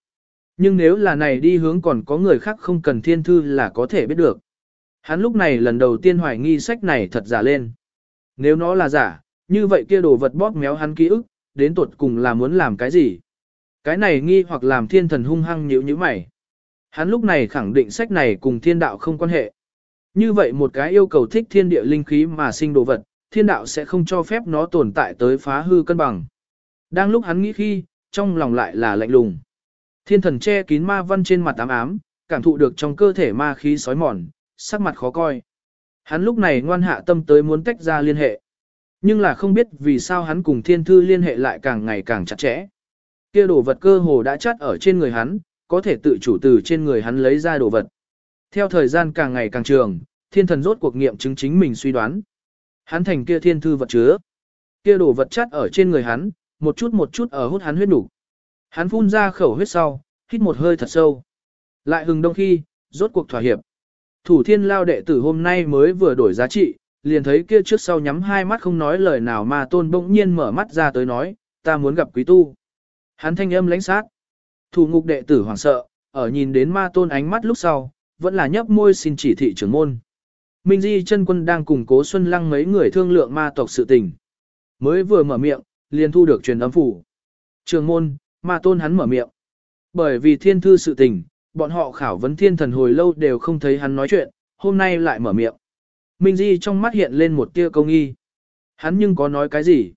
Nhưng nếu là này đi hướng còn có người khác không cần thiên thư là có thể biết được. Hắn lúc này lần đầu tiên hoài nghi sách này thật giả lên. Nếu nó là giả, như vậy kia đồ vật bóp méo hắn ký ức, đến tuột cùng là muốn làm cái gì? Cái này nghi hoặc làm thiên thần hung hăng nhíu nhíu mày. Hắn lúc này khẳng định sách này cùng thiên đạo không quan hệ. Như vậy một cái yêu cầu thích thiên địa linh khí mà sinh đồ vật, thiên đạo sẽ không cho phép nó tồn tại tới phá hư cân bằng. Đang lúc hắn nghĩ khi, trong lòng lại là lạnh lùng. Thiên thần che kín ma văn trên mặt ám ám, cảm thụ được trong cơ thể ma khí sói mòn, sắc mặt khó coi. Hắn lúc này ngoan hạ tâm tới muốn tách ra liên hệ. Nhưng là không biết vì sao hắn cùng thiên thư liên hệ lại càng ngày càng chặt chẽ. kia đồ vật cơ hồ đã chắt ở trên người hắn, có thể tự chủ từ trên người hắn lấy ra đồ vật. Theo thời gian càng ngày càng trường, thiên thần rốt cuộc nghiệm chứng chính mình suy đoán. Hắn thành kia thiên thư vật chứa. Kia đồ vật chất ở trên người hắn, một chút một chút ở hút hắn huyết đủ. Hắn phun ra khẩu huyết sau, hít một hơi thật sâu. Lại hừng đông khi, rốt cuộc thỏa hiệp. Thủ thiên lao đệ tử hôm nay mới vừa đổi giá trị, liền thấy kia trước sau nhắm hai mắt không nói lời nào mà tôn bỗng nhiên mở mắt ra tới nói, ta muốn gặp quý tu. Hắn thanh âm lãnh sát. Thủ ngục đệ tử hoảng sợ, ở nhìn đến ma tôn ánh mắt lúc sau, vẫn là nhấp môi xin chỉ thị trưởng môn. Minh Di chân quân đang cùng cố Xuân Lăng mấy người thương lượng ma tộc sự tình. Mới vừa mở miệng, liền thu được truyền âm phủ. Trường môn, ma tôn hắn mở miệng. Bởi vì thiên thư sự tình, bọn họ khảo vấn thiên thần hồi lâu đều không thấy hắn nói chuyện, hôm nay lại mở miệng. Minh Di trong mắt hiện lên một tia công nghi. Hắn nhưng có nói cái gì?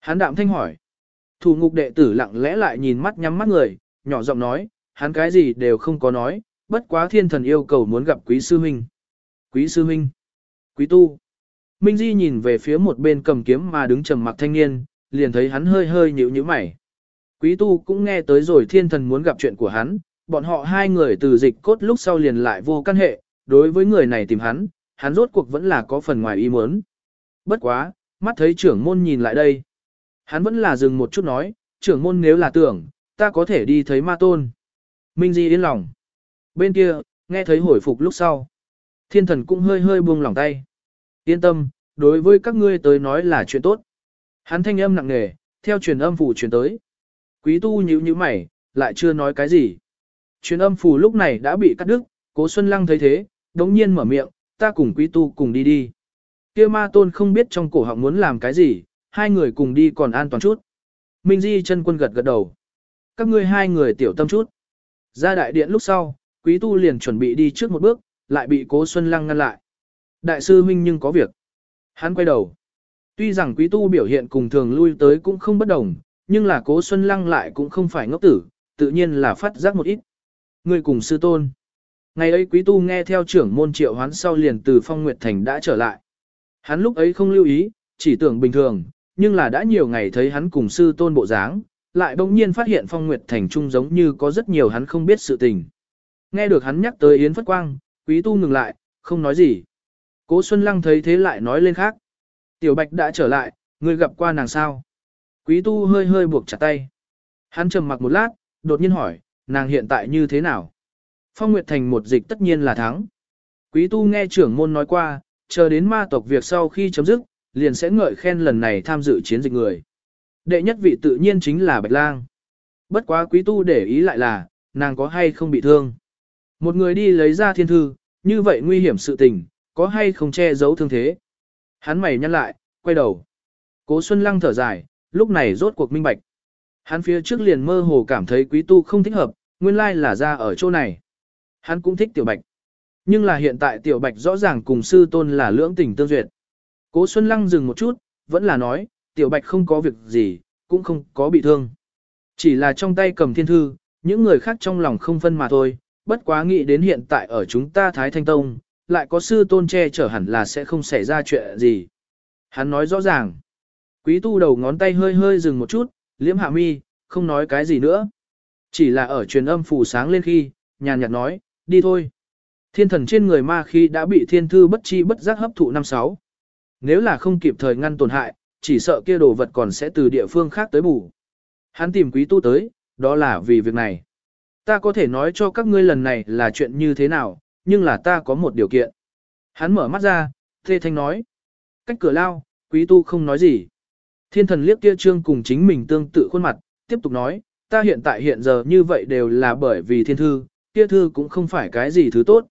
Hắn đạm thanh hỏi. Thủ ngục đệ tử lặng lẽ lại nhìn mắt nhắm mắt người, nhỏ giọng nói, hắn cái gì đều không có nói, bất quá thiên thần yêu cầu muốn gặp quý sư huynh. Quý sư huynh. Quý tu. Minh Di nhìn về phía một bên cầm kiếm mà đứng trầm mặc thanh niên, liền thấy hắn hơi hơi nhíu nhíu mày. Quý tu cũng nghe tới rồi thiên thần muốn gặp chuyện của hắn, bọn họ hai người từ dịch cốt lúc sau liền lại vô căn hệ, đối với người này tìm hắn, hắn rốt cuộc vẫn là có phần ngoài ý muốn. Bất quá, mắt thấy trưởng môn nhìn lại đây. Hắn vẫn là dừng một chút nói, trưởng môn nếu là tưởng, ta có thể đi thấy ma tôn. Minh Di yên lòng. Bên kia, nghe thấy hồi phục lúc sau. Thiên thần cũng hơi hơi buông lỏng tay. Yên tâm, đối với các ngươi tới nói là chuyện tốt. Hắn thanh âm nặng nề, theo truyền âm phủ truyền tới. Quý tu nhíu nhíu mày, lại chưa nói cái gì. Truyền âm phủ lúc này đã bị cắt đứt, cố Xuân Lăng thấy thế, đống nhiên mở miệng, ta cùng quý tu cùng đi đi. Kia ma tôn không biết trong cổ họng muốn làm cái gì, hai người cùng đi còn an toàn chút. Minh Di chân quân gật gật đầu. Các ngươi hai người tiểu tâm chút. Ra đại điện lúc sau, quý tu liền chuẩn bị đi trước một bước, lại bị cố Xuân Lăng ngăn lại. Đại sư huynh nhưng có việc. Hắn quay đầu. Tuy rằng quý tu biểu hiện cùng thường lui tới cũng không bất đồng, nhưng là cố Xuân Lăng lại cũng không phải ngốc tử, tự nhiên là phát giác một ít. Người cùng sư tôn. Ngày ấy quý tu nghe theo trưởng môn triệu hoán sau liền từ phong nguyệt thành đã trở lại. Hắn lúc ấy không lưu ý, chỉ tưởng bình thường, nhưng là đã nhiều ngày thấy hắn cùng sư tôn bộ dáng, lại bỗng nhiên phát hiện phong nguyệt thành trung giống như có rất nhiều hắn không biết sự tình. Nghe được hắn nhắc tới Yến Phất Quang, quý tu ngừng lại, không nói gì. Cố Xuân Lăng thấy thế lại nói lên khác. Tiểu Bạch đã trở lại, người gặp qua nàng sao? Quý tu hơi hơi buộc chặt tay. Hắn trầm mặc một lát, đột nhiên hỏi, nàng hiện tại như thế nào? Phong Nguyệt Thành một dịch tất nhiên là thắng. Quý tu nghe trưởng môn nói qua, chờ đến ma tộc việc sau khi chấm dứt, liền sẽ ngợi khen lần này tham dự chiến dịch người. Đệ nhất vị tự nhiên chính là Bạch Lang. Bất quá quý tu để ý lại là, nàng có hay không bị thương. Một người đi lấy ra thiên thư, như vậy nguy hiểm sự tình, có hay không che giấu thương thế. Hắn mày nhăn lại, quay đầu. Cố Xuân Lăng thở dài, lúc này rốt cuộc minh bạch. Hắn phía trước liền mơ hồ cảm thấy quý tu không thích hợp, nguyên lai là ra ở chỗ này. Hắn cũng thích tiểu bạch. Nhưng là hiện tại tiểu bạch rõ ràng cùng sư tôn là lưỡng tình tương duyệt. Cố Xuân Lăng dừng một chút, vẫn là nói, tiểu bạch không có việc gì, cũng không có bị thương. Chỉ là trong tay cầm thiên thư, những người khác trong lòng không phân mà thôi, bất quá nghĩ đến hiện tại ở chúng ta Thái Thanh Tông, lại có sư tôn che chở hẳn là sẽ không xảy ra chuyện gì. Hắn nói rõ ràng. Quý tu đầu ngón tay hơi hơi dừng một chút, liễm hạ mi, không nói cái gì nữa. Chỉ là ở truyền âm phủ sáng lên khi, nhàn nhạt nói, đi thôi. Thiên thần trên người ma khi đã bị thiên thư bất chi bất giác hấp thụ năm sáu. Nếu là không kịp thời ngăn tổn hại, chỉ sợ kia đồ vật còn sẽ từ địa phương khác tới bù. Hắn tìm quý tu tới, đó là vì việc này. Ta có thể nói cho các ngươi lần này là chuyện như thế nào, nhưng là ta có một điều kiện. Hắn mở mắt ra, thê thanh nói. Cách cửa lao, quý tu không nói gì. Thiên thần liếc kia trương cùng chính mình tương tự khuôn mặt, tiếp tục nói, ta hiện tại hiện giờ như vậy đều là bởi vì thiên thư, kia thư cũng không phải cái gì thứ tốt.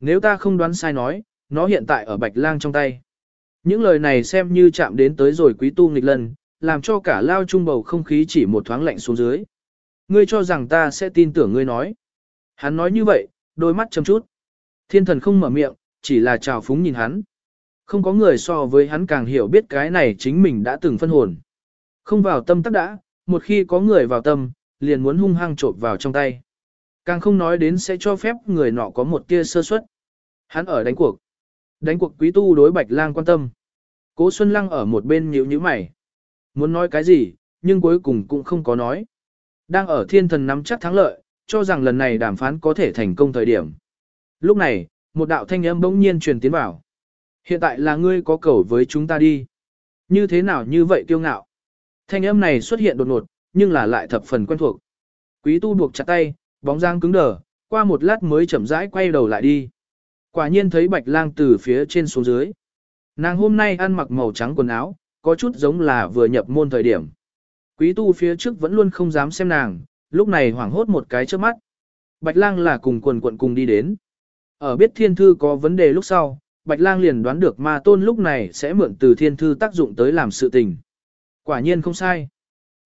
Nếu ta không đoán sai nói, nó hiện tại ở bạch lang trong tay. Những lời này xem như chạm đến tới rồi quý tu nghịch lần, làm cho cả lao trung bầu không khí chỉ một thoáng lạnh xuống dưới. Ngươi cho rằng ta sẽ tin tưởng ngươi nói. Hắn nói như vậy, đôi mắt châm chút. Thiên thần không mở miệng, chỉ là chào phúng nhìn hắn. Không có người so với hắn càng hiểu biết cái này chính mình đã từng phân hồn. Không vào tâm tắc đã, một khi có người vào tâm, liền muốn hung hăng trộn vào trong tay. Càng không nói đến sẽ cho phép người nọ có một tia sơ suất. Hắn ở đánh cuộc. Đánh cuộc quý tu đối bạch lang quan tâm. Cố Xuân Lăng ở một bên nhíu nhíu mày. Muốn nói cái gì, nhưng cuối cùng cũng không có nói. Đang ở thiên thần nắm chắc thắng lợi, cho rằng lần này đàm phán có thể thành công thời điểm. Lúc này, một đạo thanh âm bỗng nhiên truyền tiến vào. Hiện tại là ngươi có cầu với chúng ta đi. Như thế nào như vậy kiêu ngạo. Thanh âm này xuất hiện đột ngột, nhưng là lại thập phần quen thuộc. Quý tu buộc chặt tay, bóng dáng cứng đờ, qua một lát mới chậm rãi quay đầu lại đi. Quả nhiên thấy bạch lang từ phía trên xuống dưới. Nàng hôm nay ăn mặc màu trắng quần áo, có chút giống là vừa nhập môn thời điểm. Quý tu phía trước vẫn luôn không dám xem nàng, lúc này hoảng hốt một cái trước mắt. Bạch lang là cùng quần quận cùng đi đến. Ở biết thiên thư có vấn đề lúc sau, Bạch lang liền đoán được ma tôn lúc này sẽ mượn từ thiên thư tác dụng tới làm sự tình. Quả nhiên không sai.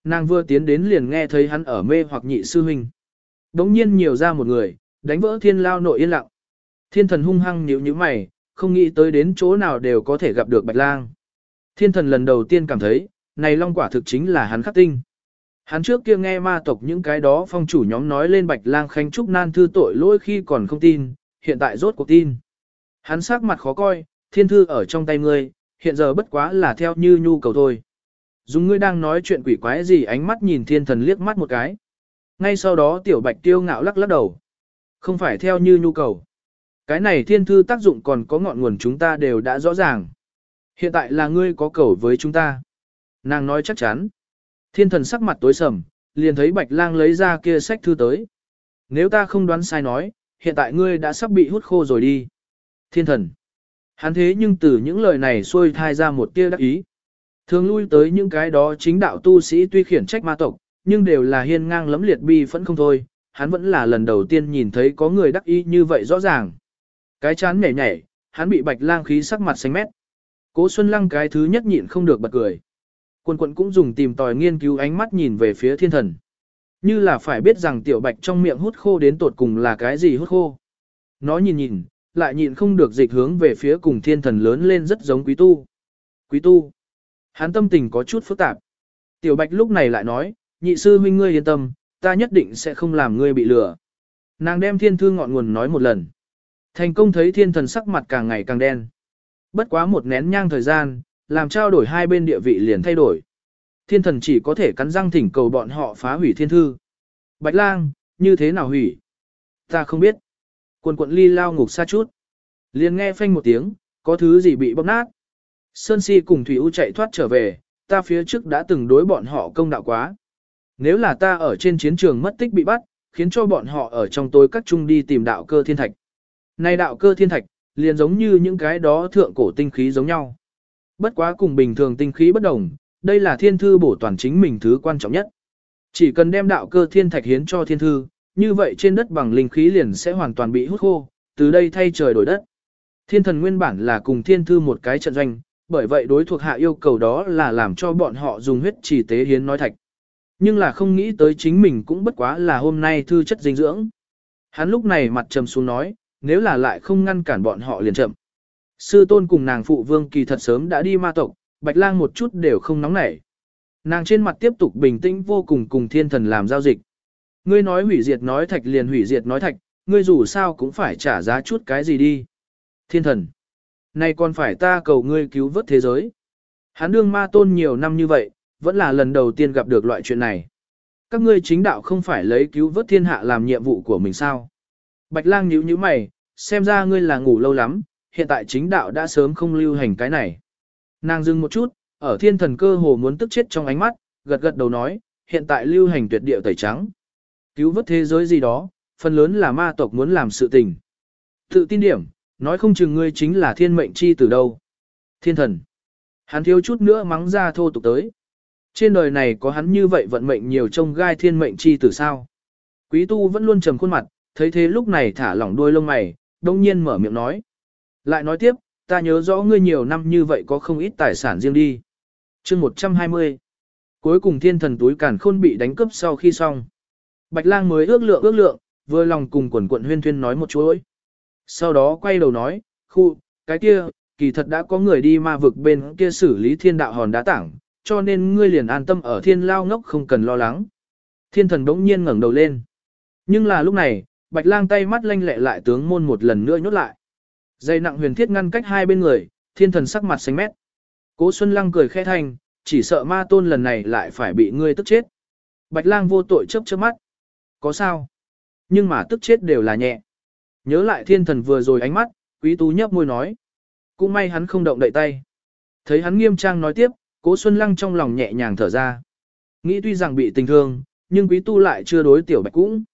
Nàng vừa tiến đến liền nghe thấy hắn ở mê hoặc nhị sư huynh. Đống nhiên nhiều ra một người, đánh vỡ thiên lao nội yên lặng. Thiên thần hung hăng nhíu nhíu mày, không nghĩ tới đến chỗ nào đều có thể gặp được bạch lang. Thiên thần lần đầu tiên cảm thấy, này long quả thực chính là hắn khắc tinh. Hắn trước kia nghe ma tộc những cái đó phong chủ nhóm nói lên bạch lang khánh trúc nan thư tội lỗi khi còn không tin, hiện tại rốt cuộc tin. Hắn sắc mặt khó coi, thiên thư ở trong tay ngươi, hiện giờ bất quá là theo như nhu cầu thôi. Dùng ngươi đang nói chuyện quỷ quái gì ánh mắt nhìn thiên thần liếc mắt một cái. Ngay sau đó tiểu bạch tiêu ngạo lắc lắc đầu. Không phải theo như nhu cầu. Cái này thiên thư tác dụng còn có ngọn nguồn chúng ta đều đã rõ ràng. Hiện tại là ngươi có cầu với chúng ta. Nàng nói chắc chắn. Thiên thần sắc mặt tối sầm, liền thấy bạch lang lấy ra kia sách thư tới. Nếu ta không đoán sai nói, hiện tại ngươi đã sắp bị hút khô rồi đi. Thiên thần. Hắn thế nhưng từ những lời này xuôi thai ra một tia đắc ý. Thường lui tới những cái đó chính đạo tu sĩ tuy khiển trách ma tộc, nhưng đều là hiên ngang lẫm liệt bi phẫn không thôi. Hắn vẫn là lần đầu tiên nhìn thấy có người đắc ý như vậy rõ ràng. Cái chán nhảy nhảy, hắn bị bạch lang khí sắc mặt xanh mét. Cố Xuân Lăng cái thứ nhất nhịn không được bật cười. Quân quận cũng dùng tìm tòi nghiên cứu ánh mắt nhìn về phía thiên thần. Như là phải biết rằng tiểu bạch trong miệng hút khô đến tột cùng là cái gì hút khô. Nó nhìn nhìn, lại nhìn không được dịch hướng về phía cùng thiên thần lớn lên rất giống quý tu. Quý tu. Hắn tâm tình có chút phức tạp. Tiểu bạch lúc này lại nói, nhị sư huynh ngươi yên tâm, ta nhất định sẽ không làm ngươi bị lừa. Nàng đem thiên thư ngọn nguồn nói một lần. Thành công thấy thiên thần sắc mặt càng ngày càng đen. Bất quá một nén nhang thời gian, làm trao đổi hai bên địa vị liền thay đổi. Thiên thần chỉ có thể cắn răng thỉnh cầu bọn họ phá hủy thiên thư. Bạch lang, như thế nào hủy? Ta không biết. Quần quận ly lao ngục xa chút. Liền nghe phanh một tiếng, có thứ gì bị bóp nát. Sơn si cùng Thủy U chạy thoát trở về, ta phía trước đã từng đối bọn họ công đạo quá. Nếu là ta ở trên chiến trường mất tích bị bắt, khiến cho bọn họ ở trong tối các trung đi tìm đạo cơ thiên thạch. Này đạo cơ thiên thạch, liền giống như những cái đó thượng cổ tinh khí giống nhau. Bất quá cùng bình thường tinh khí bất đồng, đây là thiên thư bổ toàn chính mình thứ quan trọng nhất. Chỉ cần đem đạo cơ thiên thạch hiến cho thiên thư, như vậy trên đất bằng linh khí liền sẽ hoàn toàn bị hút khô, từ đây thay trời đổi đất. Thiên thần nguyên bản là cùng thiên thư một cái trận doanh, bởi vậy đối thuộc hạ yêu cầu đó là làm cho bọn họ dùng huyết chỉ tế hiến nói thạch. Nhưng là không nghĩ tới chính mình cũng bất quá là hôm nay thư chất dinh dưỡng. Hắn lúc này mặt trầm xuống nói, nếu là lại không ngăn cản bọn họ liền chậm. Sư tôn cùng nàng phụ vương kỳ thật sớm đã đi ma tộc, bạch lang một chút đều không nóng nảy. Nàng trên mặt tiếp tục bình tĩnh vô cùng cùng thiên thần làm giao dịch. Ngươi nói hủy diệt nói thạch liền hủy diệt nói thạch, ngươi dù sao cũng phải trả giá chút cái gì đi. Thiên thần, nay còn phải ta cầu ngươi cứu vớt thế giới. Hắn đương ma tôn nhiều năm như vậy, vẫn là lần đầu tiên gặp được loại chuyện này. Các ngươi chính đạo không phải lấy cứu vớt thiên hạ làm nhiệm vụ của mình sao. Bạch lang nhíu nhíu mày, xem ra ngươi là ngủ lâu lắm, hiện tại chính đạo đã sớm không lưu hành cái này. Nàng dừng một chút, ở thiên thần cơ hồ muốn tức chết trong ánh mắt, gật gật đầu nói, hiện tại lưu hành tuyệt địa tẩy trắng. Cứu vớt thế giới gì đó, phần lớn là ma tộc muốn làm sự tình. Tự tin điểm, nói không chừng ngươi chính là thiên mệnh chi từ đâu. Thiên thần. Hắn thiếu chút nữa mắng ra thô tục tới. Trên đời này có hắn như vậy vận mệnh nhiều trông gai thiên mệnh chi từ sao. Quý tu vẫn luôn trầm khuôn mặt, thấy thế lúc này thả lỏng đuôi lông mày, đông nhiên mở miệng nói. Lại nói tiếp, ta nhớ rõ ngươi nhiều năm như vậy có không ít tài sản riêng đi. chương 120. Cuối cùng thiên thần túi càn khôn bị đánh cướp sau khi xong. Bạch lang mới ước lượng ước lượng, vừa lòng cùng quần quận huyên thuyên nói một chuỗi. Sau đó quay đầu nói, khu, cái kia, kỳ thật đã có người đi ma vực bên kia xử lý thiên đạo hòn đá tảng, cho nên ngươi liền an tâm ở thiên lao ngốc không cần lo lắng. Thiên thần đống nhiên ngẩng đầu lên. Nhưng là lúc này, bạch lang tay mắt lanh lẹ lại tướng môn một lần nữa nhốt lại. Dây nặng huyền thiết ngăn cách hai bên người, thiên thần sắc mặt xanh mét. Cố Xuân Lăng cười khẽ thành chỉ sợ ma tôn lần này lại phải bị ngươi tức chết. Bạch lang vô tội chớp chớp mắt. Có sao? Nhưng mà tức chết đều là nhẹ. Nhớ lại thiên thần vừa rồi ánh mắt, quý tú nhấp môi nói. Cũng may hắn không động đậy tay. Thấy hắn nghiêm trang nói tiếp, cố Xuân Lăng trong lòng nhẹ nhàng thở ra. Nghĩ tuy rằng bị tình thương, nhưng quý tu lại chưa đối tiểu bạch cũng.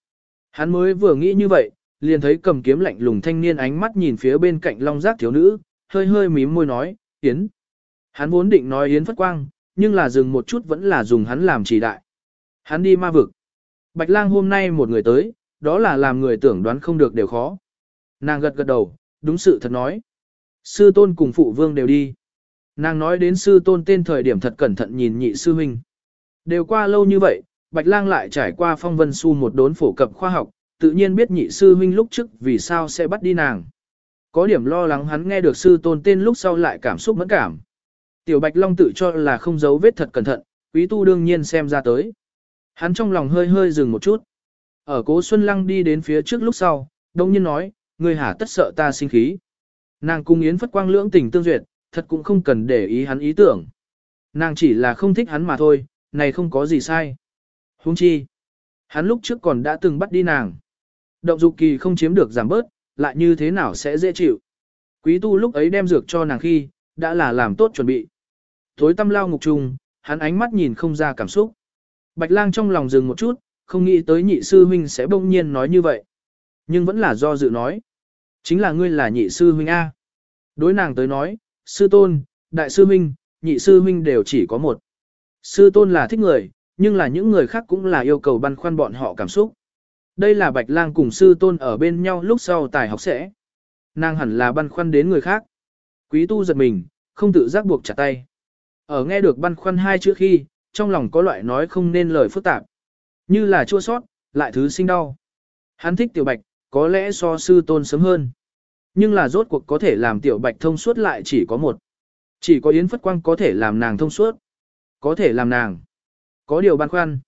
Hắn mới vừa nghĩ như vậy, liền thấy cầm kiếm lạnh lùng thanh niên ánh mắt nhìn phía bên cạnh long giác thiếu nữ, hơi hơi mím môi nói, Yến. Hắn vốn định nói Yến Phất Quang, nhưng là dừng một chút vẫn là dùng hắn làm chỉ đại. Hắn đi ma vực. Bạch lang hôm nay một người tới, đó là làm người tưởng đoán không được đều khó. Nàng gật gật đầu, đúng sự thật nói. Sư tôn cùng phụ vương đều đi. Nàng nói đến sư tôn tên thời điểm thật cẩn thận nhìn nhị sư huynh. Đều qua lâu như vậy, Bạch lang lại trải qua phong vân su một đốn phổ cập khoa học, tự nhiên biết nhị sư huynh lúc trước vì sao sẽ bắt đi nàng. Có điểm lo lắng hắn nghe được sư tôn tên lúc sau lại cảm xúc mẫn cảm. Tiểu Bạch Long tự cho là không giấu vết thật cẩn thận, quý tu đương nhiên xem ra tới. Hắn trong lòng hơi hơi dừng một chút. Ở cố Xuân Lăng đi đến phía trước lúc sau, đông nhiên nói, người hả tất sợ ta sinh khí. Nàng cung yến phất quang lưỡng tình tương duyệt, thật cũng không cần để ý hắn ý tưởng. Nàng chỉ là không thích hắn mà thôi, này không có gì sai. Huống chi. Hắn lúc trước còn đã từng bắt đi nàng. Động dục kỳ không chiếm được giảm bớt, lại như thế nào sẽ dễ chịu. Quý tu lúc ấy đem dược cho nàng khi, đã là làm tốt chuẩn bị. Thối tâm lao ngục trùng, hắn ánh mắt nhìn không ra cảm xúc. Bạch lang trong lòng dừng một chút, không nghĩ tới nhị sư huynh sẽ bỗng nhiên nói như vậy. Nhưng vẫn là do dự nói. Chính là ngươi là nhị sư huynh A. Đối nàng tới nói, sư tôn, đại sư huynh, nhị sư huynh đều chỉ có một. Sư tôn là thích người, nhưng là những người khác cũng là yêu cầu băn khoăn bọn họ cảm xúc. Đây là Bạch Lang cùng sư tôn ở bên nhau lúc sau tài học sẽ. Nàng hẳn là băn khoăn đến người khác. Quý tu giật mình, không tự giác buộc chặt tay. Ở nghe được băn khoăn hai chữ khi, trong lòng có loại nói không nên lời phức tạp. Như là chua sót, lại thứ sinh đau. Hắn thích tiểu bạch, có lẽ so sư tôn sớm hơn. Nhưng là rốt cuộc có thể làm tiểu bạch thông suốt lại chỉ có một. Chỉ có Yến Phất Quang có thể làm nàng thông suốt. Có thể làm nàng. Có điều băn khoăn.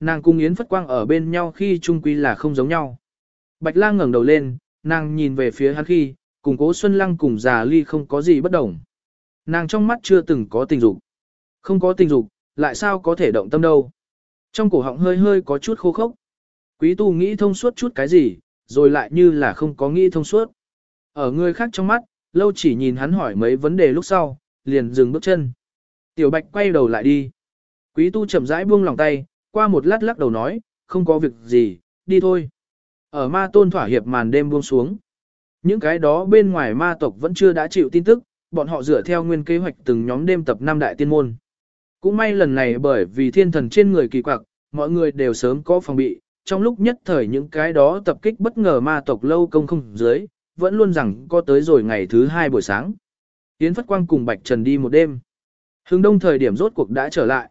Nàng cùng Yến Phất Quang ở bên nhau khi chung quy là không giống nhau. Bạch lang ngẩng đầu lên, nàng nhìn về phía hắn khi, cùng cố Xuân Lăng cùng già ly không có gì bất đồng. Nàng trong mắt chưa từng có tình dục. Không có tình dục, lại sao có thể động tâm đâu. Trong cổ họng hơi hơi có chút khô khốc. Quý tu nghĩ thông suốt chút cái gì, rồi lại như là không có nghĩ thông suốt. Ở người khác trong mắt, lâu chỉ nhìn hắn hỏi mấy vấn đề lúc sau, liền dừng bước chân. Tiểu bạch quay đầu lại đi. Quý tu chậm rãi buông lòng tay, qua một lát lắc đầu nói, không có việc gì, đi thôi. Ở ma tôn thỏa hiệp màn đêm buông xuống. Những cái đó bên ngoài ma tộc vẫn chưa đã chịu tin tức, bọn họ dựa theo nguyên kế hoạch từng nhóm đêm tập năm đại tiên môn. Cũng may lần này bởi vì thiên thần trên người kỳ quặc, mọi người đều sớm có phòng bị, trong lúc nhất thời những cái đó tập kích bất ngờ ma tộc lâu công không dưới, vẫn luôn rằng có tới rồi ngày thứ hai buổi sáng. Yến Phất Quang cùng Bạch Trần đi một đêm. Hướng đông thời điểm rốt cuộc đã trở lại.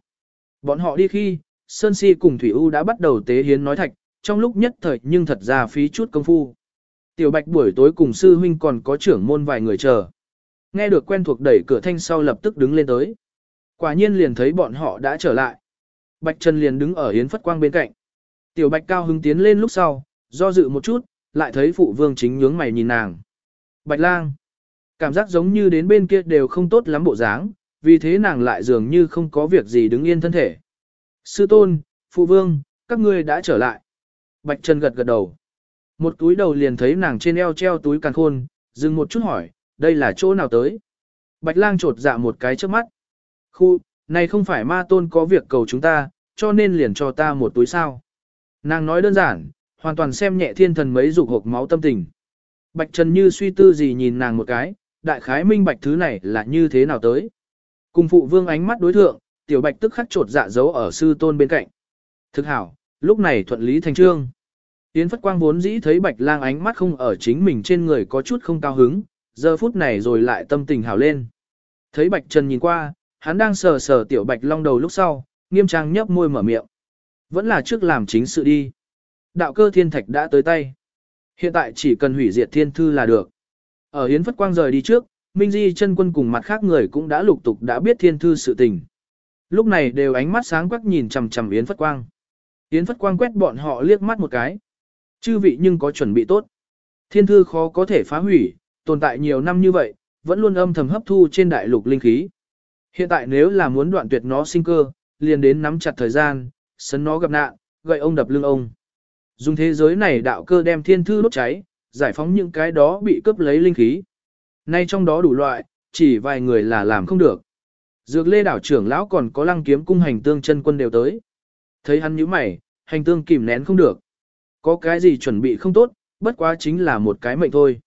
Bọn họ đi khi, Sơn Si cùng Thủy U đã bắt đầu tế hiến nói thạch, trong lúc nhất thời nhưng thật ra phí chút công phu. Tiểu Bạch buổi tối cùng sư huynh còn có trưởng môn vài người chờ. Nghe được quen thuộc đẩy cửa thanh sau lập tức đứng lên tới. Quả nhiên liền thấy bọn họ đã trở lại. Bạch Trần liền đứng ở Yến Phất Quang bên cạnh. Tiểu Bạch cao hứng tiến lên lúc sau, do dự một chút, lại thấy phụ vương chính nhướng mày nhìn nàng. Bạch lang. Cảm giác giống như đến bên kia đều không tốt lắm bộ dáng, vì thế nàng lại dường như không có việc gì đứng yên thân thể. Sư tôn, phụ vương, các ngươi đã trở lại. Bạch Trần gật gật đầu. Một túi đầu liền thấy nàng trên eo treo túi càng khôn, dừng một chút hỏi, đây là chỗ nào tới? Bạch lang trột dạ một cái trước mắt. Khu, này không phải ma tôn có việc cầu chúng ta, cho nên liền cho ta một túi sao. Nàng nói đơn giản, hoàn toàn xem nhẹ thiên thần mấy dục hộp máu tâm tình. Bạch Trần như suy tư gì nhìn nàng một cái, đại khái minh bạch thứ này là như thế nào tới. Cùng phụ vương ánh mắt đối thượng, tiểu bạch tức khắc trột dạ dấu ở sư tôn bên cạnh. Thực hảo, lúc này thuận lý thành trương. Yến Phất Quang vốn dĩ thấy bạch lang ánh mắt không ở chính mình trên người có chút không cao hứng, giờ phút này rồi lại tâm tình hảo lên. Thấy bạch trần nhìn qua, hắn đang sờ sờ tiểu bạch long đầu lúc sau, nghiêm trang nhấp môi mở miệng. Vẫn là trước làm chính sự đi. Đạo cơ thiên thạch đã tới tay. Hiện tại chỉ cần hủy diệt thiên thư là được. Ở Yến Phất Quang rời đi trước, Minh Di chân quân cùng mặt khác người cũng đã lục tục đã biết thiên thư sự tình. Lúc này đều ánh mắt sáng quắc nhìn chằm chằm Yến Phất Quang. Yến Phất Quang quét bọn họ liếc mắt một cái. Chư vị nhưng có chuẩn bị tốt. Thiên thư khó có thể phá hủy, tồn tại nhiều năm như vậy, vẫn luôn âm thầm hấp thu trên đại lục linh khí. Hiện tại nếu là muốn đoạn tuyệt nó sinh cơ, liền đến nắm chặt thời gian, sấn nó gặp nạn, gậy ông đập lưng ông. Dùng thế giới này đạo cơ đem thiên thư đốt cháy, giải phóng những cái đó bị cướp lấy linh khí. Nay trong đó đủ loại, chỉ vài người là làm không được. Dược lê đảo trưởng lão còn có lăng kiếm cung hành tương chân quân đều tới. Thấy hắn nhíu mày, hành tương kìm nén không được. Có cái gì chuẩn bị không tốt, bất quá chính là một cái mệnh thôi.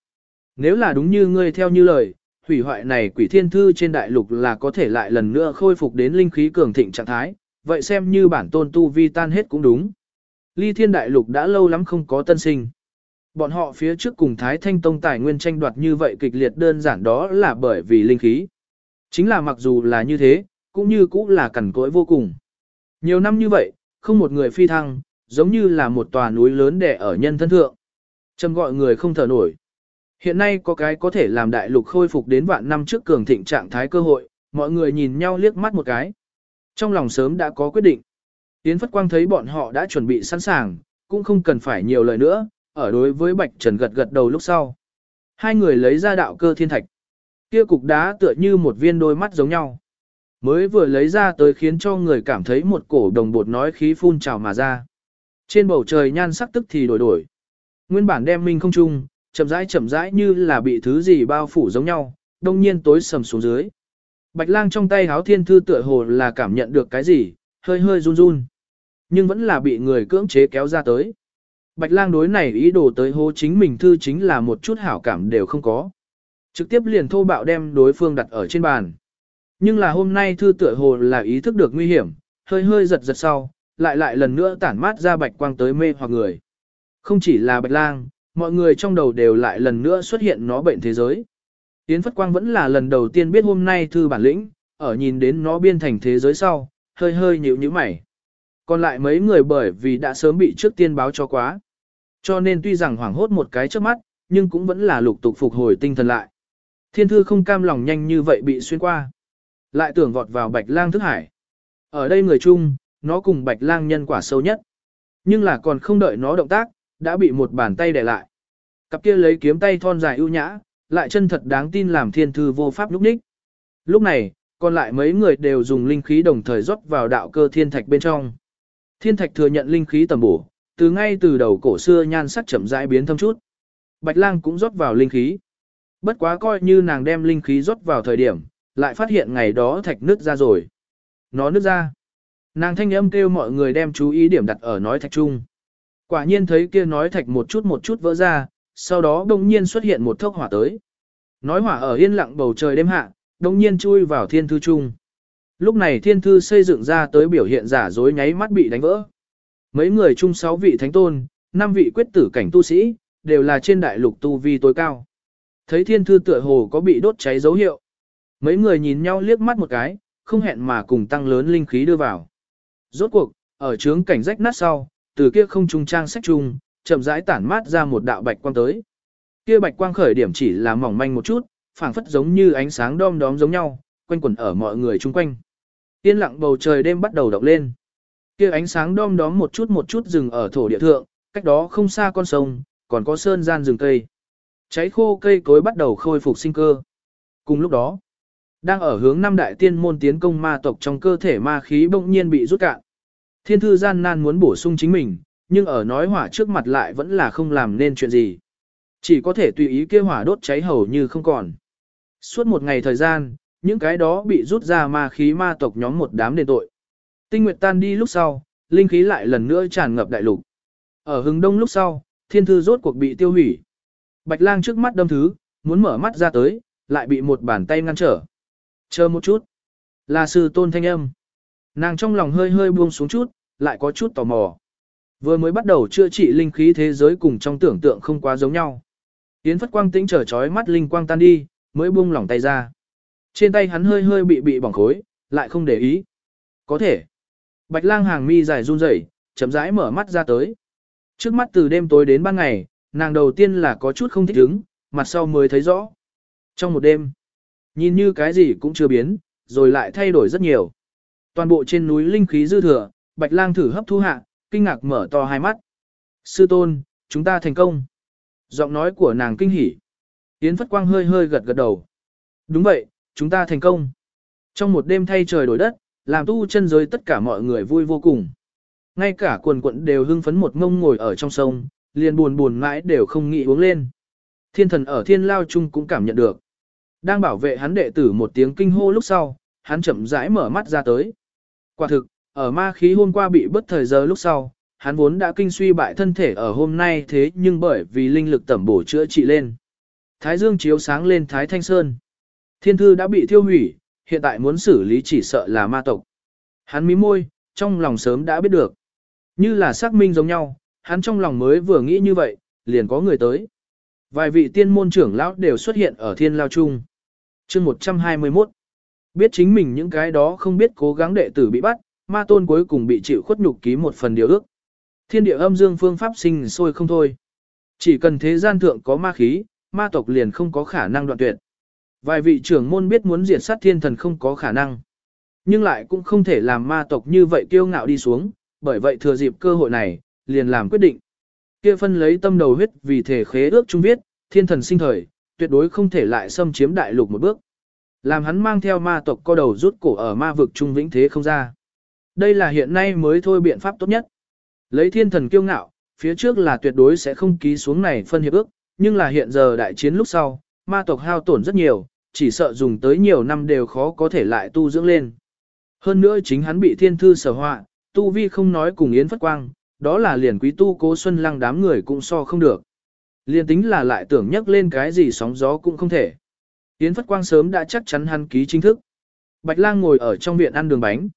Nếu là đúng như ngươi theo như lời, hủy hoại này quỷ thiên thư trên đại lục là có thể lại lần nữa khôi phục đến linh khí cường thịnh trạng thái, vậy xem như bản tôn tu vi tan hết cũng đúng. Ly thiên đại lục đã lâu lắm không có tân sinh. Bọn họ phía trước cùng Thái Thanh Tông tài nguyên tranh đoạt như vậy kịch liệt đơn giản đó là bởi vì linh khí. Chính là mặc dù là như thế, cũng như cũng là cẩn cỗi vô cùng. Nhiều năm như vậy, không một người phi thăng, giống như là một tòa núi lớn đè ở nhân thân thượng. Trầm gọi người không thở nổi. Hiện nay có cái có thể làm đại lục khôi phục đến vạn năm trước cường thịnh trạng thái cơ hội, mọi người nhìn nhau liếc mắt một cái. Trong lòng sớm đã có quyết định. Yến Phất Quang thấy bọn họ đã chuẩn bị sẵn sàng, cũng không cần phải nhiều lời nữa, ở đối với Bạch Trần gật gật đầu lúc sau. Hai người lấy ra đạo cơ thiên thạch. Kia cục đá tựa như một viên đôi mắt giống nhau. Mới vừa lấy ra tới khiến cho người cảm thấy một cổ đồng bột nói khí phun trào mà ra. Trên bầu trời nhan sắc tức thì đổi đổi. Nguyên bản đem minh không chung, chậm rãi chậm rãi như là bị thứ gì bao phủ giống nhau, đông nhiên tối sầm xuống dưới. Bạch lang trong tay háo thiên thư tựa hồ là cảm nhận được cái gì, hơi hơi run run. Nhưng vẫn là bị người cưỡng chế kéo ra tới. Bạch lang đối này ý đồ tới hô chính mình thư chính là một chút hảo cảm đều không có. Trực tiếp liền thô bạo đem đối phương đặt ở trên bàn. Nhưng là hôm nay thư tựa hồ là ý thức được nguy hiểm, hơi hơi giật giật sau, lại lại lần nữa tản mát ra bạch quang tới mê hoặc người. Không chỉ là bạch lang, mọi người trong đầu đều lại lần nữa xuất hiện nó bệnh thế giới. Yến Phất Quang vẫn là lần đầu tiên biết hôm nay thư bản lĩnh, ở nhìn đến nó biên thành thế giới sau, hơi hơi nhíu nhíu mày. Còn lại mấy người bởi vì đã sớm bị trước tiên báo cho quá. Cho nên tuy rằng hoảng hốt một cái trước mắt, nhưng cũng vẫn là lục tục phục hồi tinh thần lại. Thiên thư không cam lòng nhanh như vậy bị xuyên qua. Lại tưởng vọt vào bạch lang thức hải. Ở đây người chung, nó cùng bạch lang nhân quả sâu nhất. Nhưng là còn không đợi nó động tác, đã bị một bàn tay đè lại. Cặp kia lấy kiếm tay thon dài ưu nhã, lại chân thật đáng tin làm thiên thư vô pháp lúc ních. Lúc này, còn lại mấy người đều dùng linh khí đồng thời rót vào đạo cơ thiên thạch bên trong. Thiên thạch thừa nhận linh khí tầm bổ, từ ngay từ đầu cổ xưa nhan sắc chậm rãi biến thâm chút. Bạch lang cũng rót vào linh khí. Bất quá coi như nàng đem linh khí rót vào thời điểm, lại phát hiện ngày đó thạch nứt ra rồi. Nó nứt ra. Nàng thanh âm kêu mọi người đem chú ý điểm đặt ở nói thạch trung. Quả nhiên thấy kia nói thạch một chút một chút vỡ ra, sau đó đông nhiên xuất hiện một thốc hỏa tới. Nói hỏa ở yên lặng bầu trời đêm hạ, đông nhiên chui vào thiên thư trung. Lúc này thiên thư xây dựng ra tới biểu hiện giả dối nháy mắt bị đánh vỡ. Mấy người chung sáu vị thánh tôn, năm vị quyết tử cảnh tu sĩ, đều là trên đại lục tu vi tối cao. Thấy thiên thư tựa hồ có bị đốt cháy dấu hiệu. Mấy người nhìn nhau liếc mắt một cái, không hẹn mà cùng tăng lớn linh khí đưa vào. Rốt cuộc, ở trướng cảnh rách nát sau, từ kia không trung trang sách trung, chậm rãi tản mát ra một đạo bạch quang tới. Kia bạch quang khởi điểm chỉ là mỏng manh một chút, phảng phất giống như ánh sáng đom đóm giống nhau, quanh quẩn ở mọi người chung quanh. Yên lặng bầu trời đêm bắt đầu động lên. Kia ánh sáng đom đóm một chút một chút dừng ở thổ địa thượng, cách đó không xa con sông, còn có sơn gian rừng cây. Cháy khô cây cối bắt đầu khôi phục sinh cơ. Cùng lúc đó, đang ở hướng năm đại tiên môn tiến công ma tộc trong cơ thể ma khí bỗng nhiên bị rút cạn. Thiên thư gian nan muốn bổ sung chính mình, nhưng ở nói hỏa trước mặt lại vẫn là không làm nên chuyện gì. Chỉ có thể tùy ý kêu hỏa đốt cháy hầu như không còn. Suốt một ngày thời gian, những cái đó bị rút ra ma khí ma tộc nhóm một đám đền tội. Tinh nguyệt tan đi lúc sau, linh khí lại lần nữa tràn ngập đại lục. Ở hừng đông lúc sau, thiên thư rốt cuộc bị tiêu hủy. Bạch lang trước mắt đâm thứ, muốn mở mắt ra tới, lại bị một bàn tay ngăn trở. Chờ một chút. Là sư tôn thanh âm. Nàng trong lòng hơi hơi buông xuống chút, lại có chút tò mò. Vừa mới bắt đầu chữa trị linh khí thế giới cùng trong tưởng tượng không quá giống nhau. Yến Phất Quang tĩnh trở trói mắt linh quang tan đi, mới buông lỏng tay ra. Trên tay hắn hơi hơi bị bị bỏng khối, lại không để ý. Có thể. Bạch lang hàng mi dài run rẩy, chậm rãi mở mắt ra tới. Trước mắt từ đêm tối đến ban ngày, nàng đầu tiên là có chút không thích ứng, mặt sau mới thấy rõ. Trong một đêm, nhìn như cái gì cũng chưa biến, rồi lại thay đổi rất nhiều. Toàn bộ trên núi linh khí dư thừa, bạch lang thử hấp thu hạ, kinh ngạc mở to hai mắt. Sư tôn, chúng ta thành công. Giọng nói của nàng kinh hỉ. Yến Phất Quang hơi hơi gật gật đầu. Đúng vậy, chúng ta thành công. Trong một đêm thay trời đổi đất, làm tu chân giới tất cả mọi người vui vô cùng. Ngay cả quần quận đều hưng phấn một ngông ngồi ở trong sông, liền buồn buồn mãi đều không nghĩ uống lên. Thiên thần ở thiên lao chung cũng cảm nhận được. Đang bảo vệ hắn đệ tử một tiếng kinh hô lúc sau, hắn chậm rãi mở mắt ra tới. Quả thực, ở ma khí hôm qua bị bất thời giờ lúc sau, hắn vốn đã kinh suy bại thân thể ở hôm nay thế nhưng bởi vì linh lực tẩm bổ chữa trị lên. Thái dương chiếu sáng lên Thái Thanh Sơn. Thiên thư đã bị thiêu hủy, hiện tại muốn xử lý chỉ sợ là ma tộc. Hắn mím môi, trong lòng sớm đã biết được. Như là xác minh giống nhau, hắn trong lòng mới vừa nghĩ như vậy, liền có người tới. Vài vị tiên môn trưởng lão đều xuất hiện ở thiên lao chung. chương 121. Biết chính mình những cái đó không biết cố gắng đệ tử bị bắt, ma tôn cuối cùng bị chịu khuất nhục ký một phần điều ước. Thiên địa âm dương phương pháp sinh sôi không thôi. Chỉ cần thế gian thượng có ma khí, ma tộc liền không có khả năng đoạn tuyệt. Vài vị trưởng môn biết muốn diệt sát thiên thần không có khả năng. Nhưng lại cũng không thể làm ma tộc như vậy kiêu ngạo đi xuống, bởi vậy thừa dịp cơ hội này, liền làm quyết định. Kia phân lấy tâm đầu huyết vì thể khế ước chung viết, thiên thần sinh thời, tuyệt đối không thể lại xâm chiếm đại lục một bước. Làm hắn mang theo ma tộc co đầu rút cổ ở ma vực trung vĩnh thế không ra. Đây là hiện nay mới thôi biện pháp tốt nhất. Lấy thiên thần kiêu ngạo, phía trước là tuyệt đối sẽ không ký xuống này phân hiệp ước, nhưng là hiện giờ đại chiến lúc sau, ma tộc hao tổn rất nhiều, chỉ sợ dùng tới nhiều năm đều khó có thể lại tu dưỡng lên. Hơn nữa chính hắn bị thiên thư sở họa, tu vi không nói cùng Yến Phất Quang, đó là liền quý tu cố xuân lăng đám người cũng so không được. Liền tính là lại tưởng nhắc lên cái gì sóng gió cũng không thể. Yến Phất Quang sớm đã chắc chắn hắn ký chính thức. Bạch Lang ngồi ở trong viện ăn đường bánh.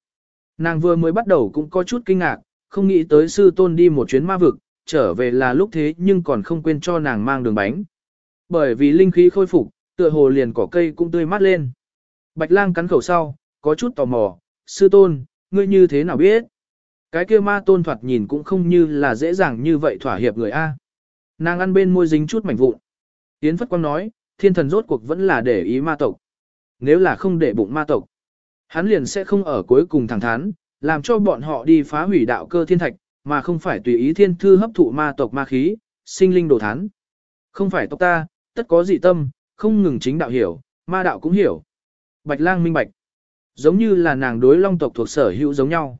Nàng vừa mới bắt đầu cũng có chút kinh ngạc, không nghĩ tới sư tôn đi một chuyến ma vực, trở về là lúc thế nhưng còn không quên cho nàng mang đường bánh. Bởi vì linh khí khôi phục, Tựa hồ liền cỏ cây cũng tươi mát lên. Bạch lang cắn khẩu sau, có chút tò mò, sư tôn, ngươi như thế nào biết? Cái kia ma tôn thoạt nhìn cũng không như là dễ dàng như vậy thỏa hiệp người A. Nàng ăn bên môi dính chút mảnh vụn. Yến Phất Quang nói, thiên thần rốt cuộc vẫn là để ý ma tộc. Nếu là không để bụng ma tộc, hắn liền sẽ không ở cuối cùng thẳng thắn, làm cho bọn họ đi phá hủy đạo cơ thiên thạch, mà không phải tùy ý thiên thư hấp thụ ma tộc ma khí, sinh linh đồ thán. Không phải tộc ta, tất có dị tâm, không ngừng chính đạo hiểu, ma đạo cũng hiểu. Bạch lang minh bạch. Giống như là nàng đối long tộc thuộc sở hữu giống nhau.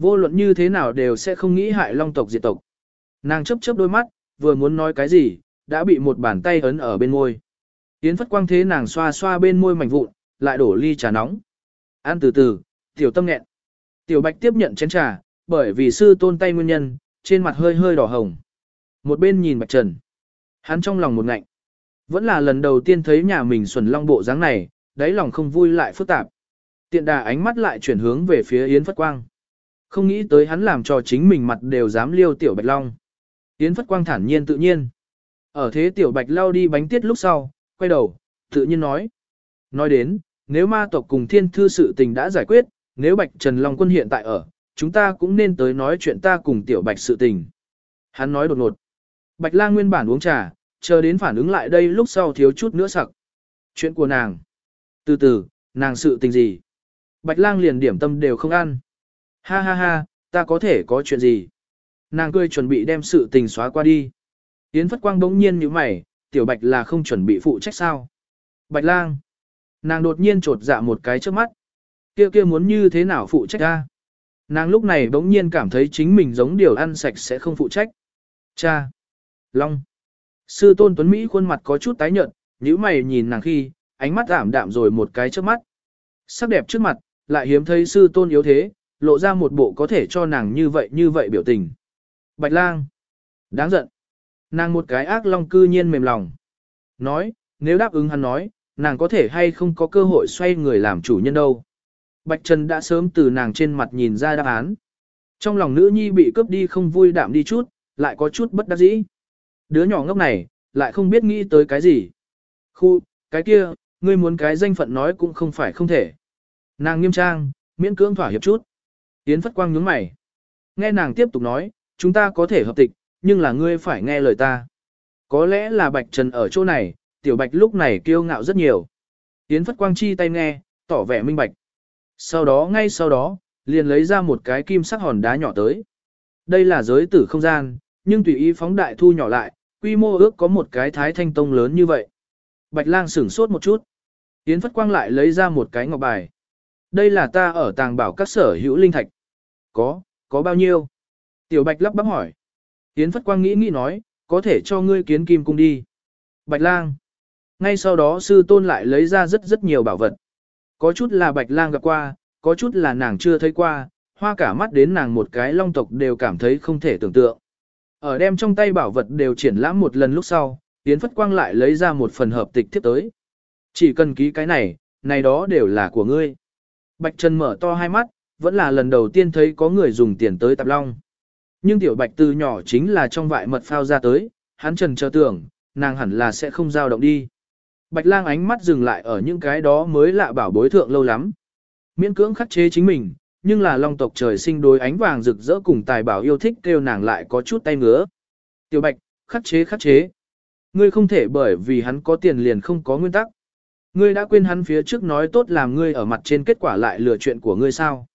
Vô luận như thế nào đều sẽ không nghĩ hại long tộc diệt tộc. Nàng chấp chớp đôi mắt, vừa muốn nói cái gì, đã bị một bàn tay ấn ở bên môi. Yến phất quang thế nàng xoa xoa bên môi mảnh vụn, lại đổ ly trà nóng. Ăn từ từ, tiểu tâm nghẹn. Tiểu bạch tiếp nhận chén trà, bởi vì sư tôn tay nguyên nhân, trên mặt hơi hơi đỏ hồng. Một bên nhìn bạch trần. Hắn trong lòng một ngạnh. Vẫn là lần đầu tiên thấy nhà mình xuẩn long bộ dáng này, đáy lòng không vui lại phức tạp. Tiện đà ánh mắt lại chuyển hướng về phía Yến Phất Quang. Không nghĩ tới hắn làm cho chính mình mặt đều dám liêu tiểu bạch long. Yến Phất Quang thản nhiên tự nhiên. Ở thế tiểu bạch lao đi bánh tiết lúc sau, quay đầu, tự nhiên nói. Nói đến, nếu ma tộc cùng thiên thư sự tình đã giải quyết, nếu bạch Trần Long quân hiện tại ở, chúng ta cũng nên tới nói chuyện ta cùng tiểu bạch sự tình. Hắn nói đột ngột. Bạch lang nguyên bản uống trà, chờ đến phản ứng lại đây lúc sau thiếu chút nữa sặc. Chuyện của nàng. Từ từ, nàng sự tình gì? Bạch lang liền điểm tâm đều không ăn. Ha ha ha, ta có thể có chuyện gì? Nàng cười chuẩn bị đem sự tình xóa qua đi. Yến Phất Quang bỗng nhiên như mày, tiểu bạch là không chuẩn bị phụ trách sao? Bạch lang. Nàng đột nhiên trột dạ một cái trước mắt. Kia kia muốn như thế nào phụ trách ta? Nàng lúc này bỗng nhiên cảm thấy chính mình giống điều ăn sạch sẽ không phụ trách. Cha. Long. Sư tôn Tuấn Mỹ khuôn mặt có chút tái nhợt, nhíu mày nhìn nàng khi, ánh mắt ảm đạm rồi một cái trước mắt. Sắc đẹp trước mặt, lại hiếm thấy sư tôn yếu thế, lộ ra một bộ có thể cho nàng như vậy như vậy biểu tình. Bạch lang. Đáng giận. Nàng một cái ác long cư nhiên mềm lòng. Nói, nếu đáp ứng hắn nói, nàng có thể hay không có cơ hội xoay người làm chủ nhân đâu. Bạch Trần đã sớm từ nàng trên mặt nhìn ra đáp án. Trong lòng nữ nhi bị cướp đi không vui đạm đi chút, lại có chút bất đắc dĩ. Đứa nhỏ ngốc này, lại không biết nghĩ tới cái gì. Khu, cái kia, ngươi muốn cái danh phận nói cũng không phải không thể. Nàng nghiêm trang, miễn cưỡng thỏa hiệp chút. Yến Phất Quang nhướng mày. Nghe nàng tiếp tục nói, chúng ta có thể hợp tịch, nhưng là ngươi phải nghe lời ta. Có lẽ là Bạch Trần ở chỗ này, tiểu Bạch lúc này kiêu ngạo rất nhiều. Yến Phất Quang chi tay nghe, tỏ vẻ minh bạch. Sau đó ngay sau đó, liền lấy ra một cái kim sắc hòn đá nhỏ tới. Đây là giới tử không gian, nhưng tùy ý phóng đại thu nhỏ lại, quy mô ước có một cái thái thanh tông lớn như vậy. Bạch lang sửng sốt một chút. Yến Phất Quang lại lấy ra một cái ngọc bài. Đây là ta ở tàng bảo các sở hữu linh thạch. Có, có bao nhiêu? Tiểu Bạch lắp bắp hỏi. Yến Phất Quang nghĩ nghĩ nói, có thể cho ngươi kiến kim cung đi. Bạch lang. Ngay sau đó sư tôn lại lấy ra rất rất nhiều bảo vật. Có chút là Bạch lang gặp qua, có chút là nàng chưa thấy qua, hoa cả mắt đến nàng một cái long tộc đều cảm thấy không thể tưởng tượng. Ở đem trong tay bảo vật đều triển lãm một lần lúc sau, Yến Phất Quang lại lấy ra một phần hợp tịch tiếp tới. Chỉ cần ký cái này, này đó đều là của ngươi. Bạch Trần mở to hai mắt, vẫn là lần đầu tiên thấy có người dùng tiền tới tạp long. Nhưng tiểu bạch từ nhỏ chính là trong vại mật phao ra tới, hắn trần chờ tưởng, nàng hẳn là sẽ không giao động đi. Bạch lang ánh mắt dừng lại ở những cái đó mới lạ bảo bối thượng lâu lắm. Miễn cưỡng khắc chế chính mình, nhưng là long tộc trời sinh đối ánh vàng rực rỡ cùng tài bảo yêu thích kêu nàng lại có chút tay ngứa. Tiểu bạch, khắc chế khắc chế. Ngươi không thể bởi vì hắn có tiền liền không có nguyên tắc. Ngươi đã quên hắn phía trước nói tốt làm ngươi ở mặt trên kết quả lại lừa chuyện của ngươi sao.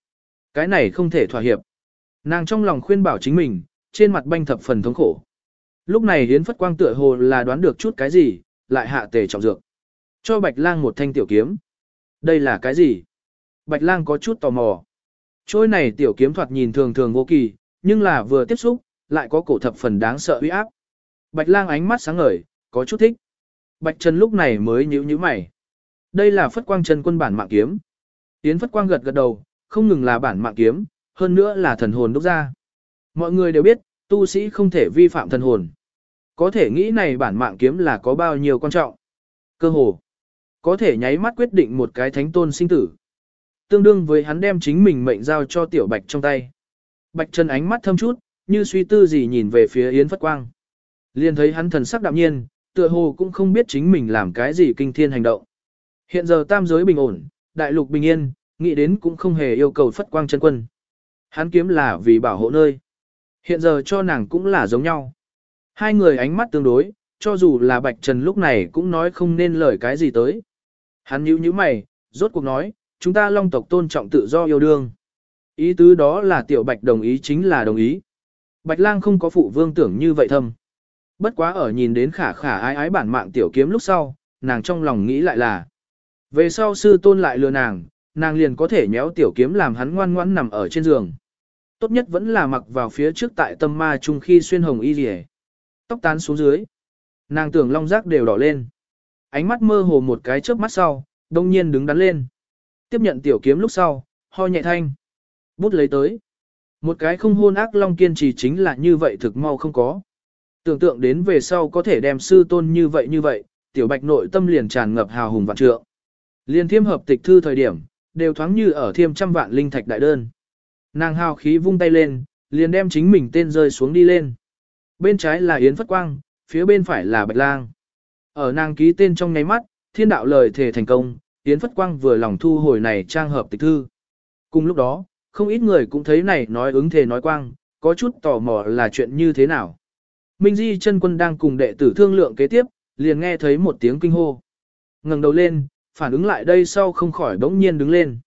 Cái này không thể thỏa hiệp. Nàng trong lòng khuyên bảo chính mình, trên mặt banh thập phần thống khổ. Lúc này Hiến Phất Quang tựa hồ là đoán được chút cái gì, lại hạ tề trọng dược. Cho Bạch Lang một thanh tiểu kiếm. Đây là cái gì? Bạch Lang có chút tò mò. Trôi này tiểu kiếm thoạt nhìn thường thường vô kỳ, nhưng là vừa tiếp xúc, lại có cổ thập phần đáng sợ uy áp. Bạch Lang ánh mắt sáng ngời, có chút thích. Bạch Trần lúc này mới nhíu nhíu mày. Đây là Phất Quang Trần quân bản mạng kiếm. Yến Phất Quang gật gật đầu, không ngừng là bản mạng kiếm, hơn nữa là thần hồn đúc ra. Mọi người đều biết, tu sĩ không thể vi phạm thần hồn. Có thể nghĩ này bản mạng kiếm là có bao nhiêu quan trọng. Cơ hồ, có thể nháy mắt quyết định một cái thánh tôn sinh tử. Tương đương với hắn đem chính mình mệnh giao cho tiểu bạch trong tay. Bạch Trần ánh mắt thâm chút, như suy tư gì nhìn về phía Yến Phất Quang. Liền thấy hắn thần sắc đạm nhiên, tựa hồ cũng không biết chính mình làm cái gì kinh thiên hành động. Hiện giờ tam giới bình ổn, đại lục bình yên, nghĩ đến cũng không hề yêu cầu phất quang chân quân. Hắn kiếm là vì bảo hộ nơi. Hiện giờ cho nàng cũng là giống nhau. Hai người ánh mắt tương đối, cho dù là Bạch Trần lúc này cũng nói không nên lời cái gì tới. Hắn nhíu nhíu mày, rốt cuộc nói, chúng ta long tộc tôn trọng tự do yêu đương. Ý tứ đó là tiểu Bạch đồng ý chính là đồng ý. Bạch lang không có phụ vương tưởng như vậy thâm. Bất quá ở nhìn đến khả khả ái ái bản mạng tiểu kiếm lúc sau, nàng trong lòng nghĩ lại là. Về sau sư tôn lại lừa nàng, nàng liền có thể nhéo tiểu kiếm làm hắn ngoan ngoãn nằm ở trên giường. Tốt nhất vẫn là mặc vào phía trước tại tâm ma chung khi xuyên hồng y rìa. Tóc tán xuống dưới. Nàng tưởng long giác đều đỏ lên. Ánh mắt mơ hồ một cái chớp mắt sau, đông nhiên đứng đắn lên. Tiếp nhận tiểu kiếm lúc sau, ho nhẹ thanh. Bút lấy tới. Một cái không hôn ác long kiên trì chính là như vậy thực mau không có. Tưởng tượng đến về sau có thể đem sư tôn như vậy như vậy, tiểu bạch nội tâm liền tràn ngập hào hùng vạn trượng. Liên thiêm hợp tịch thư thời điểm, đều thoáng như ở thiêm trăm vạn linh thạch đại đơn. Nàng hào khí vung tay lên, liền đem chính mình tên rơi xuống đi lên. Bên trái là Yến Phất Quang, phía bên phải là Bạch Lang. Ở nàng ký tên trong nháy mắt, thiên đạo lời thể thành công, Yến Phất Quang vừa lòng thu hồi này trang hợp tịch thư. Cùng lúc đó, không ít người cũng thấy này nói ứng thể nói quang, có chút tò mò là chuyện như thế nào. Minh Di chân quân đang cùng đệ tử thương lượng kế tiếp, liền nghe thấy một tiếng kinh hô. ngẩng đầu lên, phản ứng lại đây sau không khỏi đống nhiên đứng lên.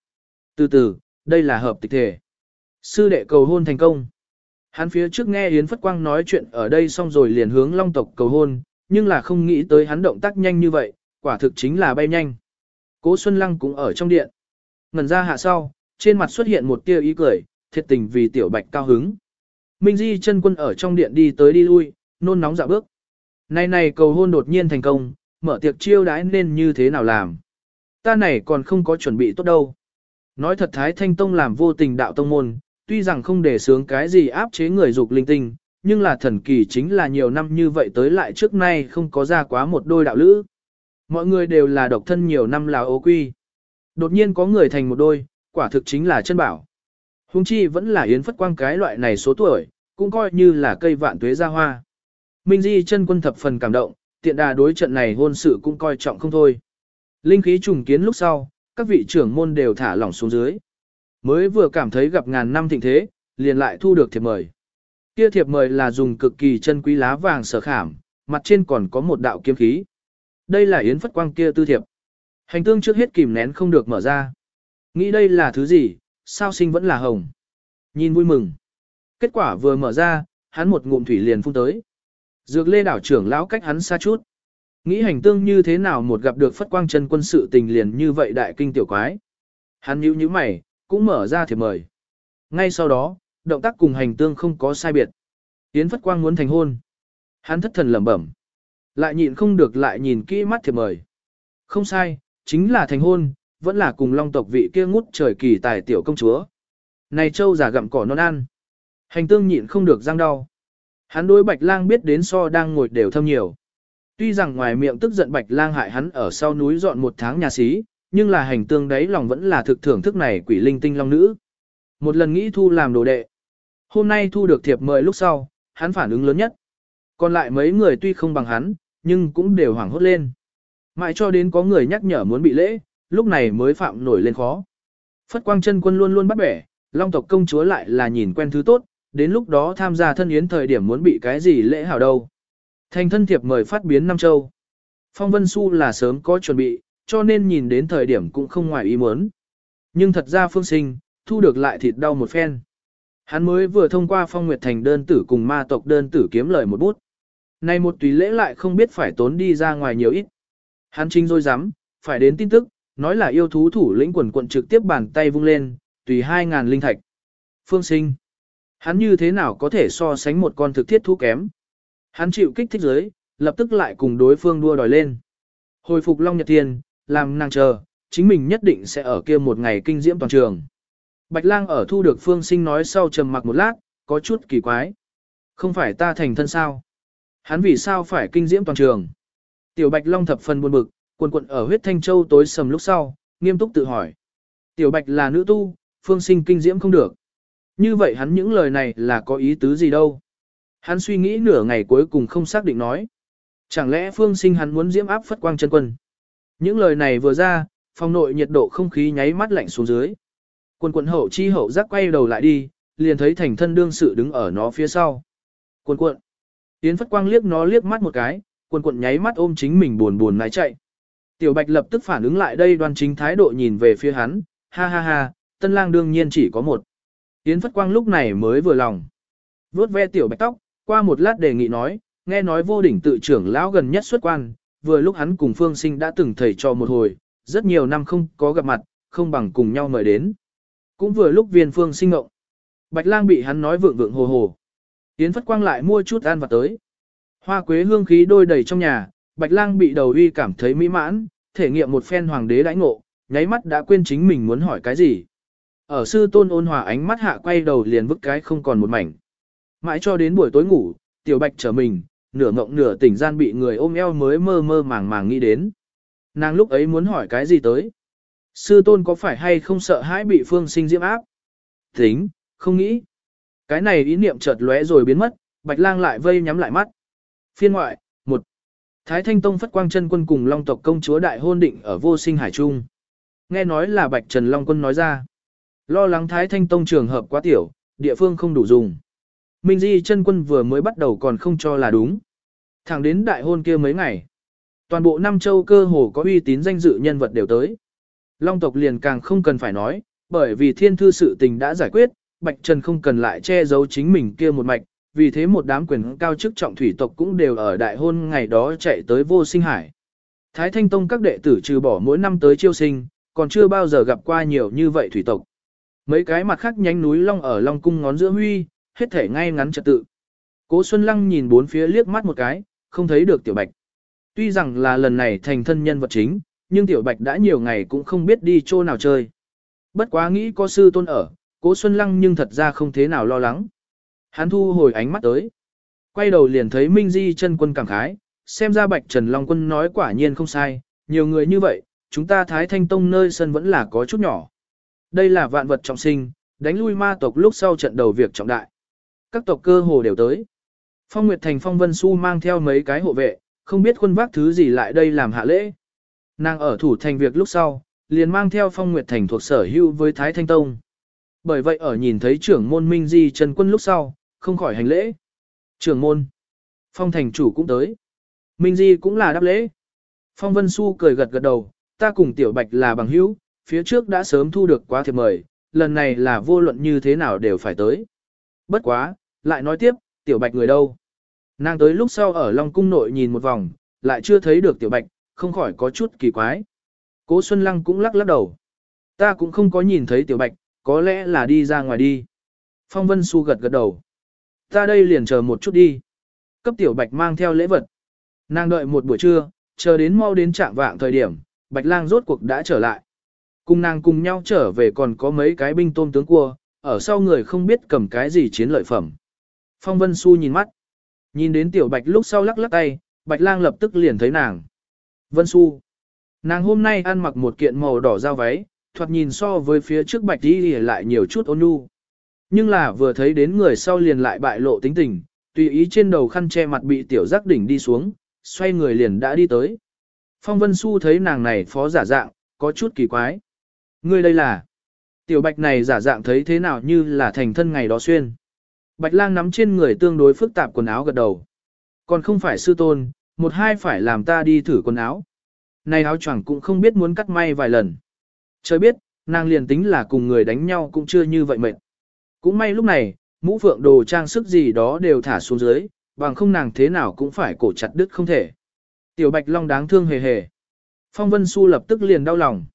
Từ từ, đây là hợp tịch thể. Sư đệ cầu hôn thành công. Hắn phía trước nghe Yến Phất Quang nói chuyện ở đây xong rồi liền hướng long tộc cầu hôn, nhưng là không nghĩ tới hắn động tác nhanh như vậy, quả thực chính là bay nhanh. Cố Xuân Lăng cũng ở trong điện. Ngần ra hạ sau, trên mặt xuất hiện một tia ý cười, thiệt tình vì tiểu bạch cao hứng. Minh Di chân quân ở trong điện đi tới đi lui, nôn nóng dạ bước. Này này cầu hôn đột nhiên thành công, mở tiệc chiêu đãi nên như thế nào làm. Ta này còn không có chuẩn bị tốt đâu. Nói thật Thái Thanh Tông làm vô tình đạo tông môn, tuy rằng không để sướng cái gì áp chế người dục linh tinh, nhưng là thần kỳ chính là nhiều năm như vậy tới lại trước nay không có ra quá một đôi đạo lữ. Mọi người đều là độc thân nhiều năm là ô quy. Đột nhiên có người thành một đôi, quả thực chính là chân bảo. Hùng chi vẫn là yến phất quang cái loại này số tuổi, cũng coi như là cây vạn tuế ra hoa. Minh Di chân quân thập phần cảm động, tiện đà đối trận này hôn sự cũng coi trọng không thôi. Linh khí trùng kiến lúc sau, các vị trưởng môn đều thả lỏng xuống dưới. Mới vừa cảm thấy gặp ngàn năm thịnh thế, liền lại thu được thiệp mời. Kia thiệp mời là dùng cực kỳ chân quý lá vàng sở khảm, mặt trên còn có một đạo kiếm khí. Đây là yến phất quang kia tư thiệp. Hành tương trước hết kìm nén không được mở ra. Nghĩ đây là thứ gì, sao sinh vẫn là hồng. Nhìn vui mừng. Kết quả vừa mở ra, hắn một ngụm thủy liền phun tới. Dược lê đảo trưởng lão cách hắn xa chút. Nghĩ hành tương như thế nào một gặp được phất quang chân quân sự tình liền như vậy đại kinh tiểu quái. Hắn nhíu nhíu mày, cũng mở ra thiệp mời. Ngay sau đó, động tác cùng hành tương không có sai biệt. Yến phất quang muốn thành hôn. Hắn thất thần lẩm bẩm. Lại nhịn không được lại nhìn kỹ mắt thiệp mời. Không sai, chính là thành hôn, vẫn là cùng long tộc vị kia ngút trời kỳ tài tiểu công chúa. Này châu giả gặm cỏ non ăn. Hành tương nhịn không được răng đau. Hắn đối bạch lang biết đến so đang ngồi đều thâm nhiều. Tuy rằng ngoài miệng tức giận bạch lang hại hắn ở sau núi dọn một tháng nhà xí, nhưng là hành tương đấy lòng vẫn là thực thưởng thức này quỷ linh tinh long nữ. Một lần nghĩ thu làm đồ đệ. Hôm nay thu được thiệp mời lúc sau, hắn phản ứng lớn nhất. Còn lại mấy người tuy không bằng hắn, nhưng cũng đều hoảng hốt lên. Mãi cho đến có người nhắc nhở muốn bị lễ, lúc này mới phạm nổi lên khó. Phất quang chân quân luôn luôn bắt bẻ, long tộc công chúa lại là nhìn quen thứ tốt, đến lúc đó tham gia thân yến thời điểm muốn bị cái gì lễ hảo đâu. Thành thân thiệp mời phát biến Nam Châu. Phong Vân Xu là sớm có chuẩn bị, cho nên nhìn đến thời điểm cũng không ngoài ý muốn. Nhưng thật ra phương sinh, thu được lại thịt đau một phen. Hắn mới vừa thông qua phong nguyệt thành đơn tử cùng ma tộc đơn tử kiếm lời một bút. Này một tùy lễ lại không biết phải tốn đi ra ngoài nhiều ít. Hắn chính rồi dám, phải đến tin tức, nói là yêu thú thủ lĩnh quần quận trực tiếp bàn tay vung lên, tùy 2.000 linh thạch. Phương sinh. Hắn như thế nào có thể so sánh một con thực thiết thú kém. Hắn chịu kích thích giới, lập tức lại cùng đối phương đua đòi lên. Hồi phục Long Nhật Thiên, làm nàng chờ, chính mình nhất định sẽ ở kia một ngày kinh diễm toàn trường. Bạch lang ở thu được phương sinh nói sau trầm mặc một lát, có chút kỳ quái. Không phải ta thành thân sao? Hắn vì sao phải kinh diễm toàn trường? Tiểu Bạch Long thập phần buồn bực, quần quận ở huyết thanh châu tối sầm lúc sau, nghiêm túc tự hỏi. Tiểu Bạch là nữ tu, phương sinh kinh diễm không được. Như vậy hắn những lời này là có ý tứ gì đâu? Hắn suy nghĩ nửa ngày cuối cùng không xác định nói. Chẳng lẽ phương sinh hắn muốn diễm áp phất quang chân quân? Những lời này vừa ra, phòng nội nhiệt độ không khí nháy mắt lạnh xuống dưới. Quân quận hậu chi hậu giác quay đầu lại đi, liền thấy thành thân đương sự đứng ở nó phía sau. Quân quận. Yến phất quang liếc nó liếc mắt một cái, quân quận nháy mắt ôm chính mình buồn buồn lái chạy. Tiểu bạch lập tức phản ứng lại đây đoan chính thái độ nhìn về phía hắn, ha ha ha, tân lang đương nhiên chỉ có một. Yến phất quang lúc này mới vừa lòng. Vốt ve tiểu bạch tóc, qua một lát đề nghị nói, nghe nói vô đỉnh tự trưởng lão gần nhất xuất quan, vừa lúc hắn cùng Phương Sinh đã từng thầy cho một hồi, rất nhiều năm không có gặp mặt, không bằng cùng nhau mời đến. Cũng vừa lúc viên Phương Sinh ngộng. Bạch lang bị hắn nói vượng vượng hồ hồ. Yến Phất Quang lại mua chút ăn vặt tới. Hoa quế hương khí đôi đầy trong nhà, Bạch lang bị đầu uy cảm thấy mỹ mãn, thể nghiệm một phen hoàng đế đãi ngộ, nháy mắt đã quên chính mình muốn hỏi cái gì. Ở sư tôn ôn hòa ánh mắt hạ quay đầu liền vứt cái không còn một mảnh. Mãi cho đến buổi tối ngủ, tiểu bạch trở mình, nửa ngộng nửa tỉnh gian bị người ôm eo mới mơ mơ màng màng nghĩ đến. Nàng lúc ấy muốn hỏi cái gì tới? Sư tôn có phải hay không sợ hãi bị phương sinh diễm áp? Tính, không nghĩ. Cái này ý niệm chợt lóe rồi biến mất, bạch lang lại vây nhắm lại mắt. Phiên ngoại, một Thái Thanh Tông phất quang chân quân cùng Long tộc công chúa đại hôn định ở vô sinh hải trung. Nghe nói là Bạch Trần Long quân nói ra. Lo lắng Thái Thanh Tông trường hợp quá tiểu, địa phương không đủ dùng. Minh Di chân quân vừa mới bắt đầu còn không cho là đúng. Thẳng đến đại hôn kia mấy ngày. Toàn bộ Nam châu cơ hồ có uy tín danh dự nhân vật đều tới. Long tộc liền càng không cần phải nói, bởi vì thiên thư sự tình đã giải quyết, Bạch Trần không cần lại che giấu chính mình kia một mạch, vì thế một đám quyền cao chức trọng thủy tộc cũng đều ở đại hôn ngày đó chạy tới vô sinh hải. Thái Thanh Tông các đệ tử trừ bỏ mỗi năm tới chiêu sinh, còn chưa bao giờ gặp qua nhiều như vậy thủy tộc. Mấy cái mặt khác nhánh núi long ở Long Cung ngón giữa huy, hết thể ngay ngắn trật tự. Cố Xuân Lăng nhìn bốn phía liếc mắt một cái, không thấy được Tiểu Bạch. Tuy rằng là lần này thành thân nhân vật chính, nhưng Tiểu Bạch đã nhiều ngày cũng không biết đi chỗ nào chơi. Bất quá nghĩ có sư tôn ở, Cố Xuân Lăng nhưng thật ra không thế nào lo lắng. Hắn thu hồi ánh mắt tới. Quay đầu liền thấy Minh Di chân quân cảm khái, xem ra Bạch Trần Long quân nói quả nhiên không sai, nhiều người như vậy, chúng ta Thái Thanh Tông nơi sân vẫn là có chút nhỏ. Đây là vạn vật trọng sinh, đánh lui ma tộc lúc sau trận đầu việc trọng đại. Các tộc cơ hồ đều tới. Phong Nguyệt Thành Phong Vân Xu mang theo mấy cái hộ vệ, không biết quân vác thứ gì lại đây làm hạ lễ. Nàng ở thủ thành việc lúc sau, liền mang theo Phong Nguyệt Thành thuộc sở hữu với Thái Thanh Tông. Bởi vậy ở nhìn thấy trưởng môn Minh Di Trần Quân lúc sau, không khỏi hành lễ. Trưởng môn, Phong Thành chủ cũng tới. Minh Di cũng là đáp lễ. Phong Vân Xu cười gật gật đầu, ta cùng Tiểu Bạch là bằng hữu, phía trước đã sớm thu được quá thiệp mời, lần này là vô luận như thế nào đều phải tới. Bất quá, lại nói tiếp, Tiểu Bạch người đâu? Nàng tới lúc sau ở Long Cung nội nhìn một vòng, lại chưa thấy được Tiểu Bạch, không khỏi có chút kỳ quái. Cố Xuân Lăng cũng lắc lắc đầu. Ta cũng không có nhìn thấy Tiểu Bạch, có lẽ là đi ra ngoài đi. Phong Vân Xu gật gật đầu. Ta đây liền chờ một chút đi. Cấp Tiểu Bạch mang theo lễ vật. Nàng đợi một buổi trưa, chờ đến mau đến trạng vạng thời điểm, Bạch Lang rốt cuộc đã trở lại. Cùng nàng cùng nhau trở về còn có mấy cái binh tôm tướng cua, ở sau người không biết cầm cái gì chiến lợi phẩm. Phong Vân Xu nhìn mắt. Nhìn đến Tiểu Bạch lúc sau lắc lắc tay, Bạch Lang lập tức liền thấy nàng. Vân Xu. Nàng hôm nay ăn mặc một kiện màu đỏ dao váy, thoạt nhìn so với phía trước Bạch đi lại nhiều chút ôn nhu. Nhưng là vừa thấy đến người sau liền lại bại lộ tính tình, tùy ý trên đầu khăn che mặt bị tiểu giác đỉnh đi xuống, xoay người liền đã đi tới. Phong Vân Xu thấy nàng này phó giả dạng, có chút kỳ quái. Ngươi đây là... Tiểu bạch này giả dạng thấy thế nào như là thành thân ngày đó xuyên. Bạch lang nắm trên người tương đối phức tạp quần áo gật đầu. Còn không phải sư tôn, một hai phải làm ta đi thử quần áo. Này áo choàng cũng không biết muốn cắt may vài lần. Trời biết, nàng liền tính là cùng người đánh nhau cũng chưa như vậy mệt. Cũng may lúc này, mũ phượng đồ trang sức gì đó đều thả xuống dưới, bằng không nàng thế nào cũng phải cổ chặt đứt không thể. Tiểu Bạch Long đáng thương hề hề. Phong Vân Xu lập tức liền đau lòng.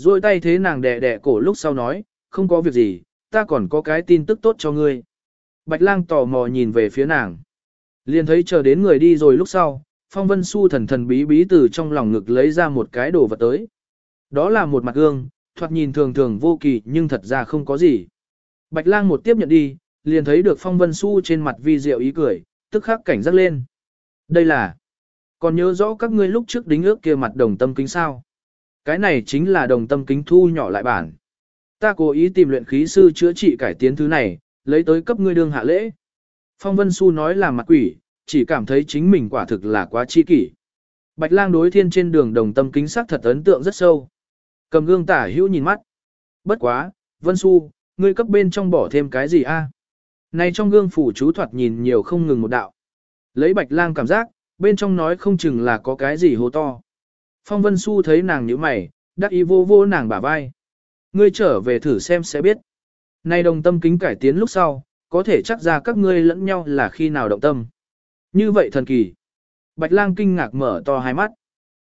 Rồi tay thế nàng đẻ đẻ cổ lúc sau nói, không có việc gì, ta còn có cái tin tức tốt cho ngươi. Bạch lang tò mò nhìn về phía nàng. Liền thấy chờ đến người đi rồi lúc sau, Phong Vân Su thần thần bí bí từ trong lòng ngực lấy ra một cái đồ vật tới. Đó là một mặt gương, thoạt nhìn thường thường vô kỳ nhưng thật ra không có gì. Bạch lang một tiếp nhận đi, liền thấy được Phong Vân Su trên mặt vi diệu ý cười, tức khắc cảnh giác lên. Đây là, còn nhớ rõ các ngươi lúc trước đính ước kia mặt đồng tâm kính sao. Cái này chính là đồng tâm kính thu nhỏ lại bản. Ta cố ý tìm luyện khí sư chữa trị cải tiến thứ này, lấy tới cấp ngươi đương hạ lễ. Phong Vân Xu nói là mặt quỷ, chỉ cảm thấy chính mình quả thực là quá chi kỷ. Bạch lang đối thiên trên đường đồng tâm kính sắc thật ấn tượng rất sâu. Cầm gương tả hữu nhìn mắt. Bất quá, Vân Xu, ngươi cấp bên trong bỏ thêm cái gì a? Này trong gương phủ chú thoạt nhìn nhiều không ngừng một đạo. Lấy bạch lang cảm giác, bên trong nói không chừng là có cái gì hố to. Phong Vân Xu thấy nàng như mày, đắc ý vô vô nàng bả vai. Ngươi trở về thử xem sẽ biết. Nay đồng tâm kính cải tiến lúc sau, có thể chắc ra các ngươi lẫn nhau là khi nào động tâm. Như vậy thần kỳ. Bạch lang kinh ngạc mở to hai mắt.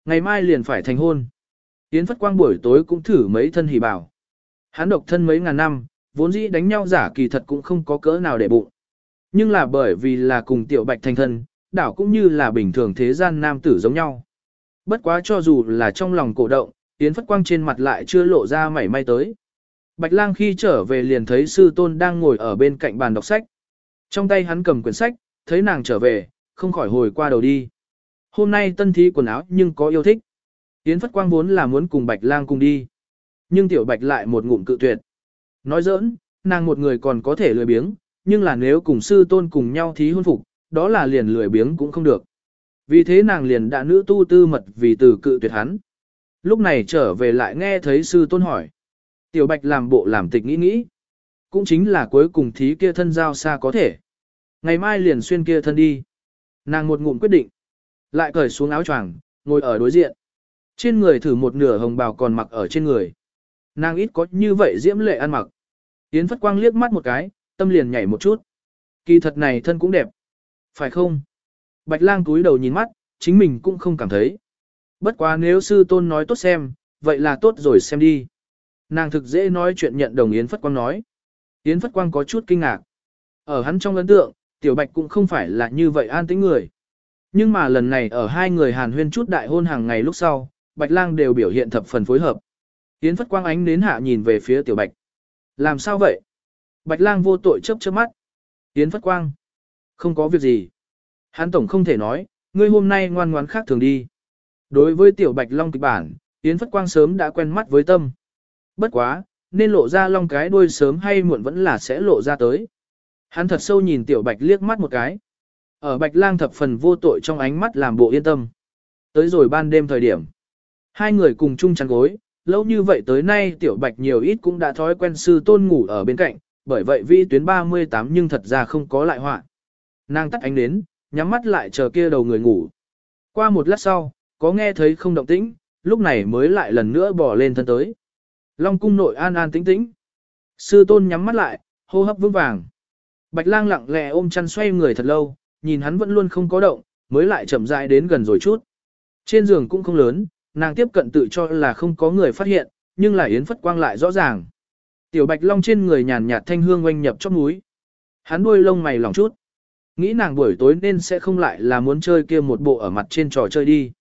Ngày mai liền phải thành hôn. Yến Phất Quang buổi tối cũng thử mấy thân hỉ bảo. Hắn độc thân mấy ngàn năm, vốn dĩ đánh nhau giả kỳ thật cũng không có cỡ nào để bụng. Nhưng là bởi vì là cùng tiểu bạch thành thân, đảo cũng như là bình thường thế gian nam tử giống nhau. Bất quá cho dù là trong lòng cổ động, Yến Phất Quang trên mặt lại chưa lộ ra mảy may tới. Bạch lang khi trở về liền thấy sư tôn đang ngồi ở bên cạnh bàn đọc sách. Trong tay hắn cầm quyển sách, thấy nàng trở về, không khỏi hồi qua đầu đi. Hôm nay tân thí quần áo nhưng có yêu thích. Yến Phất Quang vốn là muốn cùng Bạch lang cùng đi. Nhưng tiểu Bạch lại một ngụm cự tuyệt. Nói giỡn, nàng một người còn có thể lười biếng, nhưng là nếu cùng sư tôn cùng nhau thí hôn phục, đó là liền lười biếng cũng không được. Vì thế nàng liền đã nữ tu tư mật vì từ cự tuyệt hắn. Lúc này trở về lại nghe thấy sư tôn hỏi. Tiểu bạch làm bộ làm tịch nghĩ nghĩ. Cũng chính là cuối cùng thí kia thân giao xa có thể. Ngày mai liền xuyên kia thân đi. Nàng một ngụm quyết định. Lại cởi xuống áo choàng, ngồi ở đối diện. Trên người thử một nửa hồng bào còn mặc ở trên người. Nàng ít có như vậy diễm lệ ăn mặc. Yến Phất Quang liếc mắt một cái, tâm liền nhảy một chút. Kỳ thật này thân cũng đẹp. Phải không? Bạch lang túi đầu nhìn mắt, chính mình cũng không cảm thấy. Bất quá nếu sư tôn nói tốt xem, vậy là tốt rồi xem đi. Nàng thực dễ nói chuyện nhận đồng Yến Phất Quang nói. Yến Phất Quang có chút kinh ngạc. Ở hắn trong ấn tượng, Tiểu Bạch cũng không phải là như vậy an tĩnh người. Nhưng mà lần này ở hai người hàn huyên chút đại hôn hàng ngày lúc sau, Bạch Lang đều biểu hiện thập phần phối hợp. Yến Phất Quang ánh đến hạ nhìn về phía Tiểu Bạch. Làm sao vậy? Bạch Lang vô tội chớp chớp mắt. Yến Phất Quang. Không có việc gì. Hắn tổng không thể nói, ngươi hôm nay ngoan ngoãn khác thường đi. Đối với Tiểu Bạch Long kịch bản, Yến Phất Quang sớm đã quen mắt với tâm. Bất quá, nên lộ ra long cái đuôi sớm hay muộn vẫn là sẽ lộ ra tới. Hắn thật sâu nhìn Tiểu Bạch liếc mắt một cái. Ở Bạch Lang thập phần vô tội trong ánh mắt làm bộ yên tâm. Tới rồi ban đêm thời điểm. Hai người cùng chung chăn gối, lâu như vậy tới nay Tiểu Bạch nhiều ít cũng đã thói quen sư tôn ngủ ở bên cạnh, bởi vậy vi tuyến 38 nhưng thật ra không có lại họa. Nàng tắt ánh đến, nhắm mắt lại chờ kia đầu người ngủ. Qua một lát sau, có nghe thấy không động tĩnh, lúc này mới lại lần nữa bỏ lên thân tới. Long cung nội an an tĩnh tĩnh. Sư tôn nhắm mắt lại, hô hấp vững vàng. Bạch lang lặng lẽ ôm chăn xoay người thật lâu, nhìn hắn vẫn luôn không có động, mới lại chậm rãi đến gần rồi chút. Trên giường cũng không lớn, nàng tiếp cận tự cho là không có người phát hiện, nhưng là yến phất quang lại rõ ràng. Tiểu bạch long trên người nhàn nhạt thanh hương quanh nhập trong núi. Hắn đuôi lông mày lỏng chút. Nghĩ nàng buổi tối nên sẽ không lại là muốn chơi kia một bộ ở mặt trên trò chơi đi.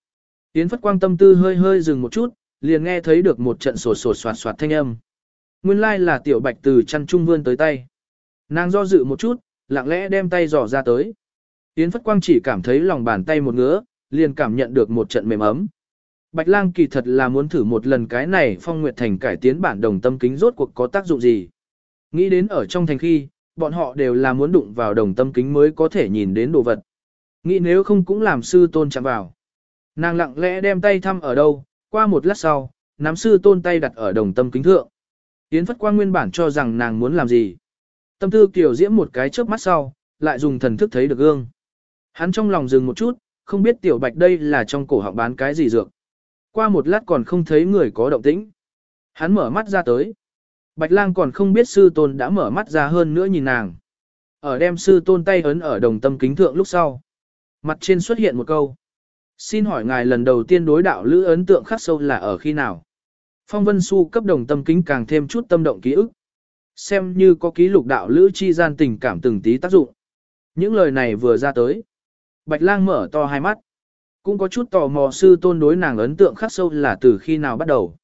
Yến phất quang tâm tư hơi hơi dừng một chút, liền nghe thấy được một trận sột sột soạt soạt thanh âm. Nguyên lai là tiểu bạch từ chăn trung vươn tới tay. Nàng do dự một chút, lặng lẽ đem tay dò ra tới. Yến Phất Quang chỉ cảm thấy lòng bàn tay một ngứa, liền cảm nhận được một trận mềm ấm. Bạch lang kỳ thật là muốn thử một lần cái này phong nguyệt thành cải tiến bản đồng tâm kính rốt cuộc có tác dụng gì. Nghĩ đến ở trong thành khi, bọn họ đều là muốn đụng vào đồng tâm kính mới có thể nhìn đến đồ vật. Nghĩ nếu không cũng làm sư tôn chạm vào. Nàng lặng lẽ đem tay thăm ở đâu, qua một lát sau, nắm sư tôn tay đặt ở đồng tâm kính thượng. Yến Phất Quang nguyên bản cho rằng nàng muốn làm gì. Tâm tư kiểu diễm một cái trước mắt sau, lại dùng thần thức thấy được gương. Hắn trong lòng dừng một chút, không biết tiểu bạch đây là trong cổ họng bán cái gì dược. Qua một lát còn không thấy người có động tĩnh. Hắn mở mắt ra tới. Bạch lang còn không biết sư tôn đã mở mắt ra hơn nữa nhìn nàng. Ở đem sư tôn tay ấn ở đồng tâm kính thượng lúc sau. Mặt trên xuất hiện một câu. Xin hỏi ngài lần đầu tiên đối đạo lữ ấn tượng khắc sâu là ở khi nào? Phong Vân Xu cấp đồng tâm kính càng thêm chút tâm động ký ức. Xem như có ký lục đạo lữ chi gian tình cảm từng tí tác dụng. Những lời này vừa ra tới. Bạch lang mở to hai mắt. Cũng có chút tò mò sư tôn đối nàng ấn tượng khắc sâu là từ khi nào bắt đầu.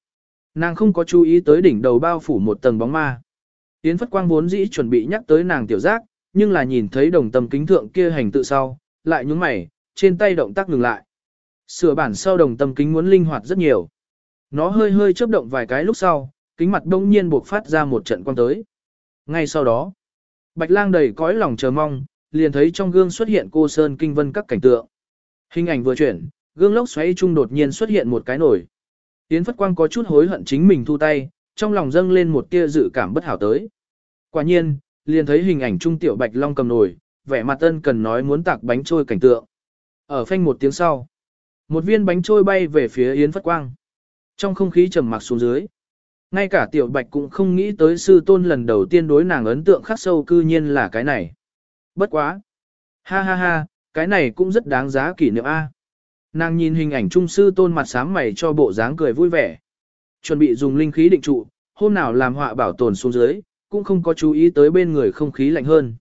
Nàng không có chú ý tới đỉnh đầu bao phủ một tầng bóng ma. Yến Phất Quang vốn dĩ chuẩn bị nhắc tới nàng tiểu giác, nhưng là nhìn thấy đồng tâm kính thượng kia hành tự sau, lại nhúng mày, trên tay động tác ngừng lại. Sửa bản sau đồng tâm kính muốn linh hoạt rất nhiều. Nó hơi hơi chớp động vài cái lúc sau, kính mặt đông nhiên buộc phát ra một trận quang tới. Ngay sau đó, Bạch lang đầy cõi lòng chờ mong, liền thấy trong gương xuất hiện cô Sơn Kinh Vân các cảnh tượng. Hình ảnh vừa chuyển, gương lốc xoáy chung đột nhiên xuất hiện một cái nổi. Yến Phất Quang có chút hối hận chính mình thu tay, trong lòng dâng lên một tia dự cảm bất hảo tới. Quả nhiên, liền thấy hình ảnh trung tiểu bạch long cầm nổi, vẻ mặt tân cần nói muốn tạc bánh trôi cảnh tượng. Ở phanh một tiếng sau, một viên bánh trôi bay về phía Yến Phất Quang. Trong không khí trầm mặc xuống dưới. Ngay cả tiểu bạch cũng không nghĩ tới sư tôn lần đầu tiên đối nàng ấn tượng khắc sâu cư nhiên là cái này. Bất quá. Ha ha ha, cái này cũng rất đáng giá kỷ niệm A. Nàng nhìn hình ảnh trung sư tôn mặt sám mày cho bộ dáng cười vui vẻ. Chuẩn bị dùng linh khí định trụ, hôm nào làm họa bảo tồn xuống dưới, cũng không có chú ý tới bên người không khí lạnh hơn.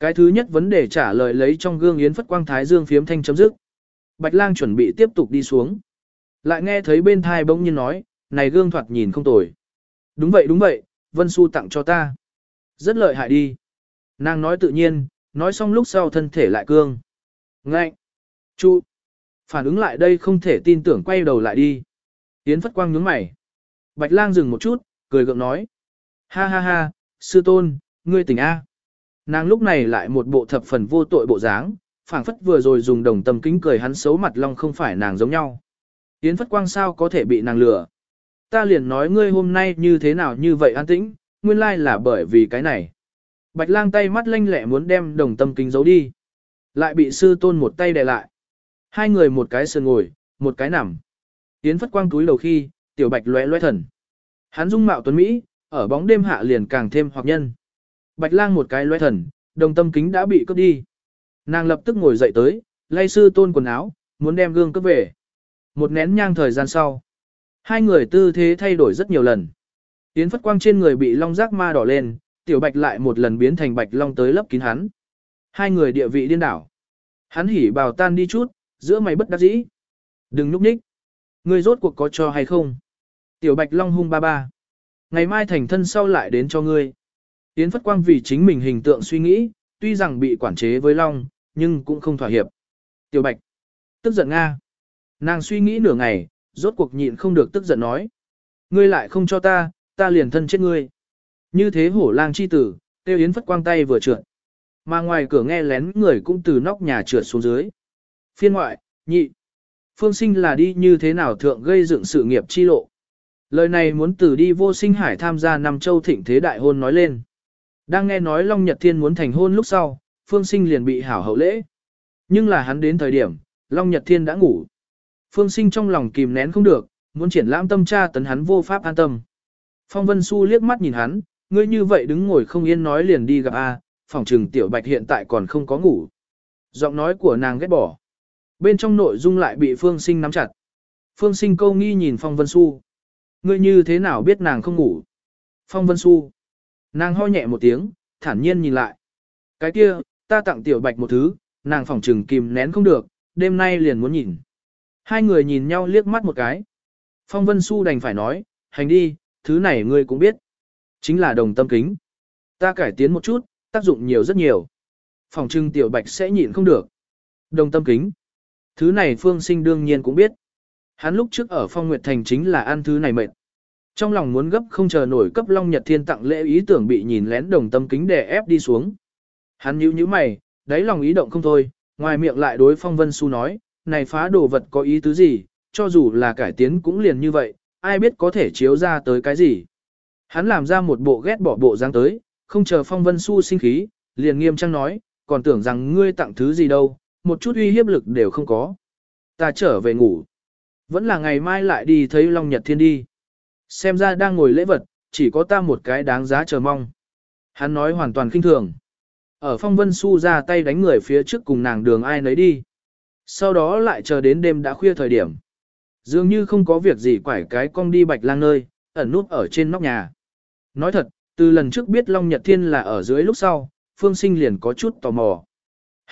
Cái thứ nhất vấn đề trả lời lấy trong gương yến phất quang thái dương phiếm thanh chấm dứt. Bạch lang chuẩn bị tiếp tục đi xuống. Lại nghe thấy bên thai bỗng nhiên nói, này gương thoạt nhìn không tồi. Đúng vậy đúng vậy, Vân Xu tặng cho ta. Rất lợi hại đi. Nàng nói tự nhiên, nói xong lúc sau thân thể lại cương. Ngạnh. Chu. Phản ứng lại đây không thể tin tưởng quay đầu lại đi. Yến Phất Quang nhướng mày. Bạch lang dừng một chút, cười gượng nói. Ha ha ha, sư tôn, ngươi tỉnh A. Nàng lúc này lại một bộ thập phần vô tội bộ dáng, phảng phất vừa rồi dùng đồng tâm kính cười hắn xấu mặt long không phải nàng giống nhau. Yến Phất Quang sao có thể bị nàng lừa. Ta liền nói ngươi hôm nay như thế nào như vậy an tĩnh, nguyên lai là bởi vì cái này. Bạch lang tay mắt lanh lẹ muốn đem đồng tâm kính giấu đi. Lại bị sư tôn một tay đè lại. Hai người một cái sườn ngồi, một cái nằm. Yến Phất Quang túi đầu khi, tiểu bạch lóe lóe thần. Hắn dung mạo tuấn Mỹ, ở bóng đêm hạ liền càng thêm hoặc nhân. Bạch lang một cái lóe thần, đồng tâm kính đã bị cướp đi. Nàng lập tức ngồi dậy tới, lay sư tôn quần áo, muốn đem gương cướp về. Một nén nhang thời gian sau. Hai người tư thế thay đổi rất nhiều lần. Yến phất quang trên người bị long giác ma đỏ lên, tiểu bạch lại một lần biến thành bạch long tới lấp kín hắn. Hai người địa vị điên đảo. Hắn hỉ bào tan đi chút, giữa mày bất đắc dĩ. Đừng núp ních. Ngươi rốt cuộc có cho hay không? Tiểu bạch long hung ba ba. Ngày mai thành thân sau lại đến cho ngươi. Yến Phất Quang vì chính mình hình tượng suy nghĩ, tuy rằng bị quản chế với Long, nhưng cũng không thỏa hiệp. Tiểu Bạch, tức giận Nga. Nàng suy nghĩ nửa ngày, rốt cuộc nhịn không được tức giận nói. Ngươi lại không cho ta, ta liền thân chết ngươi. Như thế hổ lang chi tử, tiêu Yến Phất Quang tay vừa trượt. Mà ngoài cửa nghe lén người cũng từ nóc nhà trượt xuống dưới. Phiên ngoại, nhị. Phương sinh là đi như thế nào thượng gây dựng sự nghiệp chi lộ. Lời này muốn từ đi vô sinh hải tham gia năm châu thịnh thế đại hôn nói lên. Đang nghe nói Long Nhật Thiên muốn thành hôn lúc sau, Phương Sinh liền bị hảo hậu lễ. Nhưng là hắn đến thời điểm, Long Nhật Thiên đã ngủ. Phương Sinh trong lòng kìm nén không được, muốn triển lãm tâm tra tấn hắn vô pháp an tâm. Phong Vân Xu liếc mắt nhìn hắn, ngươi như vậy đứng ngồi không yên nói liền đi gặp A, phòng trừng tiểu bạch hiện tại còn không có ngủ. Giọng nói của nàng ghét bỏ. Bên trong nội dung lại bị Phương Sinh nắm chặt. Phương Sinh câu nghi nhìn Phong Vân Xu. Ngươi như thế nào biết nàng không ngủ? Phong Vân Xu. Nàng ho nhẹ một tiếng, thản nhiên nhìn lại. Cái kia, ta tặng tiểu bạch một thứ, nàng phỏng trừng kìm nén không được, đêm nay liền muốn nhìn. Hai người nhìn nhau liếc mắt một cái. Phong Vân Xu đành phải nói, hành đi, thứ này ngươi cũng biết. Chính là đồng tâm kính. Ta cải tiến một chút, tác dụng nhiều rất nhiều. Phòng trưng tiểu bạch sẽ nhịn không được. Đồng tâm kính. Thứ này phương sinh đương nhiên cũng biết. Hắn lúc trước ở phong nguyệt thành chính là ăn thứ này mệt. Trong lòng muốn gấp không chờ nổi cấp Long Nhật Thiên tặng lễ ý tưởng bị nhìn lén đồng tâm kính đè ép đi xuống. Hắn nhíu nhíu mày, đáy lòng ý động không thôi, ngoài miệng lại đối Phong Vân Xu nói, này phá đồ vật có ý tứ gì, cho dù là cải tiến cũng liền như vậy, ai biết có thể chiếu ra tới cái gì. Hắn làm ra một bộ ghét bỏ bộ dáng tới, không chờ Phong Vân Xu sinh khí, liền nghiêm trang nói, còn tưởng rằng ngươi tặng thứ gì đâu, một chút uy hiếp lực đều không có. Ta trở về ngủ. Vẫn là ngày mai lại đi thấy Long Nhật Thiên đi. Xem ra đang ngồi lễ vật, chỉ có ta một cái đáng giá chờ mong. Hắn nói hoàn toàn khinh thường. Ở phong vân su ra tay đánh người phía trước cùng nàng đường ai nấy đi. Sau đó lại chờ đến đêm đã khuya thời điểm. Dường như không có việc gì quải cái cong đi bạch lang nơi, ẩn nút ở trên nóc nhà. Nói thật, từ lần trước biết Long Nhật Thiên là ở dưới lúc sau, Phương Sinh liền có chút tò mò.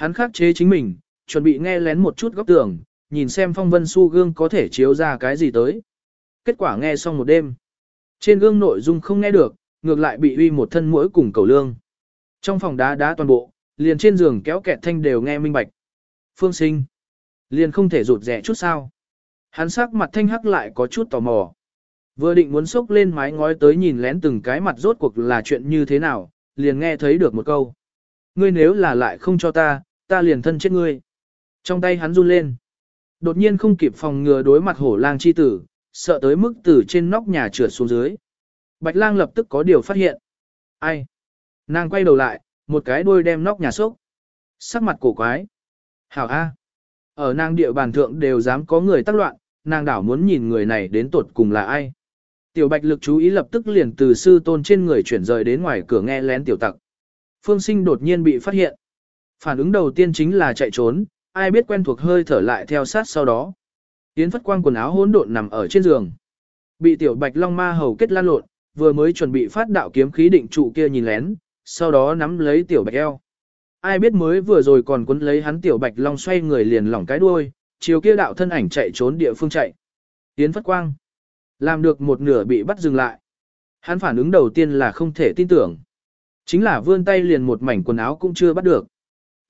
Hắn khắc chế chính mình, chuẩn bị nghe lén một chút góc tường, nhìn xem phong vân su gương có thể chiếu ra cái gì tới. Kết quả nghe xong một đêm. Trên gương nội dung không nghe được, ngược lại bị uy một thân mũi cùng cầu lương. Trong phòng đá đá toàn bộ, liền trên giường kéo kẹt thanh đều nghe minh bạch. Phương sinh. Liền không thể rụt rẻ chút sao. Hắn sắc mặt thanh hắc lại có chút tò mò. Vừa định muốn sốc lên mái ngói tới nhìn lén từng cái mặt rốt cuộc là chuyện như thế nào, liền nghe thấy được một câu. Ngươi nếu là lại không cho ta, ta liền thân chết ngươi. Trong tay hắn run lên. Đột nhiên không kịp phòng ngừa đối mặt hổ lang chi tử, sợ tới mức từ trên nóc nhà trượt xuống dưới. Bạch lang lập tức có điều phát hiện. Ai? Nàng quay đầu lại, một cái đuôi đem nóc nhà sốc. Sắc mặt cổ quái. Hảo A. Ở nàng địa bàn thượng đều dám có người tác loạn, nàng đảo muốn nhìn người này đến tột cùng là ai. Tiểu bạch lực chú ý lập tức liền từ sư tôn trên người chuyển rời đến ngoài cửa nghe lén tiểu tặc. Phương sinh đột nhiên bị phát hiện. Phản ứng đầu tiên chính là chạy trốn, ai biết quen thuộc hơi thở lại theo sát sau đó. Yến phất quang quần áo hỗn độn nằm ở trên giường. Bị tiểu bạch long ma hầu kết lan lộn, vừa mới chuẩn bị phát đạo kiếm khí định trụ kia nhìn lén, sau đó nắm lấy tiểu bạch eo. Ai biết mới vừa rồi còn quấn lấy hắn tiểu bạch long xoay người liền lỏng cái đuôi, chiều kia đạo thân ảnh chạy trốn địa phương chạy. Yến phất quang. Làm được một nửa bị bắt dừng lại. Hắn phản ứng đầu tiên là không thể tin tưởng. Chính là vươn tay liền một mảnh quần áo cũng chưa bắt được.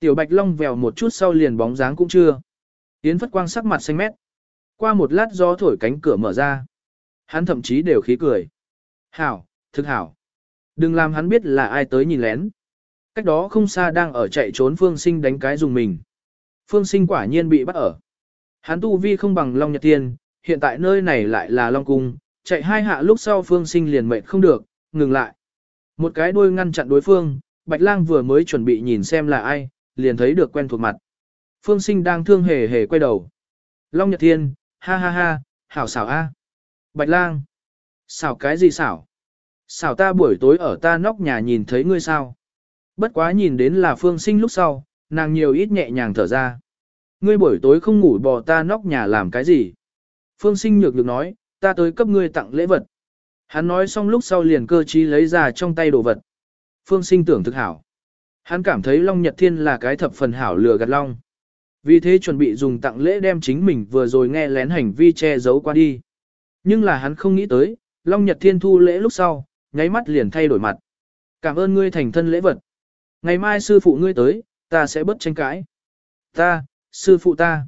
Tiểu bạch long vèo một chút sau liền bóng dáng cũng chưa. Yến phất quang sắc mặt xanh mét. Qua một lát gió thổi cánh cửa mở ra. Hắn thậm chí đều khí cười. Hảo, thực hảo. Đừng làm hắn biết là ai tới nhìn lén. Cách đó không xa đang ở chạy trốn Phương Sinh đánh cái dùng mình. Phương Sinh quả nhiên bị bắt ở. Hắn tu vi không bằng Long Nhật Tiên, hiện tại nơi này lại là Long Cung, chạy hai hạ lúc sau Phương Sinh liền mệt không được, ngừng lại. Một cái đuôi ngăn chặn đối phương, Bạch Lang vừa mới chuẩn bị nhìn xem là ai, liền thấy được quen thuộc mặt. Phương Sinh đang thương hề hề quay đầu. Long Nhật Thiên, ha ha ha, hảo xảo a. Bạch Lang, xảo cái gì xảo? Xảo ta buổi tối ở ta nóc nhà nhìn thấy ngươi sao? Bất quá nhìn đến là Phương Sinh lúc sau, nàng nhiều ít nhẹ nhàng thở ra. Ngươi buổi tối không ngủ bò ta nóc nhà làm cái gì? Phương Sinh nhược được nói, ta tới cấp ngươi tặng lễ vật. Hắn nói xong lúc sau liền cơ trí lấy ra trong tay đồ vật. Phương Sinh tưởng thực hảo. Hắn cảm thấy Long Nhật Thiên là cái thập phần hảo lừa gạt Long. Vì thế chuẩn bị dùng tặng lễ đem chính mình vừa rồi nghe lén hành vi che giấu qua đi. Nhưng là hắn không nghĩ tới, Long Nhật Thiên thu lễ lúc sau, nháy mắt liền thay đổi mặt. Cảm ơn ngươi thành thân lễ vật. Ngày mai sư phụ ngươi tới, ta sẽ bất tranh cãi. Ta, sư phụ ta.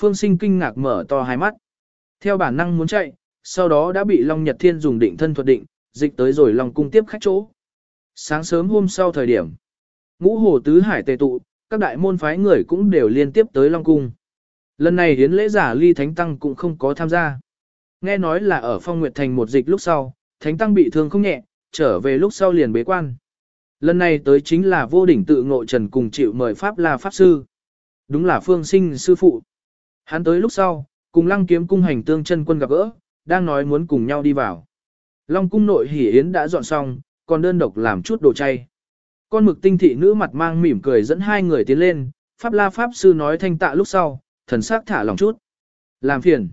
Phương sinh kinh ngạc mở to hai mắt. Theo bản năng muốn chạy, sau đó đã bị Long Nhật Thiên dùng định thân thuật định, dịch tới rồi Long cung tiếp khách chỗ. Sáng sớm hôm sau thời điểm, ngũ hồ tứ hải tề tụ, các đại môn phái người cũng đều liên tiếp tới Long cung. Lần này hiến lễ giả ly thánh tăng cũng không có tham gia. Nghe nói là ở phong nguyệt thành một dịch lúc sau, thánh tăng bị thương không nhẹ, trở về lúc sau liền bế quan. Lần này tới chính là vô đỉnh tự ngộ trần cùng chịu mời Pháp là Pháp Sư. Đúng là phương sinh sư phụ. Hắn tới lúc sau, cùng lăng kiếm cung hành tương chân quân gặp gỡ, đang nói muốn cùng nhau đi vào. Long cung nội hỉ yến đã dọn xong, còn đơn độc làm chút đồ chay. Con mực tinh thị nữ mặt mang mỉm cười dẫn hai người tiến lên, Pháp La Pháp Sư nói thanh tạ lúc sau, thần sắc thả lòng chút. Làm phiền.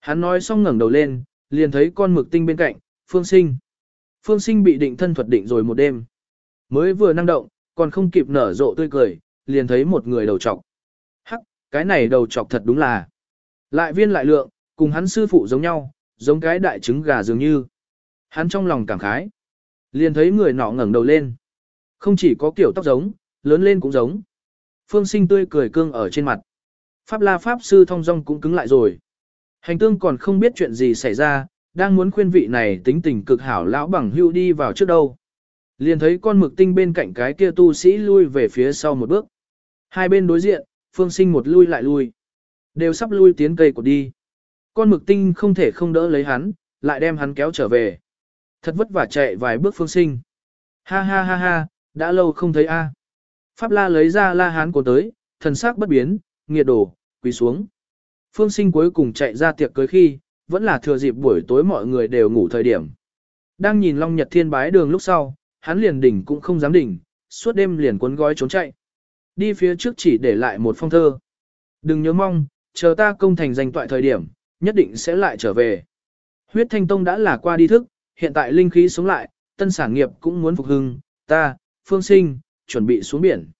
Hắn nói xong ngẩng đầu lên, liền thấy con mực tinh bên cạnh, Phương Sinh. Phương Sinh bị định thân thuật định rồi một đêm. Mới vừa năng động, còn không kịp nở rộ tươi cười, liền thấy một người đầu trọc. Hắc, cái này đầu trọc thật đúng là. Lại viên lại lượng, cùng hắn sư phụ giống nhau, giống cái đại trứng gà dường như. Hắn trong lòng cảm khái. Liền thấy người nọ ngẩng đầu lên. Không chỉ có kiểu tóc giống, lớn lên cũng giống. Phương sinh tươi cười cương ở trên mặt. Pháp la Pháp sư thông dong cũng cứng lại rồi. Hành tương còn không biết chuyện gì xảy ra, đang muốn khuyên vị này tính tình cực hảo lão bằng hưu đi vào trước đâu. Liền thấy con mực tinh bên cạnh cái kia tu sĩ lui về phía sau một bước. Hai bên đối diện, phương sinh một lui lại lui. Đều sắp lui tiến cây của đi. Con mực tinh không thể không đỡ lấy hắn, lại đem hắn kéo trở về. Thật vất vả chạy vài bước phương sinh. Ha ha ha ha, đã lâu không thấy a. Pháp la lấy ra la hán của tới, thần sắc bất biến, nghiệt đổ, quỳ xuống. Phương sinh cuối cùng chạy ra tiệc cưới khi, vẫn là thừa dịp buổi tối mọi người đều ngủ thời điểm. Đang nhìn Long Nhật Thiên bái đường lúc sau, hắn liền đỉnh cũng không dám đỉnh, suốt đêm liền cuốn gói trốn chạy. Đi phía trước chỉ để lại một phong thơ. Đừng nhớ mong, chờ ta công thành danh toại thời điểm, nhất định sẽ lại trở về. Huyết Thanh Tông đã là qua đi thức, hiện tại linh khí sống lại, tân sản nghiệp cũng muốn phục hưng, ta, phương sinh, chuẩn bị xuống biển.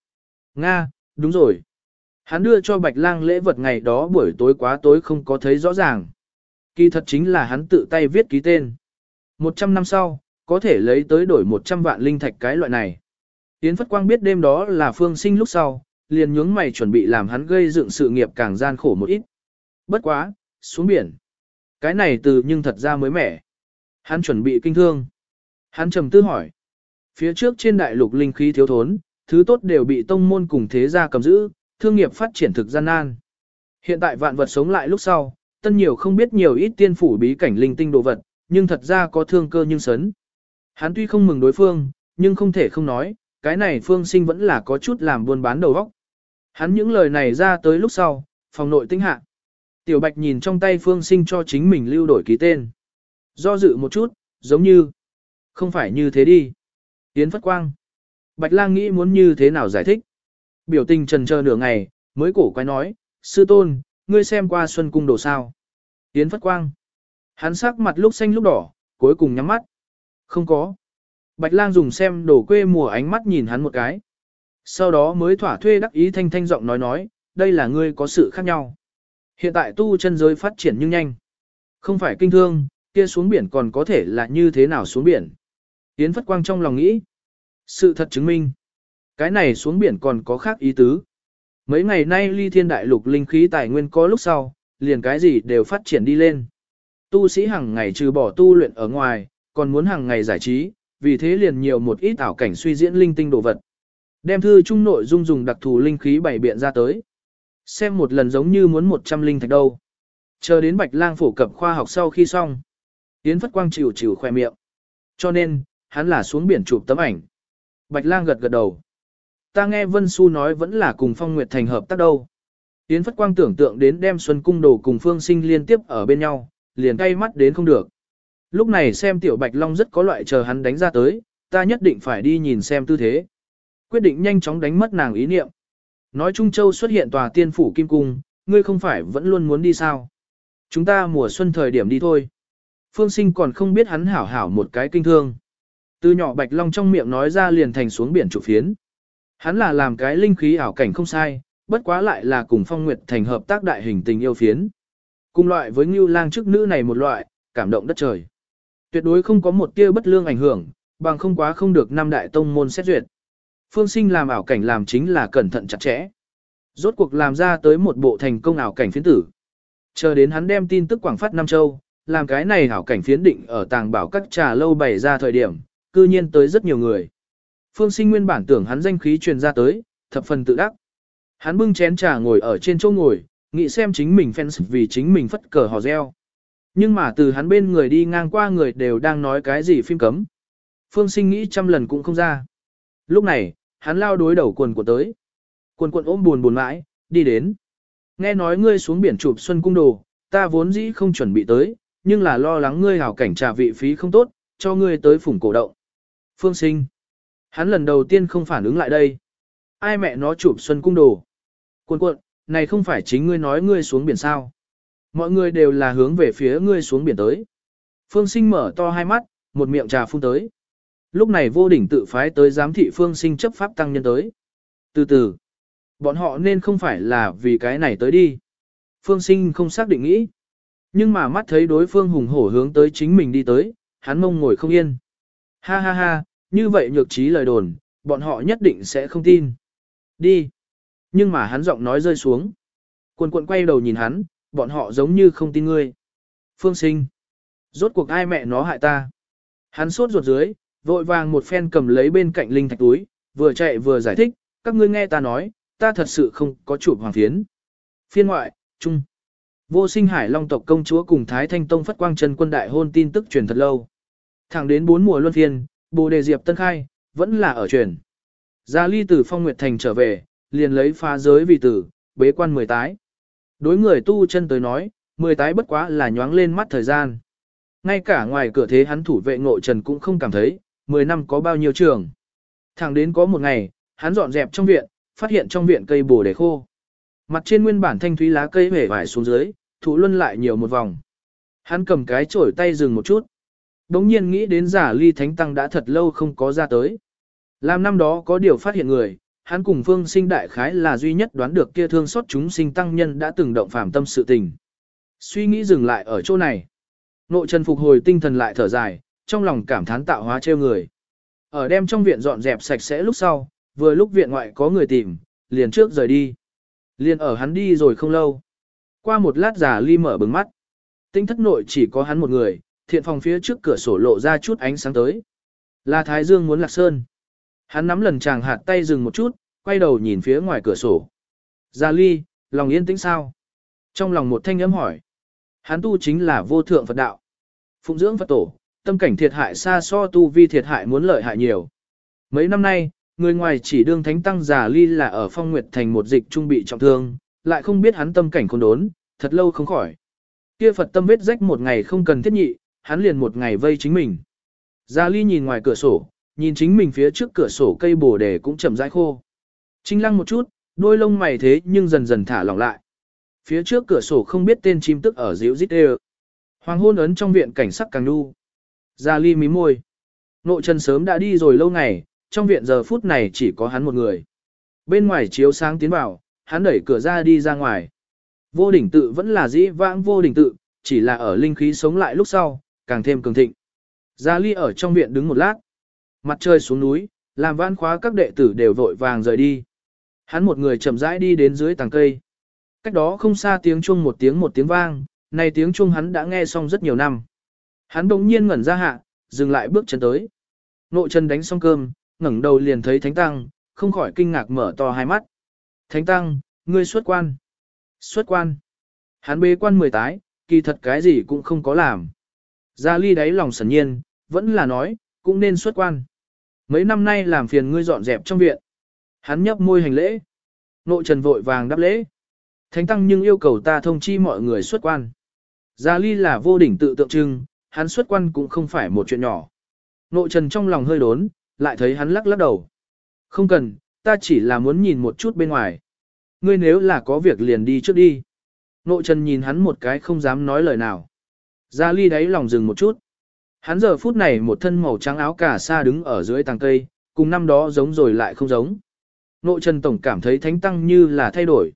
Nga, đúng rồi. Hắn đưa cho Bạch Lang lễ vật ngày đó buổi tối quá tối không có thấy rõ ràng. Kỳ thật chính là hắn tự tay viết ký tên. Một trăm năm sau, có thể lấy tới đổi một trăm vạn linh thạch cái loại này. Yến Phất Quang biết đêm đó là phương sinh lúc sau, liền nhướng mày chuẩn bị làm hắn gây dựng sự nghiệp càng gian khổ một ít. Bất quá, xuống biển. Cái này từ nhưng thật ra mới mẻ. Hắn chuẩn bị kinh thương. Hắn trầm tư hỏi. Phía trước trên đại lục linh khí thiếu thốn, thứ tốt đều bị tông môn cùng thế gia cầm giữ, thương nghiệp phát triển thực gian nan. Hiện tại vạn vật sống lại lúc sau, tân nhiều không biết nhiều ít tiên phủ bí cảnh linh tinh đồ vật, nhưng thật ra có thương cơ nhưng sấn. Hắn tuy không mừng đối phương, nhưng không thể không nói, cái này phương sinh vẫn là có chút làm buôn bán đầu vóc Hắn những lời này ra tới lúc sau, phòng nội tinh hạ. Tiểu Bạch nhìn trong tay phương sinh cho chính mình lưu đổi ký tên. Do dự một chút, giống như, không phải như thế đi. Yến Phất Quang. Bạch lang nghĩ muốn như thế nào giải thích. Biểu tình trần chờ nửa ngày, mới cổ quay nói, sư tôn, ngươi xem qua xuân cung đồ sao. Yến Phất Quang. Hắn sắc mặt lúc xanh lúc đỏ, cuối cùng nhắm mắt. Không có. Bạch lang dùng xem đồ quê mùa ánh mắt nhìn hắn một cái. Sau đó mới thỏa thuê đắc ý thanh thanh giọng nói nói, đây là ngươi có sự khác nhau. Hiện tại tu chân giới phát triển nhưng nhanh. Không phải kinh thương, kia xuống biển còn có thể là như thế nào xuống biển. Yến Phất Quang trong lòng nghĩ. Sự thật chứng minh. Cái này xuống biển còn có khác ý tứ. Mấy ngày nay ly thiên đại lục linh khí tài nguyên có lúc sau, liền cái gì đều phát triển đi lên. Tu sĩ hàng ngày trừ bỏ tu luyện ở ngoài, còn muốn hàng ngày giải trí, vì thế liền nhiều một ít ảo cảnh suy diễn linh tinh đồ vật. Đem thư trung nội dung dùng đặc thù linh khí bảy biện ra tới. Xem một lần giống như muốn 100 linh thạch đâu. Chờ đến Bạch Lang phổ cập khoa học sau khi xong. Yến Phất Quang chịu chịu khoe miệng. Cho nên, hắn là xuống biển chụp tấm ảnh. Bạch Lang gật gật đầu. Ta nghe Vân Xu nói vẫn là cùng Phong Nguyệt thành hợp tác đâu. Yến Phất Quang tưởng tượng đến đem Xuân Cung Đồ cùng Phương Sinh liên tiếp ở bên nhau, liền cay mắt đến không được. Lúc này xem Tiểu Bạch Long rất có loại chờ hắn đánh ra tới, ta nhất định phải đi nhìn xem tư thế. Quyết định nhanh chóng đánh mất nàng ý niệm. Nói Trung Châu xuất hiện tòa tiên phủ Kim Cung, ngươi không phải vẫn luôn muốn đi sao? Chúng ta mùa xuân thời điểm đi thôi. Phương Sinh còn không biết hắn hảo hảo một cái kinh thương. Từ nhỏ Bạch Long trong miệng nói ra liền thành xuống biển trụ phiến. Hắn là làm cái linh khí ảo cảnh không sai, bất quá lại là cùng Phong Nguyệt thành hợp tác đại hình tình yêu phiến. Cùng loại với Ngưu Lang trước nữ này một loại, cảm động đất trời. Tuyệt đối không có một tia bất lương ảnh hưởng, bằng không quá không được năm đại tông môn xét duyệt. Phương Sinh làm ảo cảnh làm chính là cẩn thận chặt chẽ. Rốt cuộc làm ra tới một bộ thành công ảo cảnh phiến tử. Chờ đến hắn đem tin tức quảng phát Nam Châu, làm cái này ảo cảnh phiến định ở tàng bảo các trà lâu bày ra thời điểm, cư nhiên tới rất nhiều người. Phương sinh nguyên bản tưởng hắn danh khí truyền ra tới, thập phần tự đắc. Hắn bưng chén trà ngồi ở trên chỗ ngồi, nghĩ xem chính mình fans vì chính mình phất cờ hò reo. Nhưng mà từ hắn bên người đi ngang qua người đều đang nói cái gì phim cấm. Phương sinh nghĩ trăm lần cũng không ra. Lúc này, hắn lao đối đầu quần của tới. Quần quần ôm buồn buồn mãi, đi đến. Nghe nói ngươi xuống biển chụp xuân cung đồ, ta vốn dĩ không chuẩn bị tới, nhưng là lo lắng ngươi hảo cảnh trà vị phí không tốt, cho ngươi tới phủng cổ động. Phương sinh. Hắn lần đầu tiên không phản ứng lại đây. Ai mẹ nó chụp xuân cung đồ. Cuộn cuộn, này không phải chính ngươi nói ngươi xuống biển sao. Mọi người đều là hướng về phía ngươi xuống biển tới. Phương sinh mở to hai mắt, một miệng trà phun tới. Lúc này vô đỉnh tự phái tới giám thị phương sinh chấp pháp tăng nhân tới. Từ từ, bọn họ nên không phải là vì cái này tới đi. Phương sinh không xác định nghĩ. Nhưng mà mắt thấy đối phương hùng hổ hướng tới chính mình đi tới, hắn mông ngồi không yên. Ha ha ha, như vậy nhược trí lời đồn, bọn họ nhất định sẽ không tin. Đi. Nhưng mà hắn giọng nói rơi xuống. Quần quận quay đầu nhìn hắn, bọn họ giống như không tin ngươi. Phương sinh. Rốt cuộc ai mẹ nó hại ta. Hắn sốt ruột dưới, vội vàng một phen cầm lấy bên cạnh linh thạch túi, vừa chạy vừa giải thích, các ngươi nghe ta nói, ta thật sự không có chụp hoàng phiến. Phiên ngoại, trung. Vô sinh hải long tộc công chúa cùng Thái Thanh Tông phất quang chân quân đại hôn tin tức truyền thật lâu. Thẳng đến bốn mùa luân phiên, bồ đề diệp tân khai, vẫn là ở truyền. Gia ly từ phong nguyệt thành trở về, liền lấy phá giới vì tử, bế quan mười tái. Đối người tu chân tới nói, mười tái bất quá là nhoáng lên mắt thời gian. Ngay cả ngoài cửa thế hắn thủ vệ ngộ trần cũng không cảm thấy, mười năm có bao nhiêu trường. Thẳng đến có một ngày, hắn dọn dẹp trong viện, phát hiện trong viện cây bồ đề khô. Mặt trên nguyên bản thanh thúy lá cây hể vải xuống dưới, thủ luân lại nhiều một vòng. Hắn cầm cái chổi tay dừng một chút. Đống nhiên nghĩ đến giả ly thánh tăng đã thật lâu không có ra tới. Làm năm đó có điều phát hiện người, hắn cùng phương sinh đại khái là duy nhất đoán được kia thương xót chúng sinh tăng nhân đã từng động phàm tâm sự tình. Suy nghĩ dừng lại ở chỗ này. Nội trần phục hồi tinh thần lại thở dài, trong lòng cảm thán tạo hóa trêu người. Ở đem trong viện dọn dẹp sạch sẽ lúc sau, vừa lúc viện ngoại có người tìm, liền trước rời đi. Liền ở hắn đi rồi không lâu. Qua một lát giả ly mở bừng mắt. Tinh thất nội chỉ có hắn một người, thiện phòng phía trước cửa sổ lộ ra chút ánh sáng tới. Là Thái Dương muốn lạc sơn. Hắn nắm lần chàng hạt tay dừng một chút, quay đầu nhìn phía ngoài cửa sổ. Gia ly, lòng yên tĩnh sao? Trong lòng một thanh âm hỏi. Hắn tu chính là vô thượng Phật đạo. Phụng dưỡng Phật tổ, tâm cảnh thiệt hại xa so tu vi thiệt hại muốn lợi hại nhiều. Mấy năm nay, người ngoài chỉ đương thánh tăng giả ly là ở phong nguyệt thành một dịch trung bị trọng thương, lại không biết hắn tâm cảnh khôn đốn, thật lâu không khỏi. Kia Phật tâm vết rách một ngày không cần thiết nhị, hắn liền một ngày vây chính mình. Gia ly nhìn ngoài cửa sổ, nhìn chính mình phía trước cửa sổ cây bồ đề cũng chậm rãi khô. Trinh lăng một chút, đôi lông mày thế nhưng dần dần thả lỏng lại. Phía trước cửa sổ không biết tên chim tức ở dịu dít đều. Hoàng hôn ấn trong viện cảnh sắc càng đu. Gia ly mí môi. Nội chân sớm đã đi rồi lâu ngày, trong viện giờ phút này chỉ có hắn một người. Bên ngoài chiếu sáng tiến vào, hắn đẩy cửa ra đi ra ngoài. Vô đỉnh tự vẫn là dĩ vãng vô đỉnh tự, chỉ là ở linh khí sống lại lúc sau, càng thêm cường thịnh. Gia ly ở trong viện đứng một lát. Mặt trời xuống núi, làm vãn khóa các đệ tử đều vội vàng rời đi. Hắn một người chậm rãi đi đến dưới tàng cây. Cách đó không xa tiếng chuông một tiếng một tiếng vang, này tiếng chuông hắn đã nghe xong rất nhiều năm. Hắn đột nhiên ngẩn ra hạ, dừng lại bước chân tới. Nội chân đánh xong cơm, ngẩng đầu liền thấy Thánh Tăng, không khỏi kinh ngạc mở to hai mắt. Thánh Tăng, ngươi xuất quan. Xuất quan. Hắn bế quan mười tái, kỳ thật cái gì cũng không có làm. Gia ly đáy lòng sẩn nhiên, vẫn là nói, cũng nên xuất quan. Mấy năm nay làm phiền ngươi dọn dẹp trong viện. Hắn nhấp môi hành lễ. Nội trần vội vàng đáp lễ. Thánh tăng nhưng yêu cầu ta thông chi mọi người xuất quan. Gia ly là vô đỉnh tự tượng trưng, hắn xuất quan cũng không phải một chuyện nhỏ. Nội trần trong lòng hơi đốn, lại thấy hắn lắc lắc đầu. Không cần, ta chỉ là muốn nhìn một chút bên ngoài. Ngươi nếu là có việc liền đi trước đi. Nội trần nhìn hắn một cái không dám nói lời nào. Gia ly đáy lòng dừng một chút. Hắn giờ phút này một thân màu trắng áo cà sa đứng ở dưới tàng cây, cùng năm đó giống rồi lại không giống. Nội Trần Tổng cảm thấy thánh tăng như là thay đổi.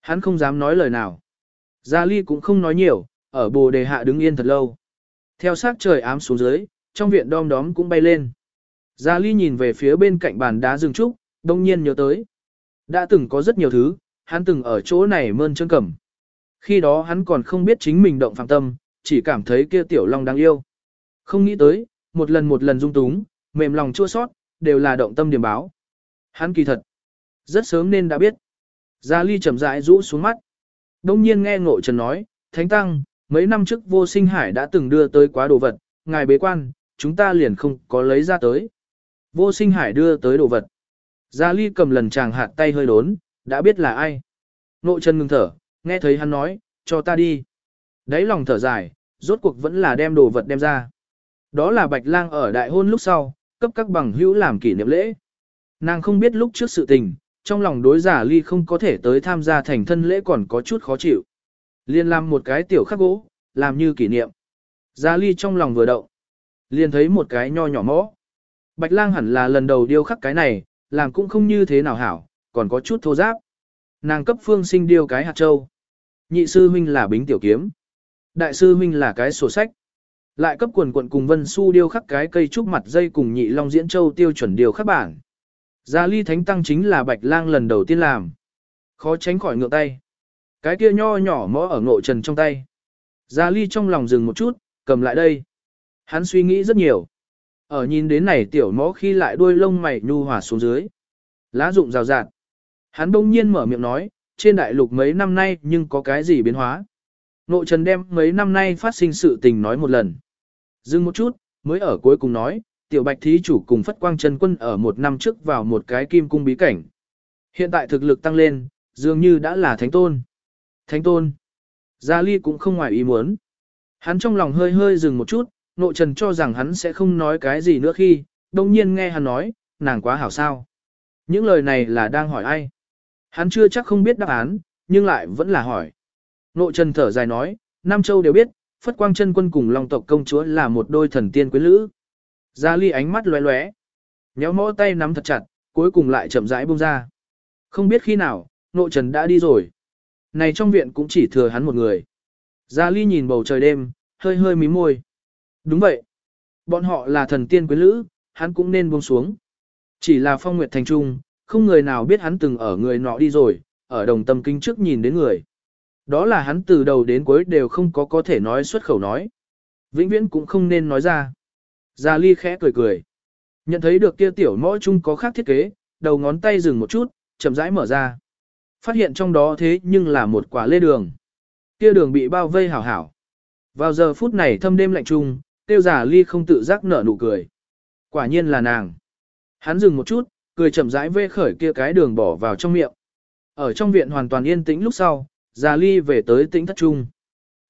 Hắn không dám nói lời nào. Gia Ly cũng không nói nhiều, ở bồ đề hạ đứng yên thật lâu. Theo sát trời ám xuống dưới, trong viện đom đóm cũng bay lên. Gia Ly nhìn về phía bên cạnh bàn đá rừng trúc, đông nhiên nhớ tới. Đã từng có rất nhiều thứ, hắn từng ở chỗ này mơn trơn cầm. Khi đó hắn còn không biết chính mình động phạm tâm, chỉ cảm thấy kia tiểu long đáng yêu. Không nghĩ tới, một lần một lần dung túng, mềm lòng chua sót, đều là động tâm điểm báo. Hắn kỳ thật. Rất sớm nên đã biết. Gia Ly chậm rãi rũ xuống mắt. Đông nhiên nghe ngộ trần nói, Thánh Tăng, mấy năm trước vô sinh hải đã từng đưa tới quá đồ vật, ngài bế quan, chúng ta liền không có lấy ra tới. Vô sinh hải đưa tới đồ vật. Gia Ly cầm lần chàng hạt tay hơi đốn, đã biết là ai. Ngộ trần ngừng thở, nghe thấy hắn nói, cho ta đi. Đấy lòng thở dài, rốt cuộc vẫn là đem đồ vật đem ra. Đó là Bạch Lang ở đại hôn lúc sau, cấp các bằng hữu làm kỷ niệm lễ. Nàng không biết lúc trước sự tình, trong lòng đối giả ly không có thể tới tham gia thành thân lễ còn có chút khó chịu. Liên làm một cái tiểu khắc gỗ, làm như kỷ niệm. Giả ly trong lòng vừa động. liền thấy một cái nho nhỏ mõ. Bạch lang hẳn là lần đầu điêu khắc cái này, làm cũng không như thế nào hảo, còn có chút thô giáp. Nàng cấp phương sinh điêu cái hạt châu. Nhị sư huynh là bính tiểu kiếm. Đại sư huynh là cái sổ sách. Lại cấp quần quận cùng Vân Su điêu khắc cái cây trúc mặt dây cùng nhị long diễn châu tiêu chuẩn điêu khắc bản. Gia ly thánh tăng chính là bạch lang lần đầu tiên làm. Khó tránh khỏi ngựa tay. Cái kia nho nhỏ mõ ở ngộ trần trong tay. Gia ly trong lòng dừng một chút, cầm lại đây. Hắn suy nghĩ rất nhiều. Ở nhìn đến này tiểu mõ khi lại đuôi lông mày nhu hòa xuống dưới. Lá rụng rào rạt. Hắn bỗng nhiên mở miệng nói, trên đại lục mấy năm nay nhưng có cái gì biến hóa. Ngộ trần đem mấy năm nay phát sinh sự tình nói một lần. Dừng một chút, mới ở cuối cùng nói, tiểu bạch thí chủ cùng phất quang Trần quân ở một năm trước vào một cái kim cung bí cảnh. Hiện tại thực lực tăng lên, dường như đã là thánh tôn. Thánh tôn. Gia Ly cũng không ngoài ý muốn. Hắn trong lòng hơi hơi dừng một chút, nội trần cho rằng hắn sẽ không nói cái gì nữa khi, đồng nhiên nghe hắn nói, nàng quá hảo sao. Những lời này là đang hỏi ai. Hắn chưa chắc không biết đáp án, nhưng lại vẫn là hỏi. Nội trần thở dài nói, Nam Châu đều biết, Phất Quang chân quân cùng Long tộc công chúa là một đôi thần tiên quyến lữ. Gia Ly ánh mắt lóe lóe, nhéo mõ tay nắm thật chặt, cuối cùng lại chậm rãi buông ra. Không biết khi nào, nội trần đã đi rồi. Này trong viện cũng chỉ thừa hắn một người. Gia Ly nhìn bầu trời đêm, hơi hơi mím môi. Đúng vậy. Bọn họ là thần tiên quyến lữ, hắn cũng nên buông xuống. Chỉ là phong nguyệt thành trung, không người nào biết hắn từng ở người nọ đi rồi, ở đồng tâm kinh trước nhìn đến người. Đó là hắn từ đầu đến cuối đều không có có thể nói xuất khẩu nói. Vĩnh viễn cũng không nên nói ra. Gia Ly khẽ cười cười. Nhận thấy được kia tiểu mõ chung có khác thiết kế, đầu ngón tay dừng một chút, chậm rãi mở ra. Phát hiện trong đó thế nhưng là một quả lê đường. Kia đường bị bao vây hảo hảo. Vào giờ phút này thâm đêm lạnh trung, tiêu giả ly không tự giác nở nụ cười. Quả nhiên là nàng. Hắn dừng một chút, cười chậm rãi vê khởi kia cái đường bỏ vào trong miệng. Ở trong viện hoàn toàn yên tĩnh lúc sau, già ly về tới tĩnh thất trung.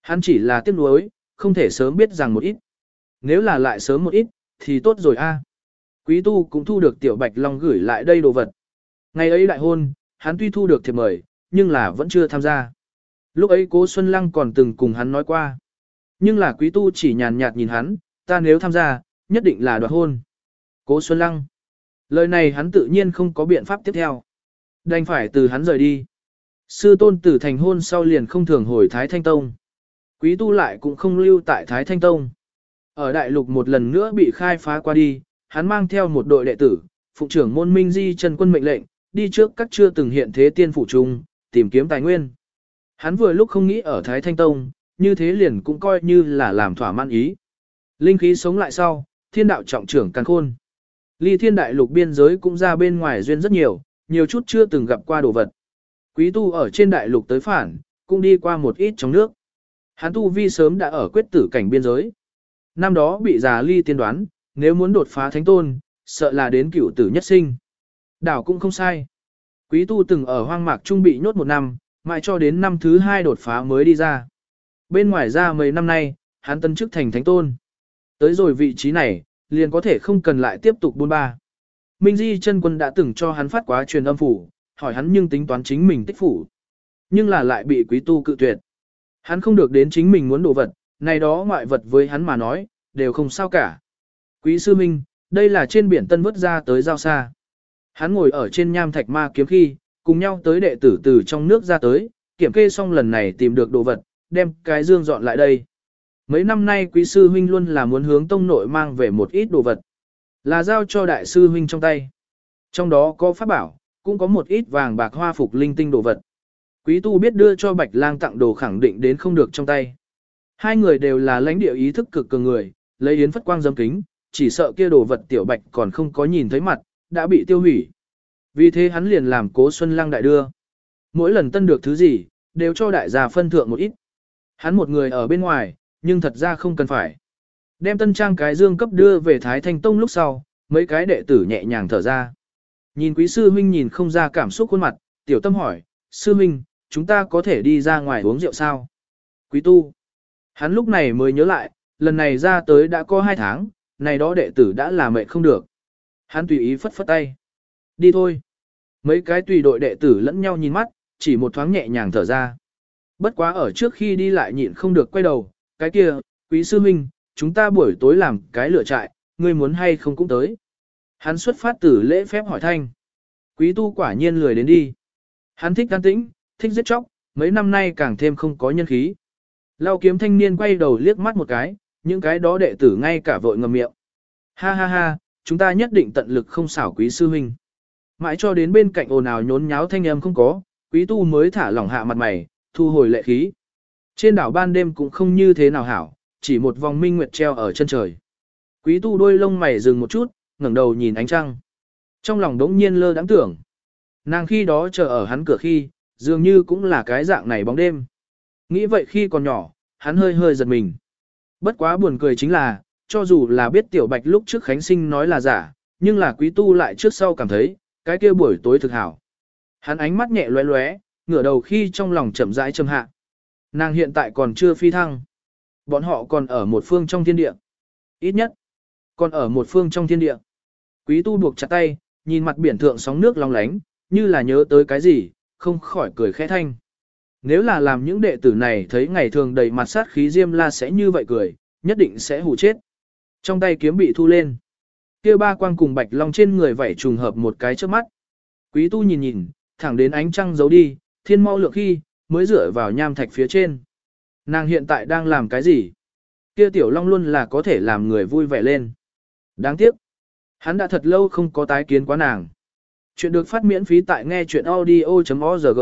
Hắn chỉ là tiếc nuối, không thể sớm biết rằng một ít. Nếu là lại sớm một ít, thì tốt rồi a. Quý tu cũng thu được tiểu bạch long gửi lại đây đồ vật. Ngày ấy đại hôn, hắn tuy thu được thiệp mời, nhưng là vẫn chưa tham gia. Lúc ấy cố Xuân Lăng còn từng cùng hắn nói qua. Nhưng là quý tu chỉ nhàn nhạt nhìn hắn, ta nếu tham gia, nhất định là đoạt hôn. Cố Xuân Lăng. Lời này hắn tự nhiên không có biện pháp tiếp theo. Đành phải từ hắn rời đi. Sư tôn tử thành hôn sau liền không thường hồi Thái Thanh Tông. Quý tu lại cũng không lưu tại Thái Thanh Tông. Ở đại lục một lần nữa bị khai phá qua đi, hắn mang theo một đội đệ tử, phụ trưởng môn minh di Trần quân mệnh lệnh, đi trước các chưa từng hiện thế tiên phủ trung, tìm kiếm tài nguyên. Hắn vừa lúc không nghĩ ở Thái Thanh Tông, như thế liền cũng coi như là làm thỏa mãn ý. Linh khí sống lại sau, thiên đạo trọng trưởng càng khôn. Ly thiên đại lục biên giới cũng ra bên ngoài duyên rất nhiều, nhiều chút chưa từng gặp qua đồ vật. Quý tu ở trên đại lục tới phản, cũng đi qua một ít trong nước. Hắn tu vi sớm đã ở quyết tử cảnh biên giới. Năm đó bị già ly tiên đoán, nếu muốn đột phá thánh tôn, sợ là đến cửu tử nhất sinh. Đảo cũng không sai. Quý tu từng ở hoang mạc trung bị nhốt một năm, mãi cho đến năm thứ hai đột phá mới đi ra. Bên ngoài ra mấy năm nay, hắn tân chức thành thánh tôn. Tới rồi vị trí này, liền có thể không cần lại tiếp tục buôn ba. Minh Di chân quân đã từng cho hắn phát quá truyền âm phủ, hỏi hắn nhưng tính toán chính mình tích phủ. Nhưng là lại bị quý tu cự tuyệt. Hắn không được đến chính mình muốn đồ vật, này đó ngoại vật với hắn mà nói, đều không sao cả. Quý sư Minh, đây là trên biển tân vứt ra tới giao xa. Hắn ngồi ở trên nham thạch ma kiếm khi, cùng nhau tới đệ tử từ trong nước ra tới, kiểm kê xong lần này tìm được đồ vật, đem cái dương dọn lại đây. Mấy năm nay quý sư huynh luôn là muốn hướng tông nội mang về một ít đồ vật. Là giao cho đại sư huynh trong tay. Trong đó có pháp bảo, cũng có một ít vàng bạc hoa phục linh tinh đồ vật. Quý tu biết đưa cho bạch lang tặng đồ khẳng định đến không được trong tay. Hai người đều là lãnh địa ý thức cực cường người, lấy yến phất quang dâm kính, chỉ sợ kia đồ vật tiểu bạch còn không có nhìn thấy mặt, đã bị tiêu hủy. Vì thế hắn liền làm cố xuân lang đại đưa. Mỗi lần tân được thứ gì, đều cho đại gia phân thượng một ít. Hắn một người ở bên ngoài, nhưng thật ra không cần phải. Đem tân trang cái dương cấp đưa về Thái Thanh Tông lúc sau, mấy cái đệ tử nhẹ nhàng thở ra. Nhìn quý sư huynh nhìn không ra cảm xúc khuôn mặt, tiểu tâm hỏi, sư huynh, chúng ta có thể đi ra ngoài uống rượu sao? Quý tu. Hắn lúc này mới nhớ lại, lần này ra tới đã có hai tháng, này đó đệ tử đã là mệt không được. Hắn tùy ý phất phất tay. Đi thôi. Mấy cái tùy đội đệ tử lẫn nhau nhìn mắt, chỉ một thoáng nhẹ nhàng thở ra. Bất quá ở trước khi đi lại nhịn không được quay đầu, cái kia, quý sư minh, chúng ta buổi tối làm cái lửa trại, ngươi muốn hay không cũng tới. Hắn xuất phát từ lễ phép hỏi thanh. Quý tu quả nhiên lười đến đi. Hắn thích an tĩnh, thích giết chóc, mấy năm nay càng thêm không có nhân khí. Lao kiếm thanh niên quay đầu liếc mắt một cái, những cái đó đệ tử ngay cả vội ngầm miệng. Ha ha ha, chúng ta nhất định tận lực không xảo quý sư huynh. Mãi cho đến bên cạnh ồn ào nhốn nháo thanh âm không có, quý tu mới thả lỏng hạ mặt mày, thu hồi lệ khí. Trên đảo ban đêm cũng không như thế nào hảo, chỉ một vòng minh nguyệt treo ở chân trời. Quý tu đôi lông mày dừng một chút, ngẩng đầu nhìn ánh trăng. Trong lòng đống nhiên lơ đáng tưởng. Nàng khi đó chờ ở hắn cửa khi, dường như cũng là cái dạng này bóng đêm. Nghĩ vậy khi còn nhỏ, hắn hơi hơi giật mình. Bất quá buồn cười chính là, cho dù là biết tiểu bạch lúc trước Khánh Sinh nói là giả, nhưng là quý tu lại trước sau cảm thấy, cái kia buổi tối thực hảo. Hắn ánh mắt nhẹ lóe lóe, ngửa đầu khi trong lòng chậm rãi châm hạ. Nàng hiện tại còn chưa phi thăng. Bọn họ còn ở một phương trong thiên địa. Ít nhất, còn ở một phương trong thiên địa. Quý tu buộc chặt tay, nhìn mặt biển thượng sóng nước long lánh, như là nhớ tới cái gì, không khỏi cười khẽ thanh. Nếu là làm những đệ tử này thấy ngày thường đầy mặt sát khí diêm la sẽ như vậy cười, nhất định sẽ hù chết. Trong tay kiếm bị thu lên. kia ba quang cùng bạch long trên người vảy trùng hợp một cái trước mắt. Quý tu nhìn nhìn, thẳng đến ánh trăng giấu đi, thiên mau lượng khi, mới dựa vào nham thạch phía trên. Nàng hiện tại đang làm cái gì? Kia tiểu long luôn là có thể làm người vui vẻ lên. Đáng tiếc. Hắn đã thật lâu không có tái kiến quá nàng. Chuyện được phát miễn phí tại nghe chuyện audio.org.